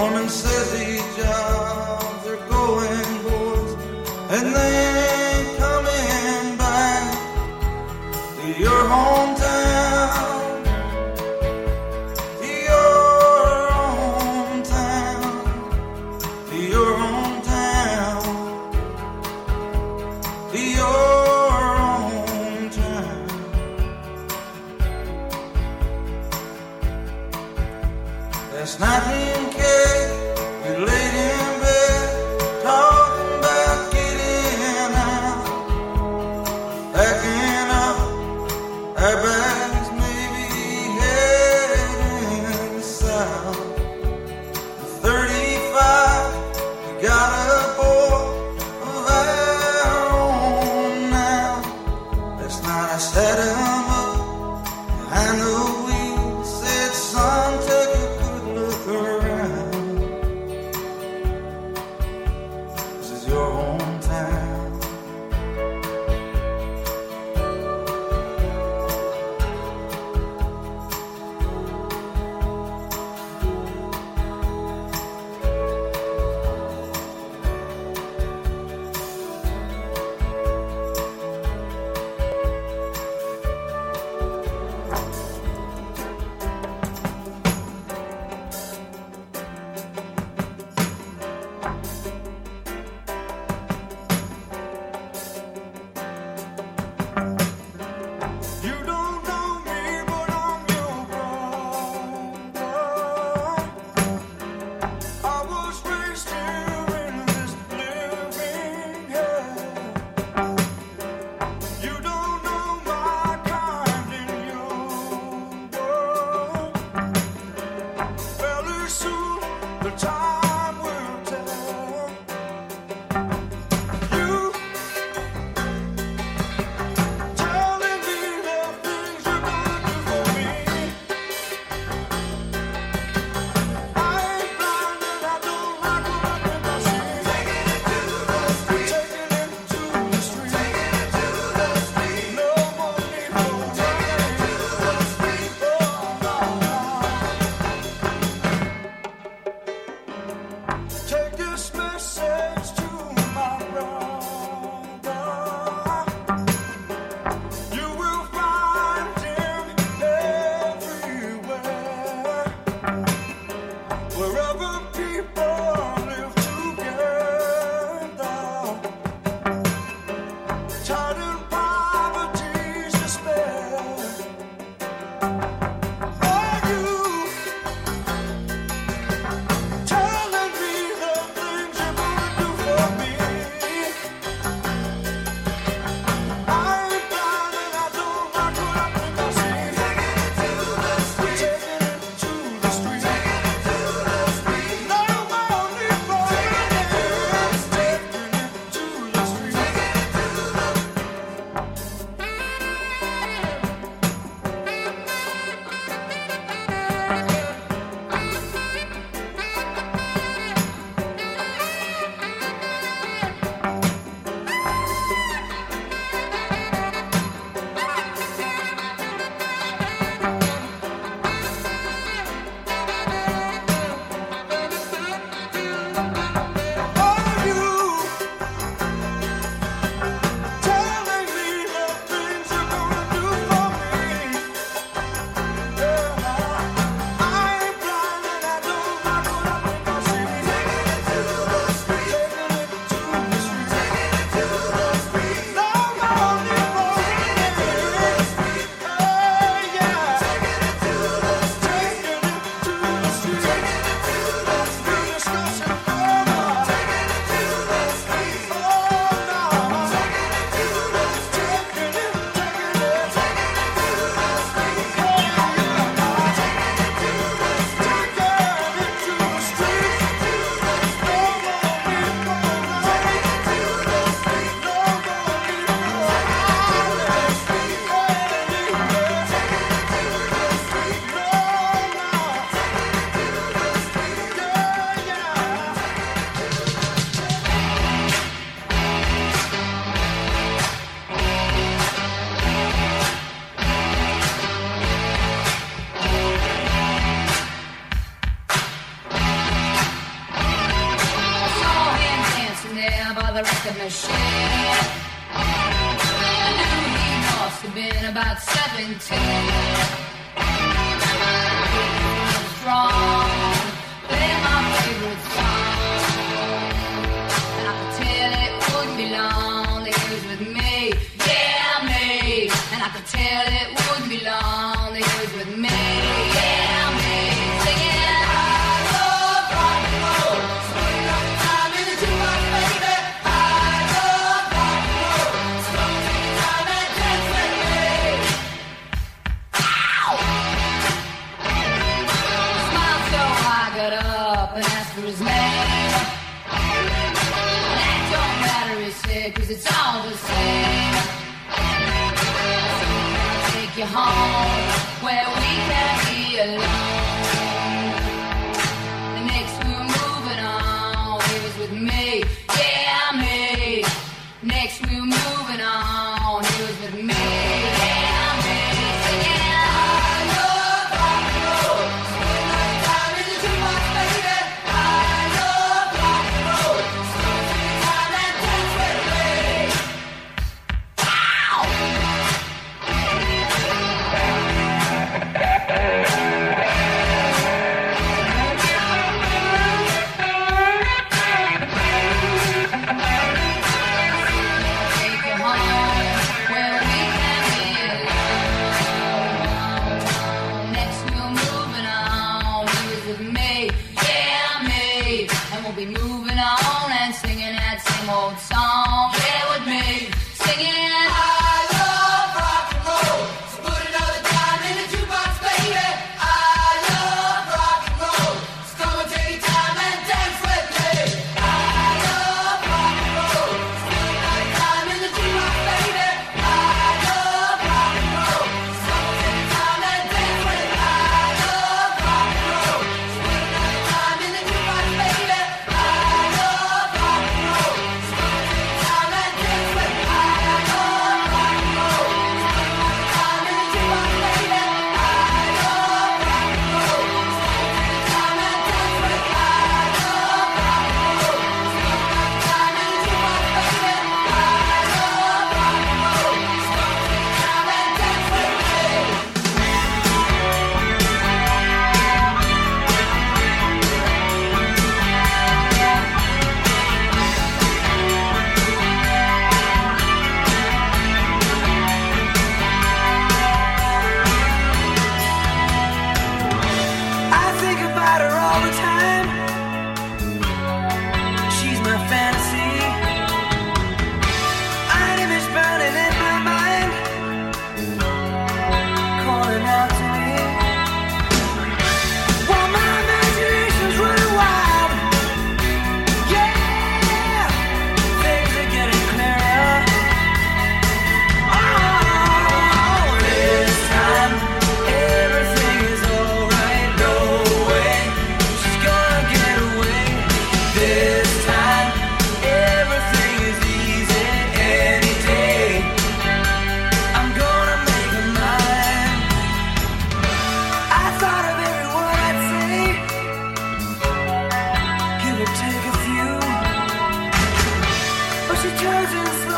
Morning says the jobs are going boys, and they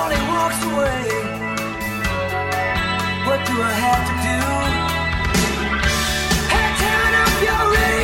slowly walks away. What do I have to do? Hey, turn up your radio.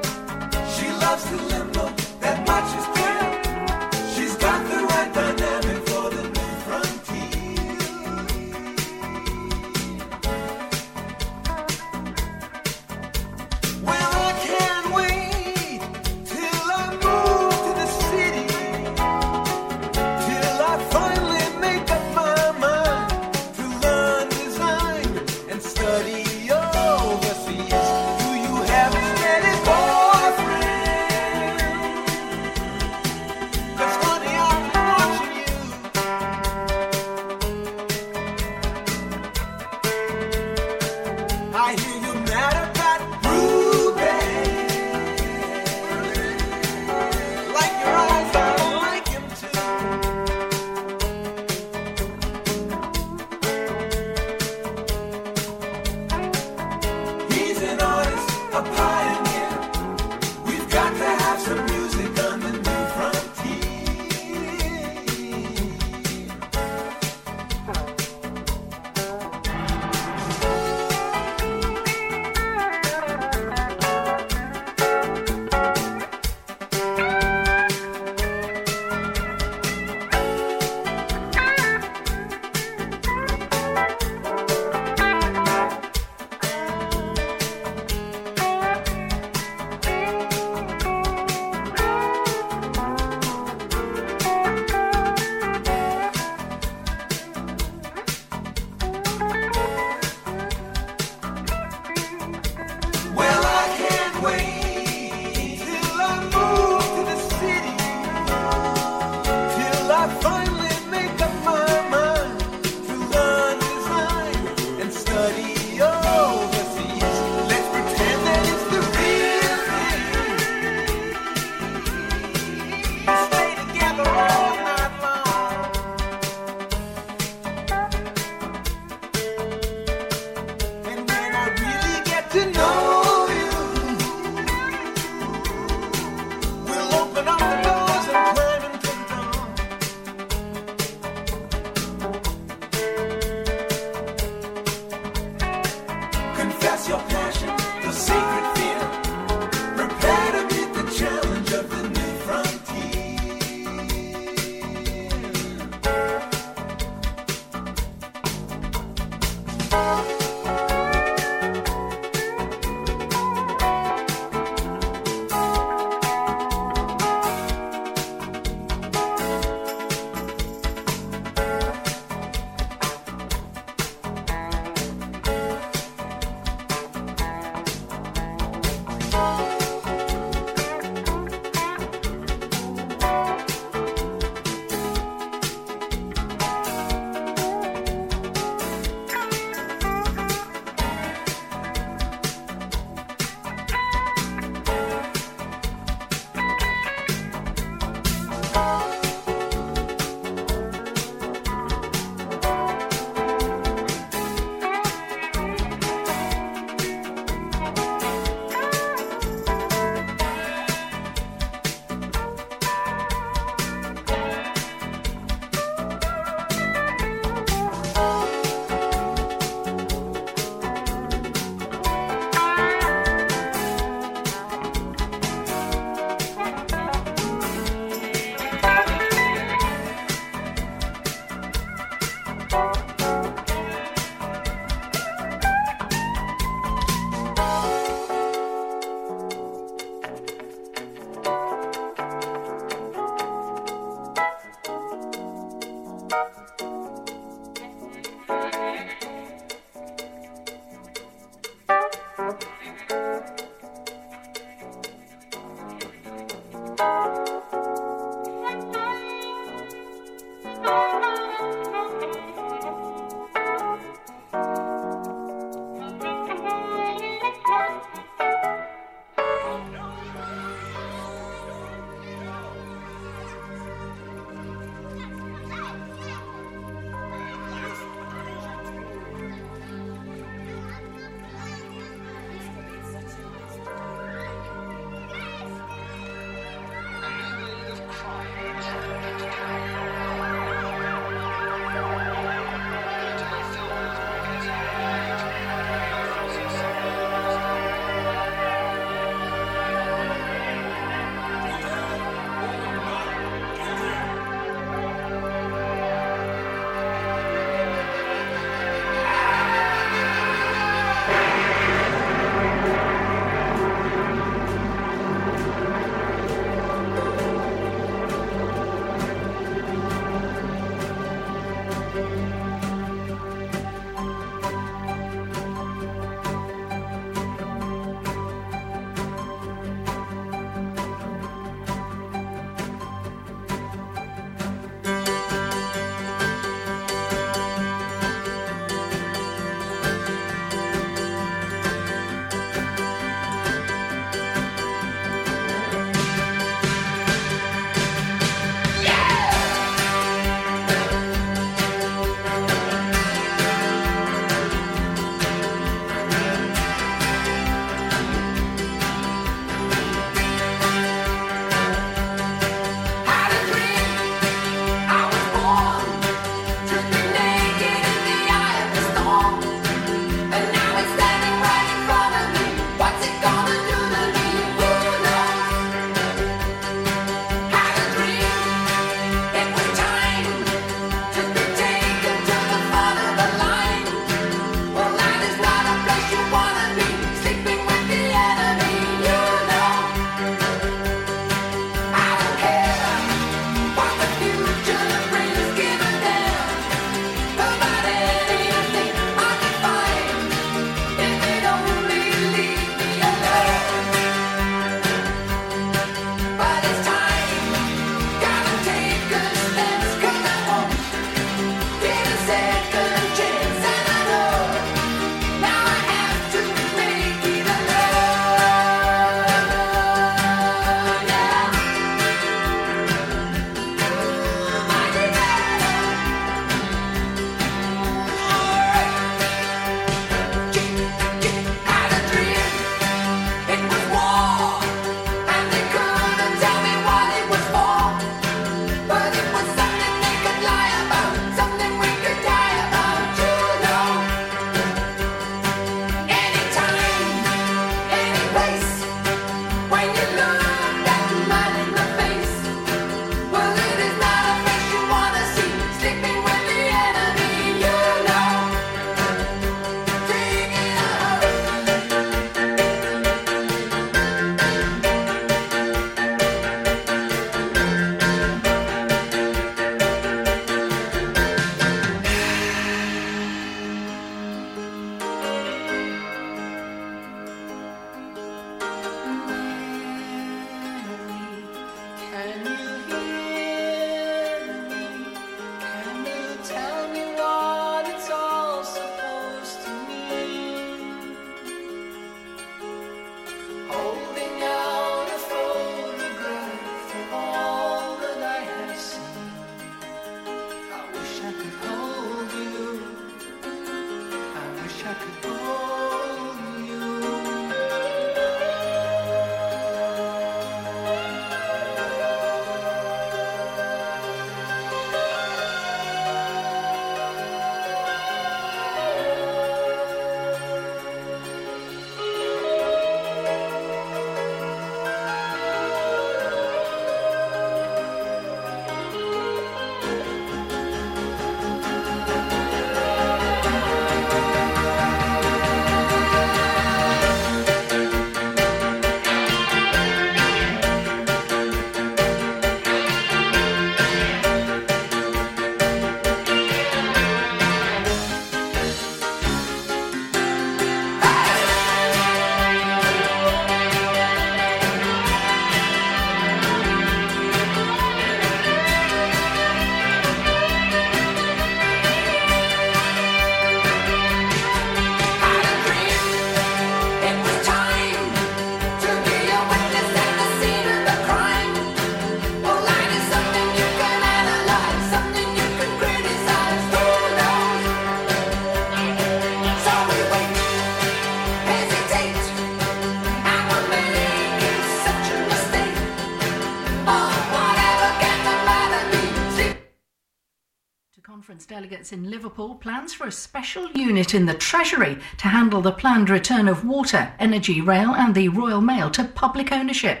In Liverpool plans for a special unit in the Treasury to handle the planned return of water, energy, rail, and the Royal Mail to public ownership.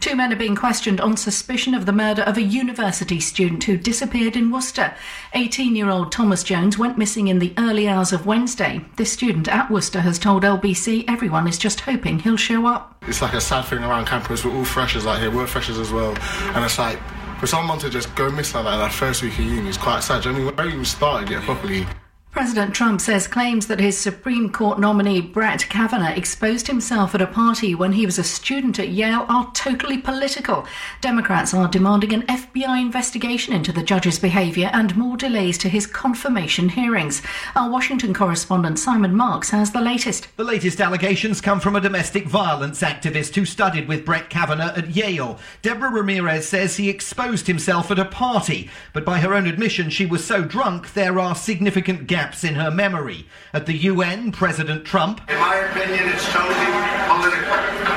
Two men are being questioned on suspicion of the murder of a university student who disappeared in Worcester. 18 year old Thomas Jones went missing in the early hours of Wednesday. This student at Worcester has told LBC everyone is just hoping he'll show up. It's like a sad thing around campus. We're all freshers out here. We're freshers as well, and it's like for someone to just go missing like that that first week of uni is quite sad. I mean, haven't even started yet properly. President Trump says claims that his Supreme Court nominee Brett Kavanaugh exposed himself at a party when he was a student at Yale are totally political. Democrats are demanding an FBI investigation into the judge's behaviour and more delays to his confirmation hearings. Our Washington correspondent Simon Marks has the latest. The latest allegations come from a domestic violence activist who studied with Brett Kavanaugh at Yale. Deborah Ramirez says he exposed himself at a party, but by her own admission, she was so drunk there are significant gaps in her memory. At the UN, President Trump In my opinion, it's totally political.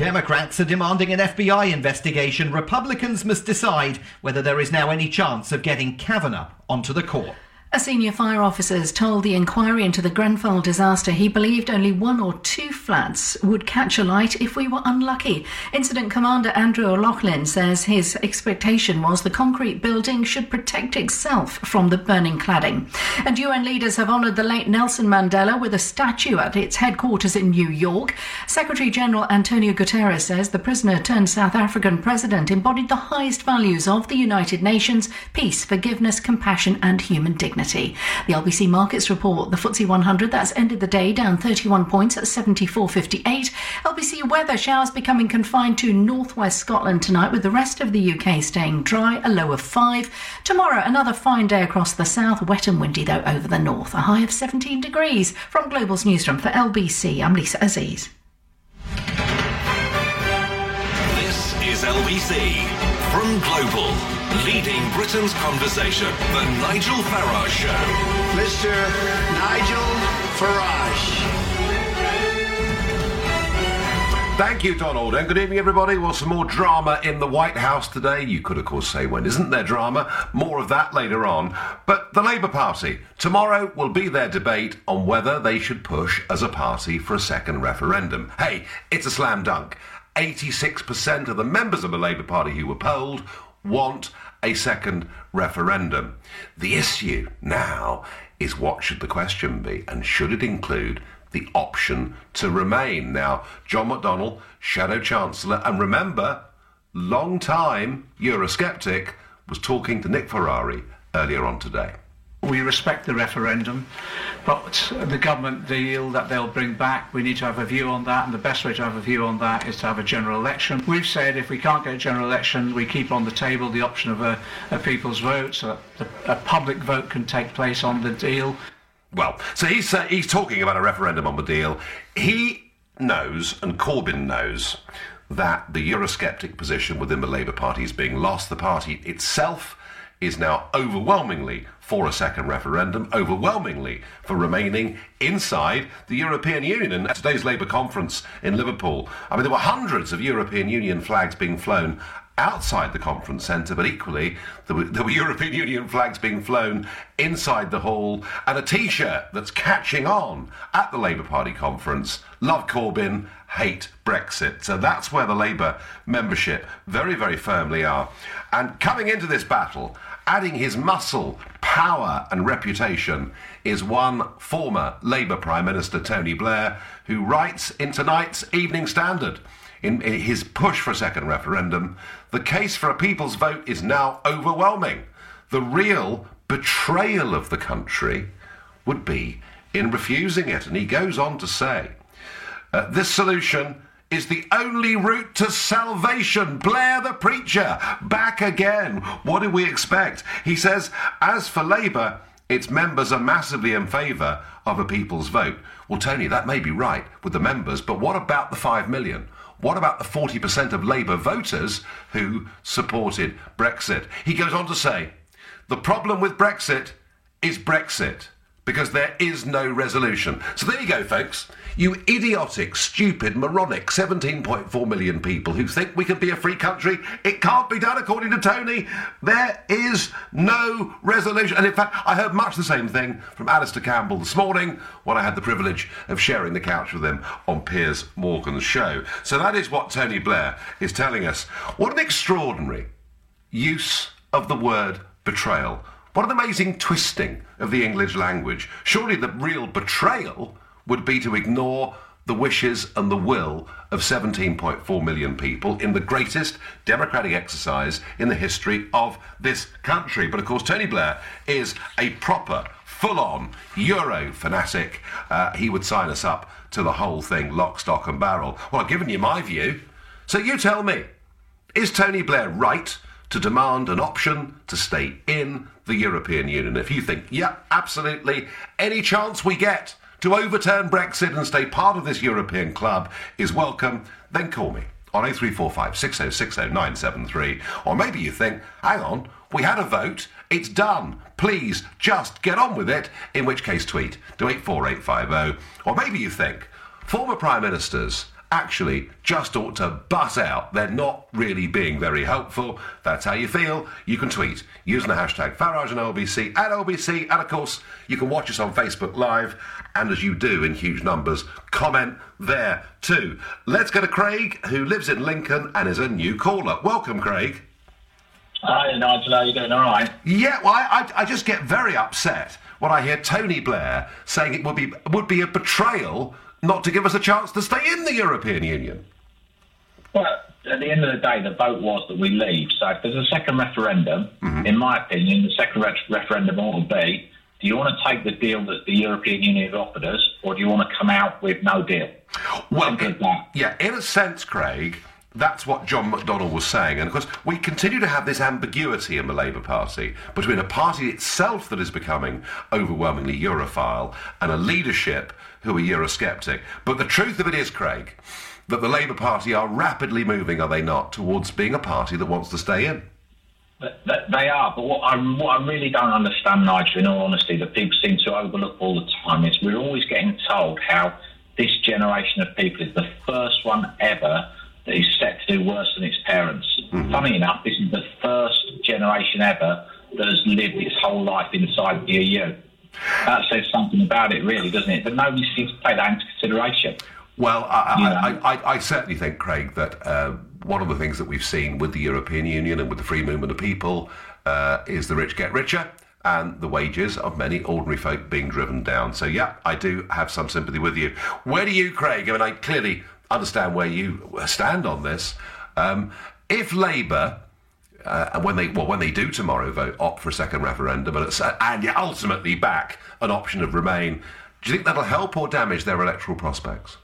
Democrats are demanding an FBI investigation. Republicans must decide whether there is now any chance of getting Kavanaugh onto the court. A senior fire officer has told the inquiry into the Grenfell disaster he believed only one or two flats would catch alight if we were unlucky. Incident Commander Andrew O'Loughlin says his expectation was the concrete building should protect itself from the burning cladding. And UN leaders have honoured the late Nelson Mandela with a statue at its headquarters in New York. Secretary General Antonio Guterres says the prisoner turned South African president embodied the highest values of the United Nations peace, forgiveness, compassion, and human dignity. The LBC Markets report the FTSE 100 that's ended the day down 31 points at 74.58. LBC weather showers becoming confined to northwest Scotland tonight, with the rest of the UK staying dry, a low of 5. Tomorrow, another fine day across the south, wet and windy though over the north, a high of 17 degrees. From Global's newsroom for LBC, I'm Lisa Aziz. This is LBC from Global, leading Britain's conversation. The Nigel Farage Show. Mr. Nigel Farage. Thank you, Donald, and good evening, everybody. Well, some more drama in the White House today. You could, of course, say, when isn't there drama? More of that later on. But the Labour Party, tomorrow will be their debate on whether they should push as a party for a second referendum. Hey, it's a slam dunk. 86% of the members of the Labour Party who were polled want a second referendum. The issue now is what should the question be, and should it include the option to remain? Now, John McDonnell, Shadow Chancellor, and remember, long time Eurosceptic, was talking to Nick Ferrari earlier on today. We respect the referendum, but the government deal that they'll bring back, we need to have a view on that, and the best way to have a view on that is to have a general election. We've said if we can't get a general election, we keep on the table the option of a, a people's vote, so that a public vote can take place on the deal. Well, so he's uh, he's talking about a referendum on the deal. He knows, and Corbyn knows, that the Eurosceptic position within the Labour Party is being lost. The party itself is now overwhelmingly for a second referendum, overwhelmingly for remaining inside the European Union. And at today's Labour conference in Liverpool, I mean, there were hundreds of European Union flags being flown outside the conference centre, but equally there were, there were European Union flags being flown inside the hall and a T-shirt that's catching on at the Labour Party conference. Love Corbyn, hate Brexit. So that's where the Labour membership very, very firmly are. And coming into this battle, adding his muscle, power, and reputation is one former Labour Prime Minister, Tony Blair, who writes in tonight's Evening Standard in, his push for a second referendum, the case for a people's vote is now overwhelming. The real betrayal of the country would be in refusing it. And he goes on to say, uh, this solution is the only route to salvation. Blair the preacher, back again. What do we expect? He says, as for Labour, its members are massively in favour of a people's vote. Well, Tony, that may be right with the members, but what about the 5 million? What about the 40% of Labour voters who supported Brexit? He goes on to say, the problem with Brexit is Brexit because there is no resolution. So there you go, folks. You idiotic, stupid, moronic 17.4 million people who think we can be a free country. It can't be done, according to Tony. There is no resolution. And in fact, I heard much the same thing from Alistair Campbell this morning when I had the privilege of sharing the couch with him on Piers Morgan's show. So that is what Tony Blair is telling us. What an extraordinary use of the word betrayal. What an amazing twisting of the English language. Surely the real betrayal would be to ignore the wishes and the will of 17.4 million people in the greatest democratic exercise in the history of this country. But of course, Tony Blair is a proper, full on Euro fanatic. Uh, he would sign us up to the whole thing, lock, stock, and barrel. Well, I've given you my view. So you tell me, is Tony Blair right to demand an option to stay in the European Union? If you think, yeah, absolutely, any chance we get to overturn Brexit and stay part of this European club is welcome, then call me on 0345 6060 973. Or maybe you think, hang on, we had a vote, it's done. Please just get on with it, in which case tweet to 84850. Or maybe you think, former prime ministers actually just ought to butt out. They're not really being very helpful. That's how you feel. You can tweet using the hashtag Farage and LBC at LBC. And of course, you can watch us on Facebook Live. And as you do in huge numbers, comment there too. Let's go to Craig, who lives in Lincoln and is a new caller. Welcome, Craig. Hi, Nigel. How you doing? All right. Yeah, well, I, I, I just get very upset when I hear Tony Blair saying it would be would be a betrayal not to give us a chance to stay in the European Union. Well, at the end of the day, the vote was that we leave. So if there's a second referendum, Mm-hmm. in my opinion, the second re- referendum ought to be: Do you want to take the deal that the European Union have offered us, or do you want to come out with no deal? Well, yeah, in a sense, Craig, that's what John McDonnell was saying. And of course, we continue to have this ambiguity in the Labour Party between a party itself that is becoming overwhelmingly Europhile and a leadership who are Eurosceptic. But the truth of it is, Craig, that the Labour Party are rapidly moving, are they not, towards being a party that wants to stay in. They are, but what I, what I really don't understand, Nigel, in all honesty, that people seem to overlook all the time is we're always getting told how this generation of people is the first one ever that is set to do worse than its parents. Mm-hmm. Funny enough, this is the first generation ever that has lived its whole life inside the EU. That says something about it, really, doesn't it? But nobody seems to take that into consideration. Well, I, I, I, I certainly think, Craig, that uh, one of the things that we've seen with the European Union and with the free movement of people uh, is the rich get richer and the wages of many ordinary folk being driven down. So, yeah, I do have some sympathy with you. Where do you, Craig? I mean, I clearly understand where you stand on this. Um, if Labour uh, and when they well when they do tomorrow vote opt for a second referendum and, it's, and you ultimately back an option of remain, do you think that'll help or damage their electoral prospects?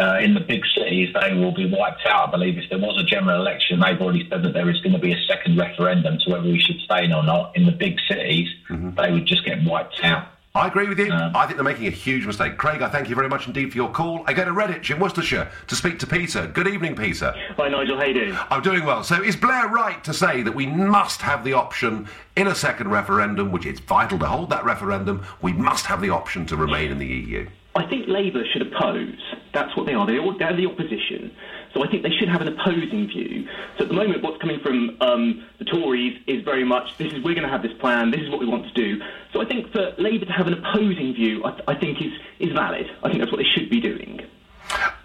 uh, in the big cities, they will be wiped out. I believe if there was a general election, they've already said that there is going to be a second referendum to whether we should stay in or not. In the big cities, they would just get wiped out. I agree with you. Um, I think they're making a huge mistake. Craig, I thank you very much indeed for your call. I go to Redditch in Worcestershire to speak to Peter. Good evening, Peter. Hi, Nigel. How you doing? I'm doing well. So, is Blair right to say that we must have the option in a second referendum, which it's vital to hold that referendum, we must have the option to remain in the EU? I think Labour should oppose. That's what they are. They're, all, they're the opposition. So I think they should have an opposing view. So at the moment, what's coming from um, the Tories is very much this is we're going to have this plan. This is what we want to do. So I think for Labour to have an opposing view, I, I think is is valid. I think that's what they should be doing.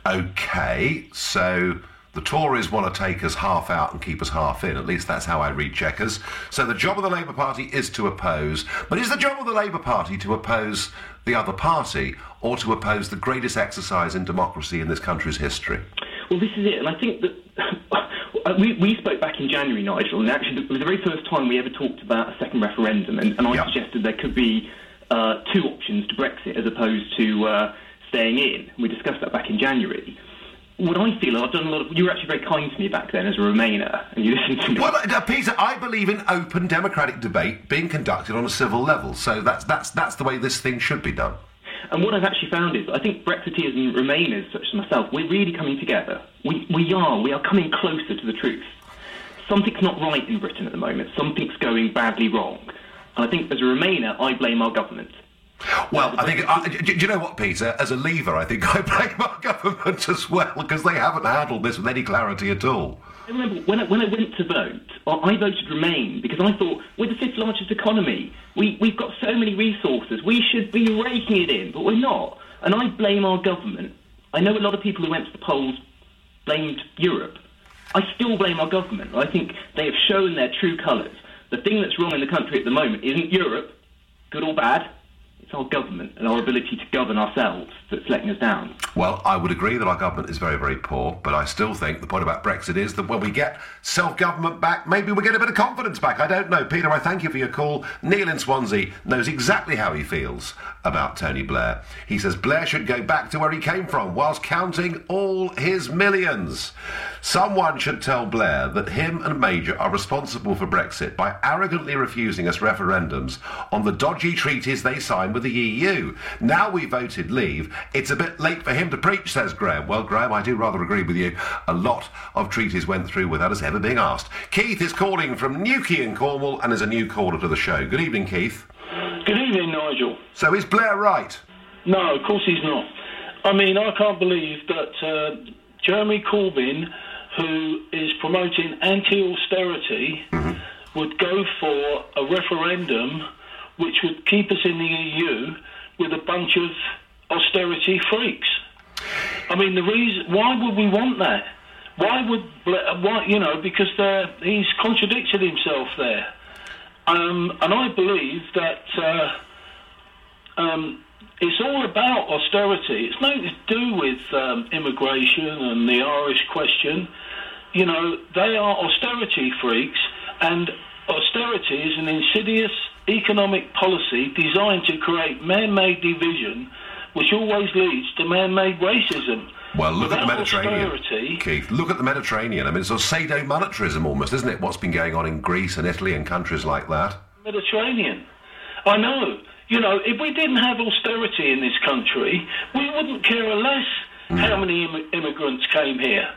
Okay, so the Tories want to take us half out and keep us half in. At least that's how I read checkers. So the job of the Labour Party is to oppose. But is the job of the Labour Party to oppose the other party or to oppose the greatest exercise in democracy in this country's history? Well, this is it, and I think that we, we spoke back in January, Nigel, and actually it was the very first time we ever talked about a second referendum, and, and I suggested there could be uh, two options to Brexit as opposed to uh, staying in. We discussed that back in January. What I feel, I've done a lot of. You were actually very kind to me back then as a Remainer, and you listened to me. Well, uh, Peter, I believe in open democratic debate being conducted on a civil level. So that's that's that's the way this thing should be done. And what I've actually found is, I think Brexiteers and Remainers, such as myself, we're really coming together. We, we are. We are coming closer to the truth. Something's not right in Britain at the moment. Something's going badly wrong. And I think as a Remainer, I blame our government. Well, I think. I, do, do you know what, Peter? As a lever, I think I blame our government as well because they haven't handled this with any clarity at all. I remember when I, when I went to vote, I voted Remain because I thought we're the fifth largest economy. We, we've got so many resources. We should be raking it in, but we're not. And I blame our government. I know a lot of people who went to the polls blamed Europe. I still blame our government. I think they have shown their true colours. The thing that's wrong in the country at the moment isn't Europe, good or bad. It's our government and our ability to govern ourselves that's letting us down. Well, I would agree that our government is very, very poor, but I still think the point about Brexit is that when we get self government back, maybe we get a bit of confidence back. I don't know. Peter, I thank you for your call. Neil in Swansea knows exactly how he feels about Tony Blair. He says Blair should go back to where he came from whilst counting all his millions. Someone should tell Blair that him and Major are responsible for Brexit by arrogantly refusing us referendums on the dodgy treaties they signed with the EU. Now we voted leave, it's a bit late for him to preach, says Graham. Well, Graham, I do rather agree with you. A lot of treaties went through without us ever being asked. Keith is calling from Newquay in Cornwall and is a new caller to the show. Good evening, Keith. Good evening, Nigel. So is Blair right? No, of course he's not. I mean, I can't believe that uh, Jeremy Corbyn, who is promoting anti-austerity, would go for a referendum which would keep us in the EU with a bunch of austerity freaks. I mean, the reason why would we want that? Why would why you know because he's contradicted himself there, um, and I believe that. Uh, um, it's all about austerity. It's nothing to do with um, immigration and the Irish question. You know, they are austerity freaks, and austerity is an insidious economic policy designed to create man-made division, which always leads to man-made racism. Well, look at the Mediterranean. austerity- Keith, look at the Mediterranean. I mean, it's a sadomonetarism almost, isn't it? What's been going on in Greece and Italy and countries like that? Mediterranean. I know. You know, if we didn't have austerity in this country, we wouldn't care a less how many Im- immigrants came here.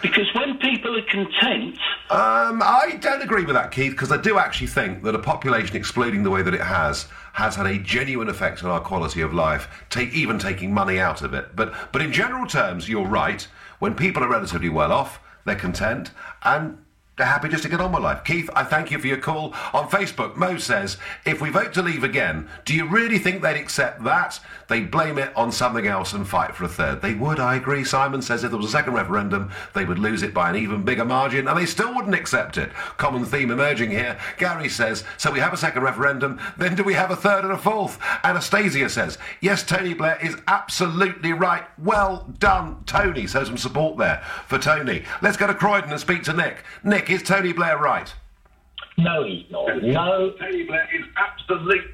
Because when people are content, Um, I don't agree with that, Keith, because I do actually think that a population exploding the way that it has has had a genuine effect on our quality of life, take, even taking money out of it. But, but in general terms, you're right. When people are relatively well off, they're content and they're happy just to get on with life. Keith, I thank you for your call. On Facebook, Mo says, if we vote to leave again, do you really think they'd accept that? They'd blame it on something else and fight for a third. They would, I agree. Simon says if there was a second referendum, they would lose it by an even bigger margin and they still wouldn't accept it. Common theme emerging here. Gary says, so we have a second referendum, then do we have a third and a fourth? Anastasia says, yes, Tony Blair is absolutely right. Well done, Tony. So some support there for Tony. Let's go to Croydon and speak to Nick. Nick, is Tony Blair right? No, he's not. No. Tony Blair is absolutely.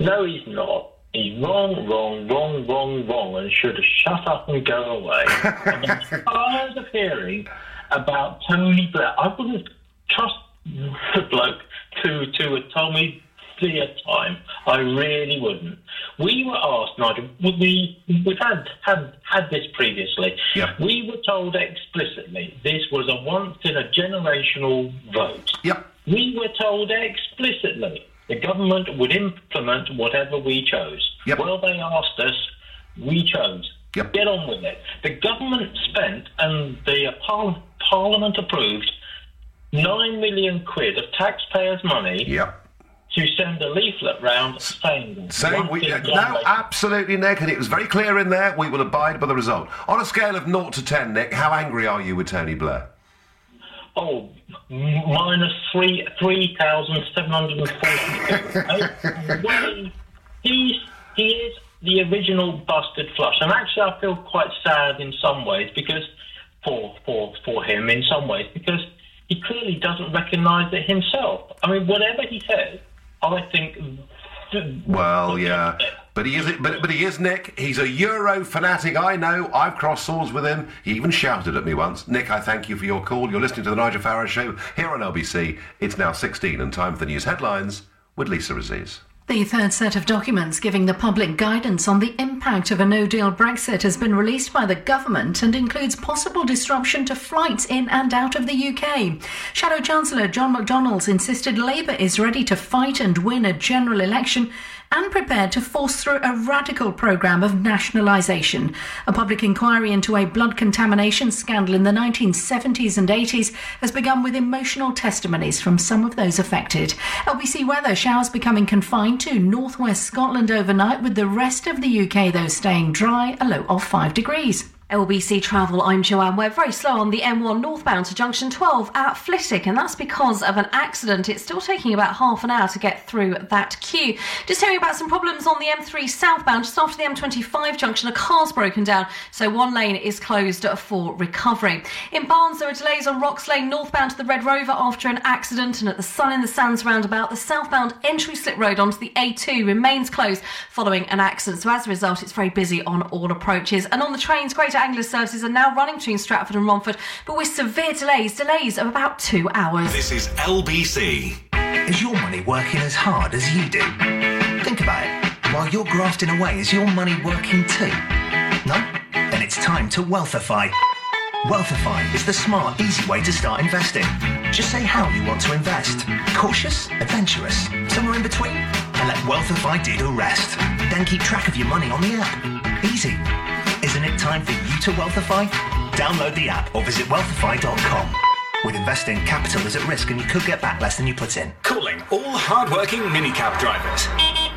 No, he's not. He's wrong, wrong, wrong, wrong, wrong, and should shut up and go away. and as far as hearing about Tony Blair, I wouldn't trust the bloke to to have told me the time. I really wouldn't. We were asked, Nigel. We we've had had had this previously. Yeah. We were told explicitly this was a once in a generational vote. Yep. We were told explicitly the government would implement whatever we chose. Yep. Well, they asked us. We chose. Yep. Get on with it. The government spent and the uh, par- Parliament approved nine million quid of taxpayers' money Yep. to send a leaflet round saying Saying we, in no, absolutely, Nick, and it was very clear in there. We will abide by the result. On a scale of 0 to 10, Nick, how angry are you with Tony Blair? Oh, minus three three thousand seven hundred and forty. Oh, well, he's he is the original busted flush, and actually, I feel quite sad in some ways because for for for him in some ways because he clearly doesn't recognise it himself. I mean, whatever he says, I think. Well, yeah, but he is. But, but he is Nick. He's a Euro fanatic. I know. I've crossed swords with him. He even shouted at me once. Nick, I thank you for your call. You're listening to the Nigel Farage Show here on LBC. It's now 16 and time for the news headlines with Lisa Aziz. The third set of documents giving the public guidance on the impact of a no deal Brexit has been released by the government and includes possible disruption to flights in and out of the UK. Shadow Chancellor John McDonnell insisted Labour is ready to fight and win a general election and prepared to force through a radical programme of nationalisation. A public inquiry into a blood contamination scandal in the 1970s and 80s has begun with emotional testimonies from some of those affected. LBC weather showers becoming confined to northwest Scotland overnight, with the rest of the UK, though, staying dry, a low of 5 degrees. LBC Travel, I'm Joanne We're Very slow on the M1 northbound to junction 12 at Flitwick, and that's because of an accident. It's still taking about half an hour to get through that queue. Just hearing about some problems on the M3 southbound, just after the M25 junction, a car's broken down, so one lane is closed for recovery. In Barnes, there are delays on Rocks Lane northbound to the Red Rover after an accident, and at the Sun in the Sands roundabout, the southbound entry slip road onto the A2 remains closed following an accident. So as a result, it's very busy on all approaches. And on the trains, Greater Anglia services are now running between Stratford and Romford, but with severe delays, delays of about two hours. This is LBC. Is your money working as hard as you do? Think about it. While you're grafting away, is your money working too? No? Then it's time to Wealthify. Wealthify is the smart, easy way to start investing. Just say how you want to invest. Cautious, adventurous, somewhere in between, and let Wealthify do the rest. Then keep track of your money on the app. Easy. Isn't it time for you to Wealthify? Download the app or visit wealthify.com. With investing, capital is at risk and you could get back less than you put in. Calling all hard-working minicab drivers.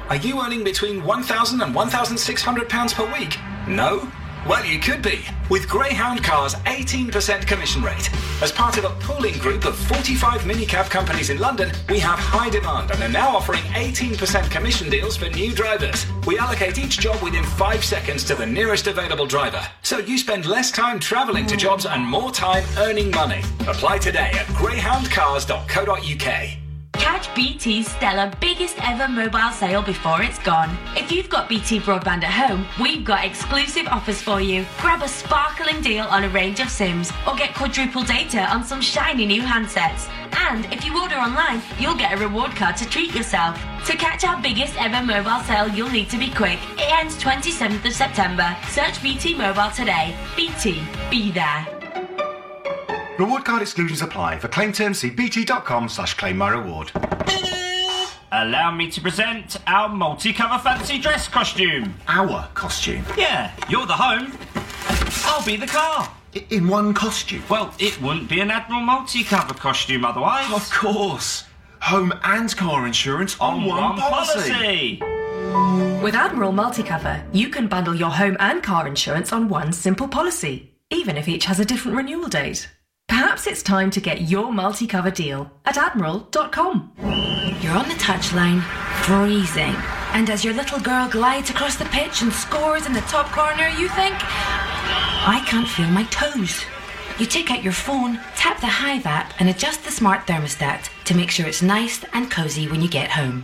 Are you earning between £1,000 and £1,600 per week? No? Well, you could be, with Greyhound Car's 18% commission rate. As part of a pooling group of 45 minicab companies in London, we have high demand and are now offering 18% commission deals for new drivers. We allocate each job within five seconds to the nearest available driver. So you spend less time travelling to jobs and more time earning money. Apply today at greyhoundcars.co.uk. Catch BT's Stella biggest ever mobile sale before it's gone. If you've got BT broadband at home, we've got exclusive offers for you. Grab a sparkling deal on a range of SIMs or get quadruple data on some shiny new handsets. And if you order online, you'll get a reward card to treat yourself. To catch our biggest ever mobile sale, you'll need to be quick. It ends 27th of September. Search BT Mobile today. BT, be there. Reward card exclusions apply. For claim terms, see bt.com slash claim my reward. Allow me to present our multi-cover fancy dress costume. Our costume? Yeah, you're the home. I'll be the car. In one costume? Well, it wouldn't be an Admiral multi-cover costume otherwise. Of course. Home and car insurance on, one, policy. With Admiral Multicover, you can bundle your home and car insurance on one simple policy, even if each has a different renewal date. Perhaps it's time to get your multi-cover deal at admiral.com. You're on the touchline, freezing. And as your little girl glides across the pitch and scores in the top corner, you think, I can't feel my toes. You take out your phone, tap the Hive app, and adjust the smart thermostat to make sure it's nice and cozy when you get home.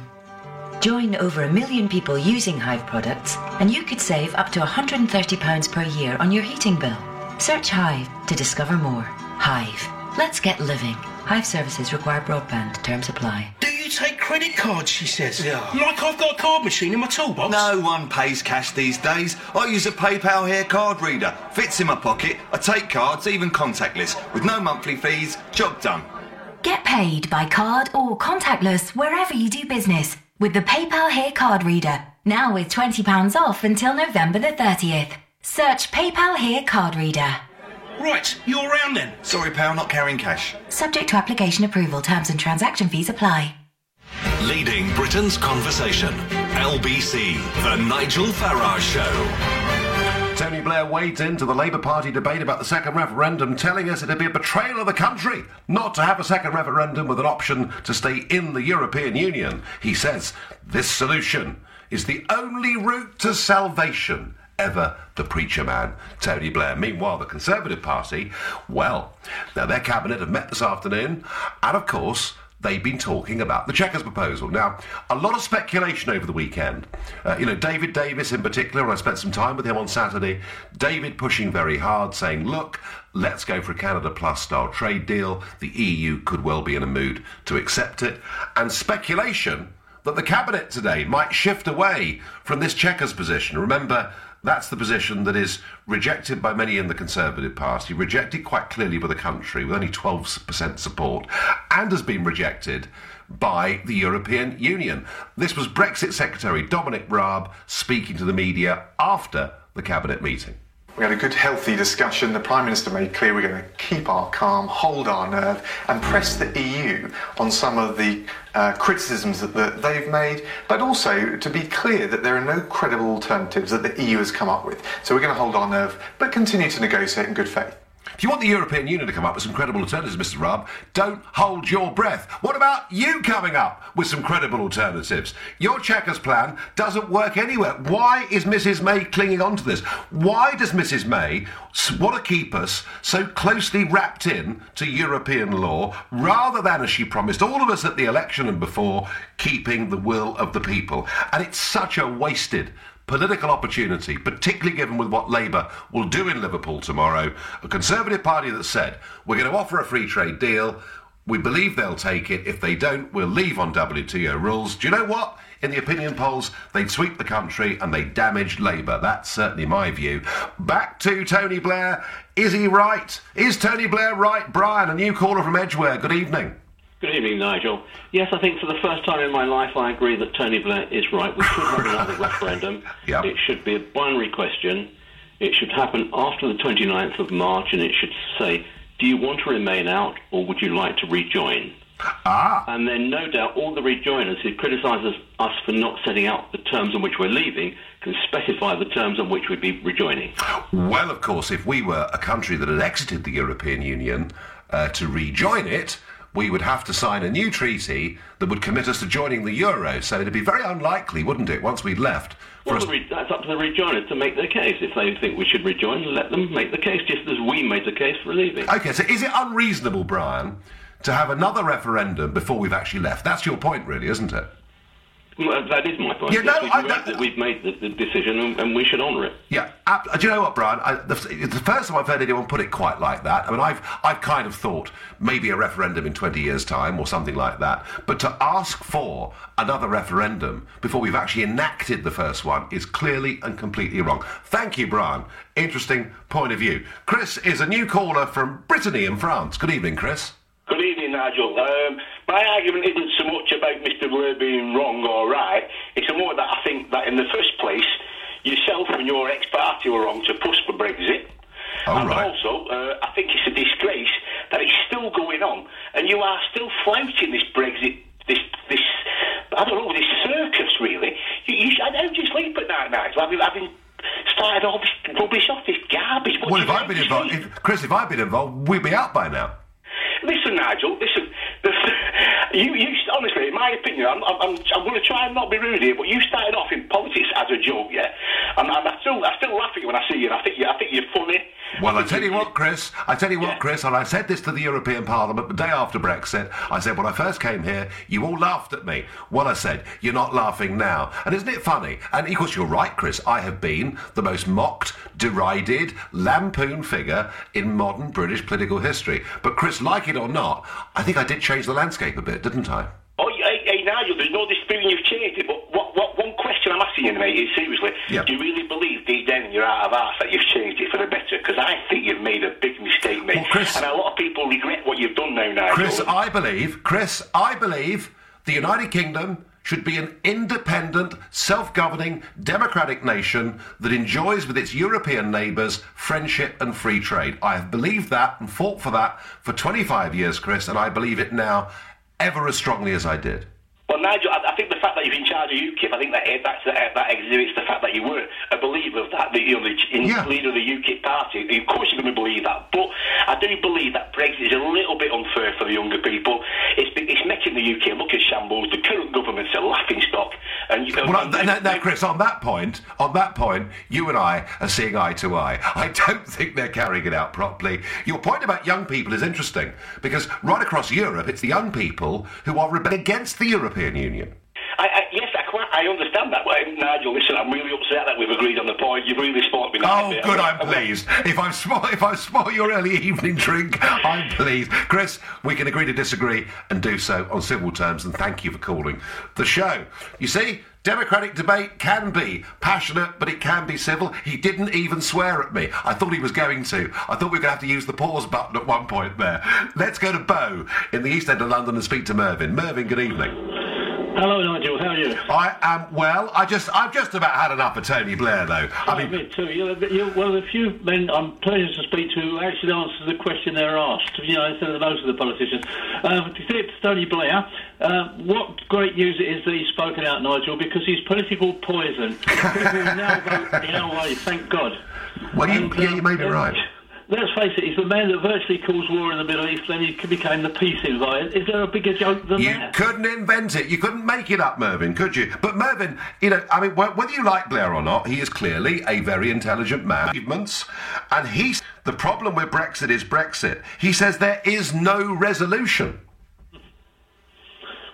Join over a million people using Hive products, and you could save up to £130 per year on your heating bill. Search Hive to discover more. Hive. Let's get living. Hive services require broadband. Terms apply. Do you take credit cards, she says. Yeah. Like I've got a card machine in my toolbox. No one pays cash these days. I use a PayPal here card reader. Fits in my pocket. I take cards, even contactless, with no monthly fees. Job done. Get paid by card or contactless wherever you do business with the PayPal Here card reader. Now with £20 off until November the 30th. Search PayPal Here card reader. Right, you're around then. Sorry, pal, not carrying cash. Subject to application approval, terms and transaction fees apply. Leading Britain's conversation. LBC, The Nigel Farage Show. Tony Blair wades into the Labour Party debate about the second referendum, telling us it'd be a betrayal of the country not to have a second referendum with an option to stay in the European Union. He says this solution is the only route to salvation. Ever the preacher man, Tony Blair. Meanwhile, the Conservative Party, well, now their cabinet have met this afternoon, and of course, they've been talking about the Chequers proposal. Now, a lot of speculation over the weekend. Uh, you know, David Davis in particular, and I spent some time with him on Saturday. David pushing very hard, saying, look, let's go for a Canada Plus style trade deal. The EU could well be in a mood to accept it. And speculation that the cabinet today might shift away from this Chequers position. Remember, that's the position that is rejected by many in the Conservative Party, rejected quite clearly by the country with only 12% support, and has been rejected by the European Union. This was Brexit Secretary Dominic Raab speaking to the media after the Cabinet meeting. We had a good, healthy discussion. The Prime Minister made clear we're going to keep our calm, hold our nerve, and press the EU on some of the uh, criticisms that, that they've made, but also to be clear that there are no credible alternatives that the EU has come up with. So we're going to hold our nerve, but continue to negotiate in good faith. If you want the European Union to come up with some credible alternatives, Mr. Raab, don't hold your breath. What about you coming up with some credible alternatives? Your Chequers plan doesn't work anywhere. Why is Mrs. May clinging on to this? Why does Mrs. May want to keep us so closely wrapped in to European law rather than, as she promised all of us at the election and before, keeping the will of the people? And it's such a wasted political opportunity, particularly given with what Labour will do in Liverpool tomorrow. A Conservative Party that said, we're going to offer a free trade deal. We believe they'll take it. If they don't, we'll leave on WTO rules. Do you know what? In the opinion polls, they'd sweep the country and they damaged Labour. That's certainly my view. Back to Tony Blair. Is he right? Is Tony Blair right? Brian, a new caller from Edgware. Good evening. Good evening, Nigel. Yes, I think for the first time in my life, I agree that Tony Blair is right. We should have another referendum. Yep. It should be a binary question. It should happen after the 29th of March, and it should say, do you want to remain out, or would you like to rejoin? Ah. And then, no doubt, all the rejoiners who criticise us, us for not setting out the terms on which we're leaving can specify the terms on which we'd be rejoining. Well, of course, if we were a country that had exited the European Union uh, to rejoin it, we would have to sign a new treaty that would commit us to joining the euro. So it'd be very unlikely, wouldn't it, once we'd left? Well, re- that's up to the rejoiners to make their case. If they think we should rejoin, let them make the case, just as we made the case for leaving. Okay, so is it unreasonable, Brian, to have another referendum before we've actually left? That's your point, really, isn't it? Well, that is my point. Yeah, Yes, no, we've, I- made, the, we've made the, the decision, and, and we should honour it. Yeah. ab- do you know what, Brian? I, the, the first time I've heard anyone put it quite like that. I mean, I've I've kind of thought maybe a referendum in 20 years' time or something like that. But to ask for another referendum before we've actually enacted the first one is clearly and completely wrong. Thank you, Brian. Interesting point of view. Chris is a new caller from Brittany in France. Good evening, Chris. Good evening, Nigel. Um, my argument isn't so much about Mr. Blair being wrong or right. It's more that I think that in the first place, yourself and your ex-party were wrong to push for Brexit. and also, uh, I think it's a disgrace that it's still going on, and you are still flouting this Brexit, this, this, I don't know, this circus, really. You, you, how do you sleep at night, Nigel? Having, having started all this rubbish off, this garbage. What well, if I'd been involved, if, Chris, if I'd been involved, we'd be out by now. Listen, Nigel. Listen. You, you honestly, in my opinion, I'm, I'm, I'm, I'm going to try and not be rude here, but you started off in politics as a joke, yeah. And, and I'm still, I still laugh at you when I see you. And I think you, I think you're funny. Well, I tell you what, Chris. I tell you what, Chris. And I said this to the European Parliament the day after Brexit. I said when I first came here, you all laughed at me. Well, I said you're not laughing now. And isn't it funny? And of course, you're right, Chris. I have been the most mocked, derided, lampooned figure in modern British political history. But Chris, like it or not, I think I did change the landscape a bit, didn't I? Oh, hey, mate, is seriously, do you really believe deep down in your heart of hearts that you've changed it for the better? Because I think you've made a big mistake, mate. Chris- and a lot of people regret what you've done now, Nigel. Chris, I believe, Chris, I believe the United Kingdom should be an independent, self-governing, democratic nation that enjoys with its European neighbours friendship and free trade. I have believed that and fought for that for 25 years, Chris, and I believe it now ever as strongly as I did. Well, Nigel, I, I think the fact that you're in charge of UKIP, I think that eh, that's, uh, that exhibits the fact that you were a believer of that, that you know, the in, leader of the UKIP party. Of course, you're going to believe that, but I do believe that Brexit is a little bit unfair for the younger people. It's it's making the UK look a shambles. The current government's a laughing stock, and you know. Well, now, now, now, Chris, on that point, on that point, you and I are seeing eye to eye. I don't think they're carrying it out properly. Your point about young people is interesting because right across Europe, it's the young people who are rebelling against the European Union. I, I, yes, I, quite, I understand that, um, Nigel, listen, I'm really upset that we've agreed on the point. You've really spoiled me. now, Oh, good, I'm pleased. If I've spoiled, if I've spoiled your early evening drink, I'm pleased. Chris, we can agree to disagree and do so on civil terms, and thank you for calling the show. You see, democratic debate can be passionate, but it can be civil. He didn't even swear at me. I thought he was going to. I thought we were going to have to use the pause button at one point there. Let's go to Bow in the East End of London and speak to Mervyn. Mervyn, good evening. Hello, Nigel. How are you? I am well. I just, I've just about had enough of Tony Blair, though. I mean, me too. You're, you're one of the few men I'm pleased to speak to who actually answers the question they're asked, you know, instead of most of the politicians. Um, to to Tony Blair, uh, what great news it is that he's spoken out, Nigel, because he's political poison. People now vote in our way, thank God. Well, you, And, yeah, um, you made it uh, right. Let's face it, he's the man that virtually caused war in the Middle East, then he became the peace envoy. Is there a bigger joke than You that? You couldn't invent it. You couldn't make it up, Mervyn, could you? But Mervyn, you know, I mean, whether you like Blair or not, he is clearly a very intelligent man. And he's the problem with Brexit is Brexit. He says there is no resolution.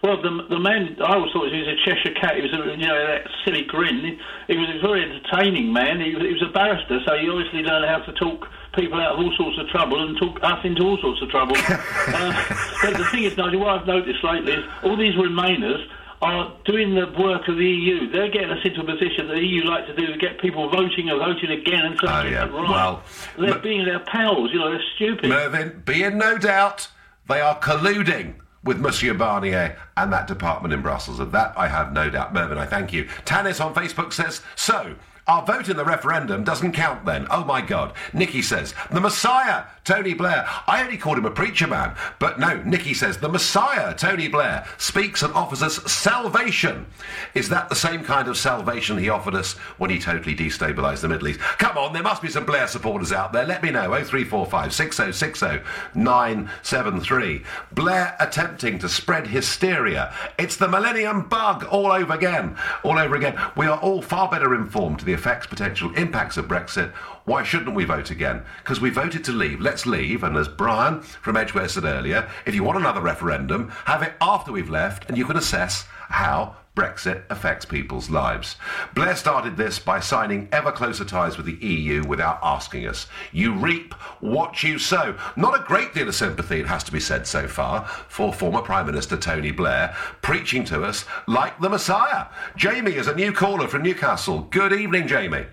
Well, the, the man, I always thought he was a Cheshire cat. He was, a, you know, that silly grin. He, he was a very entertaining man. He, he was a barrister, so he obviously learned how to talk people out of all sorts of trouble and talk us into all sorts of trouble. uh, but the thing is, Nigel, what I've noticed lately is all these Remainers are doing the work of the EU. They're getting us into a position that the EU like to do to get people voting and voting again and saying Oh, yeah. right. Well, they're being their pals. You know, they're stupid. Mervyn, be in no doubt, they are colluding with Monsieur Barnier and that department in Brussels. Of that, I have no doubt. Mervyn, I thank you. Tanis on Facebook says, so. Our vote in the referendum doesn't count then. Oh my God. Nikki says, the Messiah, Tony Blair. I only called him a preacher man. But no, Nikki says, the Messiah, Tony Blair, speaks and offers us salvation. Is that the same kind of salvation he offered us when he totally destabilised the Middle East? Come on, there must be some Blair supporters out there. Let me know. 0345 6060 973. Blair attempting to spread hysteria. It's the millennium bug all over again. All over again. We are all far better informed the effects, potential impacts of Brexit. Why shouldn't we vote again? Because we voted to leave. Let's leave. And as Brian from Edgware said earlier, if you want another referendum, have it after we've left and you can assess how Brexit affects people's lives. Blair started this by signing ever closer ties with the EU without asking us. You reap what you sow. Not a great deal of sympathy, it has to be said so far, for former Prime Minister Tony Blair, preaching to us like the Messiah. Jamie is a new caller from Newcastle. Good evening, Jamie.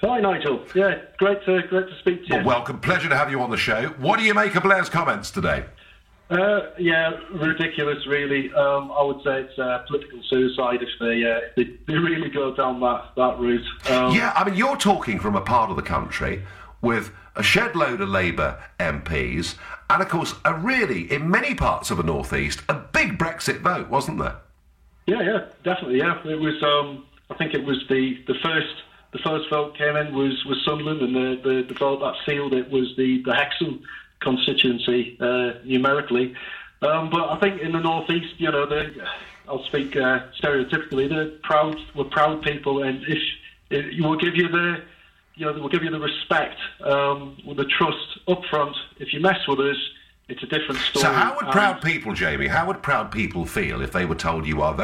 Hi, Nigel. Yeah, great to great to speak to you. Well, welcome. Pleasure to have you on the show. What do you make of Blair's comments today? Uh, yeah, ridiculous, really. Um, I would say it's uh, political suicide if they, uh, they they really go down that that route. Um, yeah, I mean, you're talking from a part of the country with a shed load of Labour MPs, and of course, a really, in many parts of the northeast, a big Brexit vote, wasn't there? yeah, yeah, definitely. Yeah, it was. Um, I think it was the, the first the first vote came in was, was Sunderland, and the, the, the vote that sealed it was the the Hexham constituency uh, numerically. Um, but I think in the northeast, you know, I'll speak uh, stereotypically. They're proud. We're proud people, and if, if you will give you the you know, we'll give you the respect, um, with the trust up front. If you mess with us, it's a different story. So, how would proud people, Jamie, how would proud people feel if they were told you are very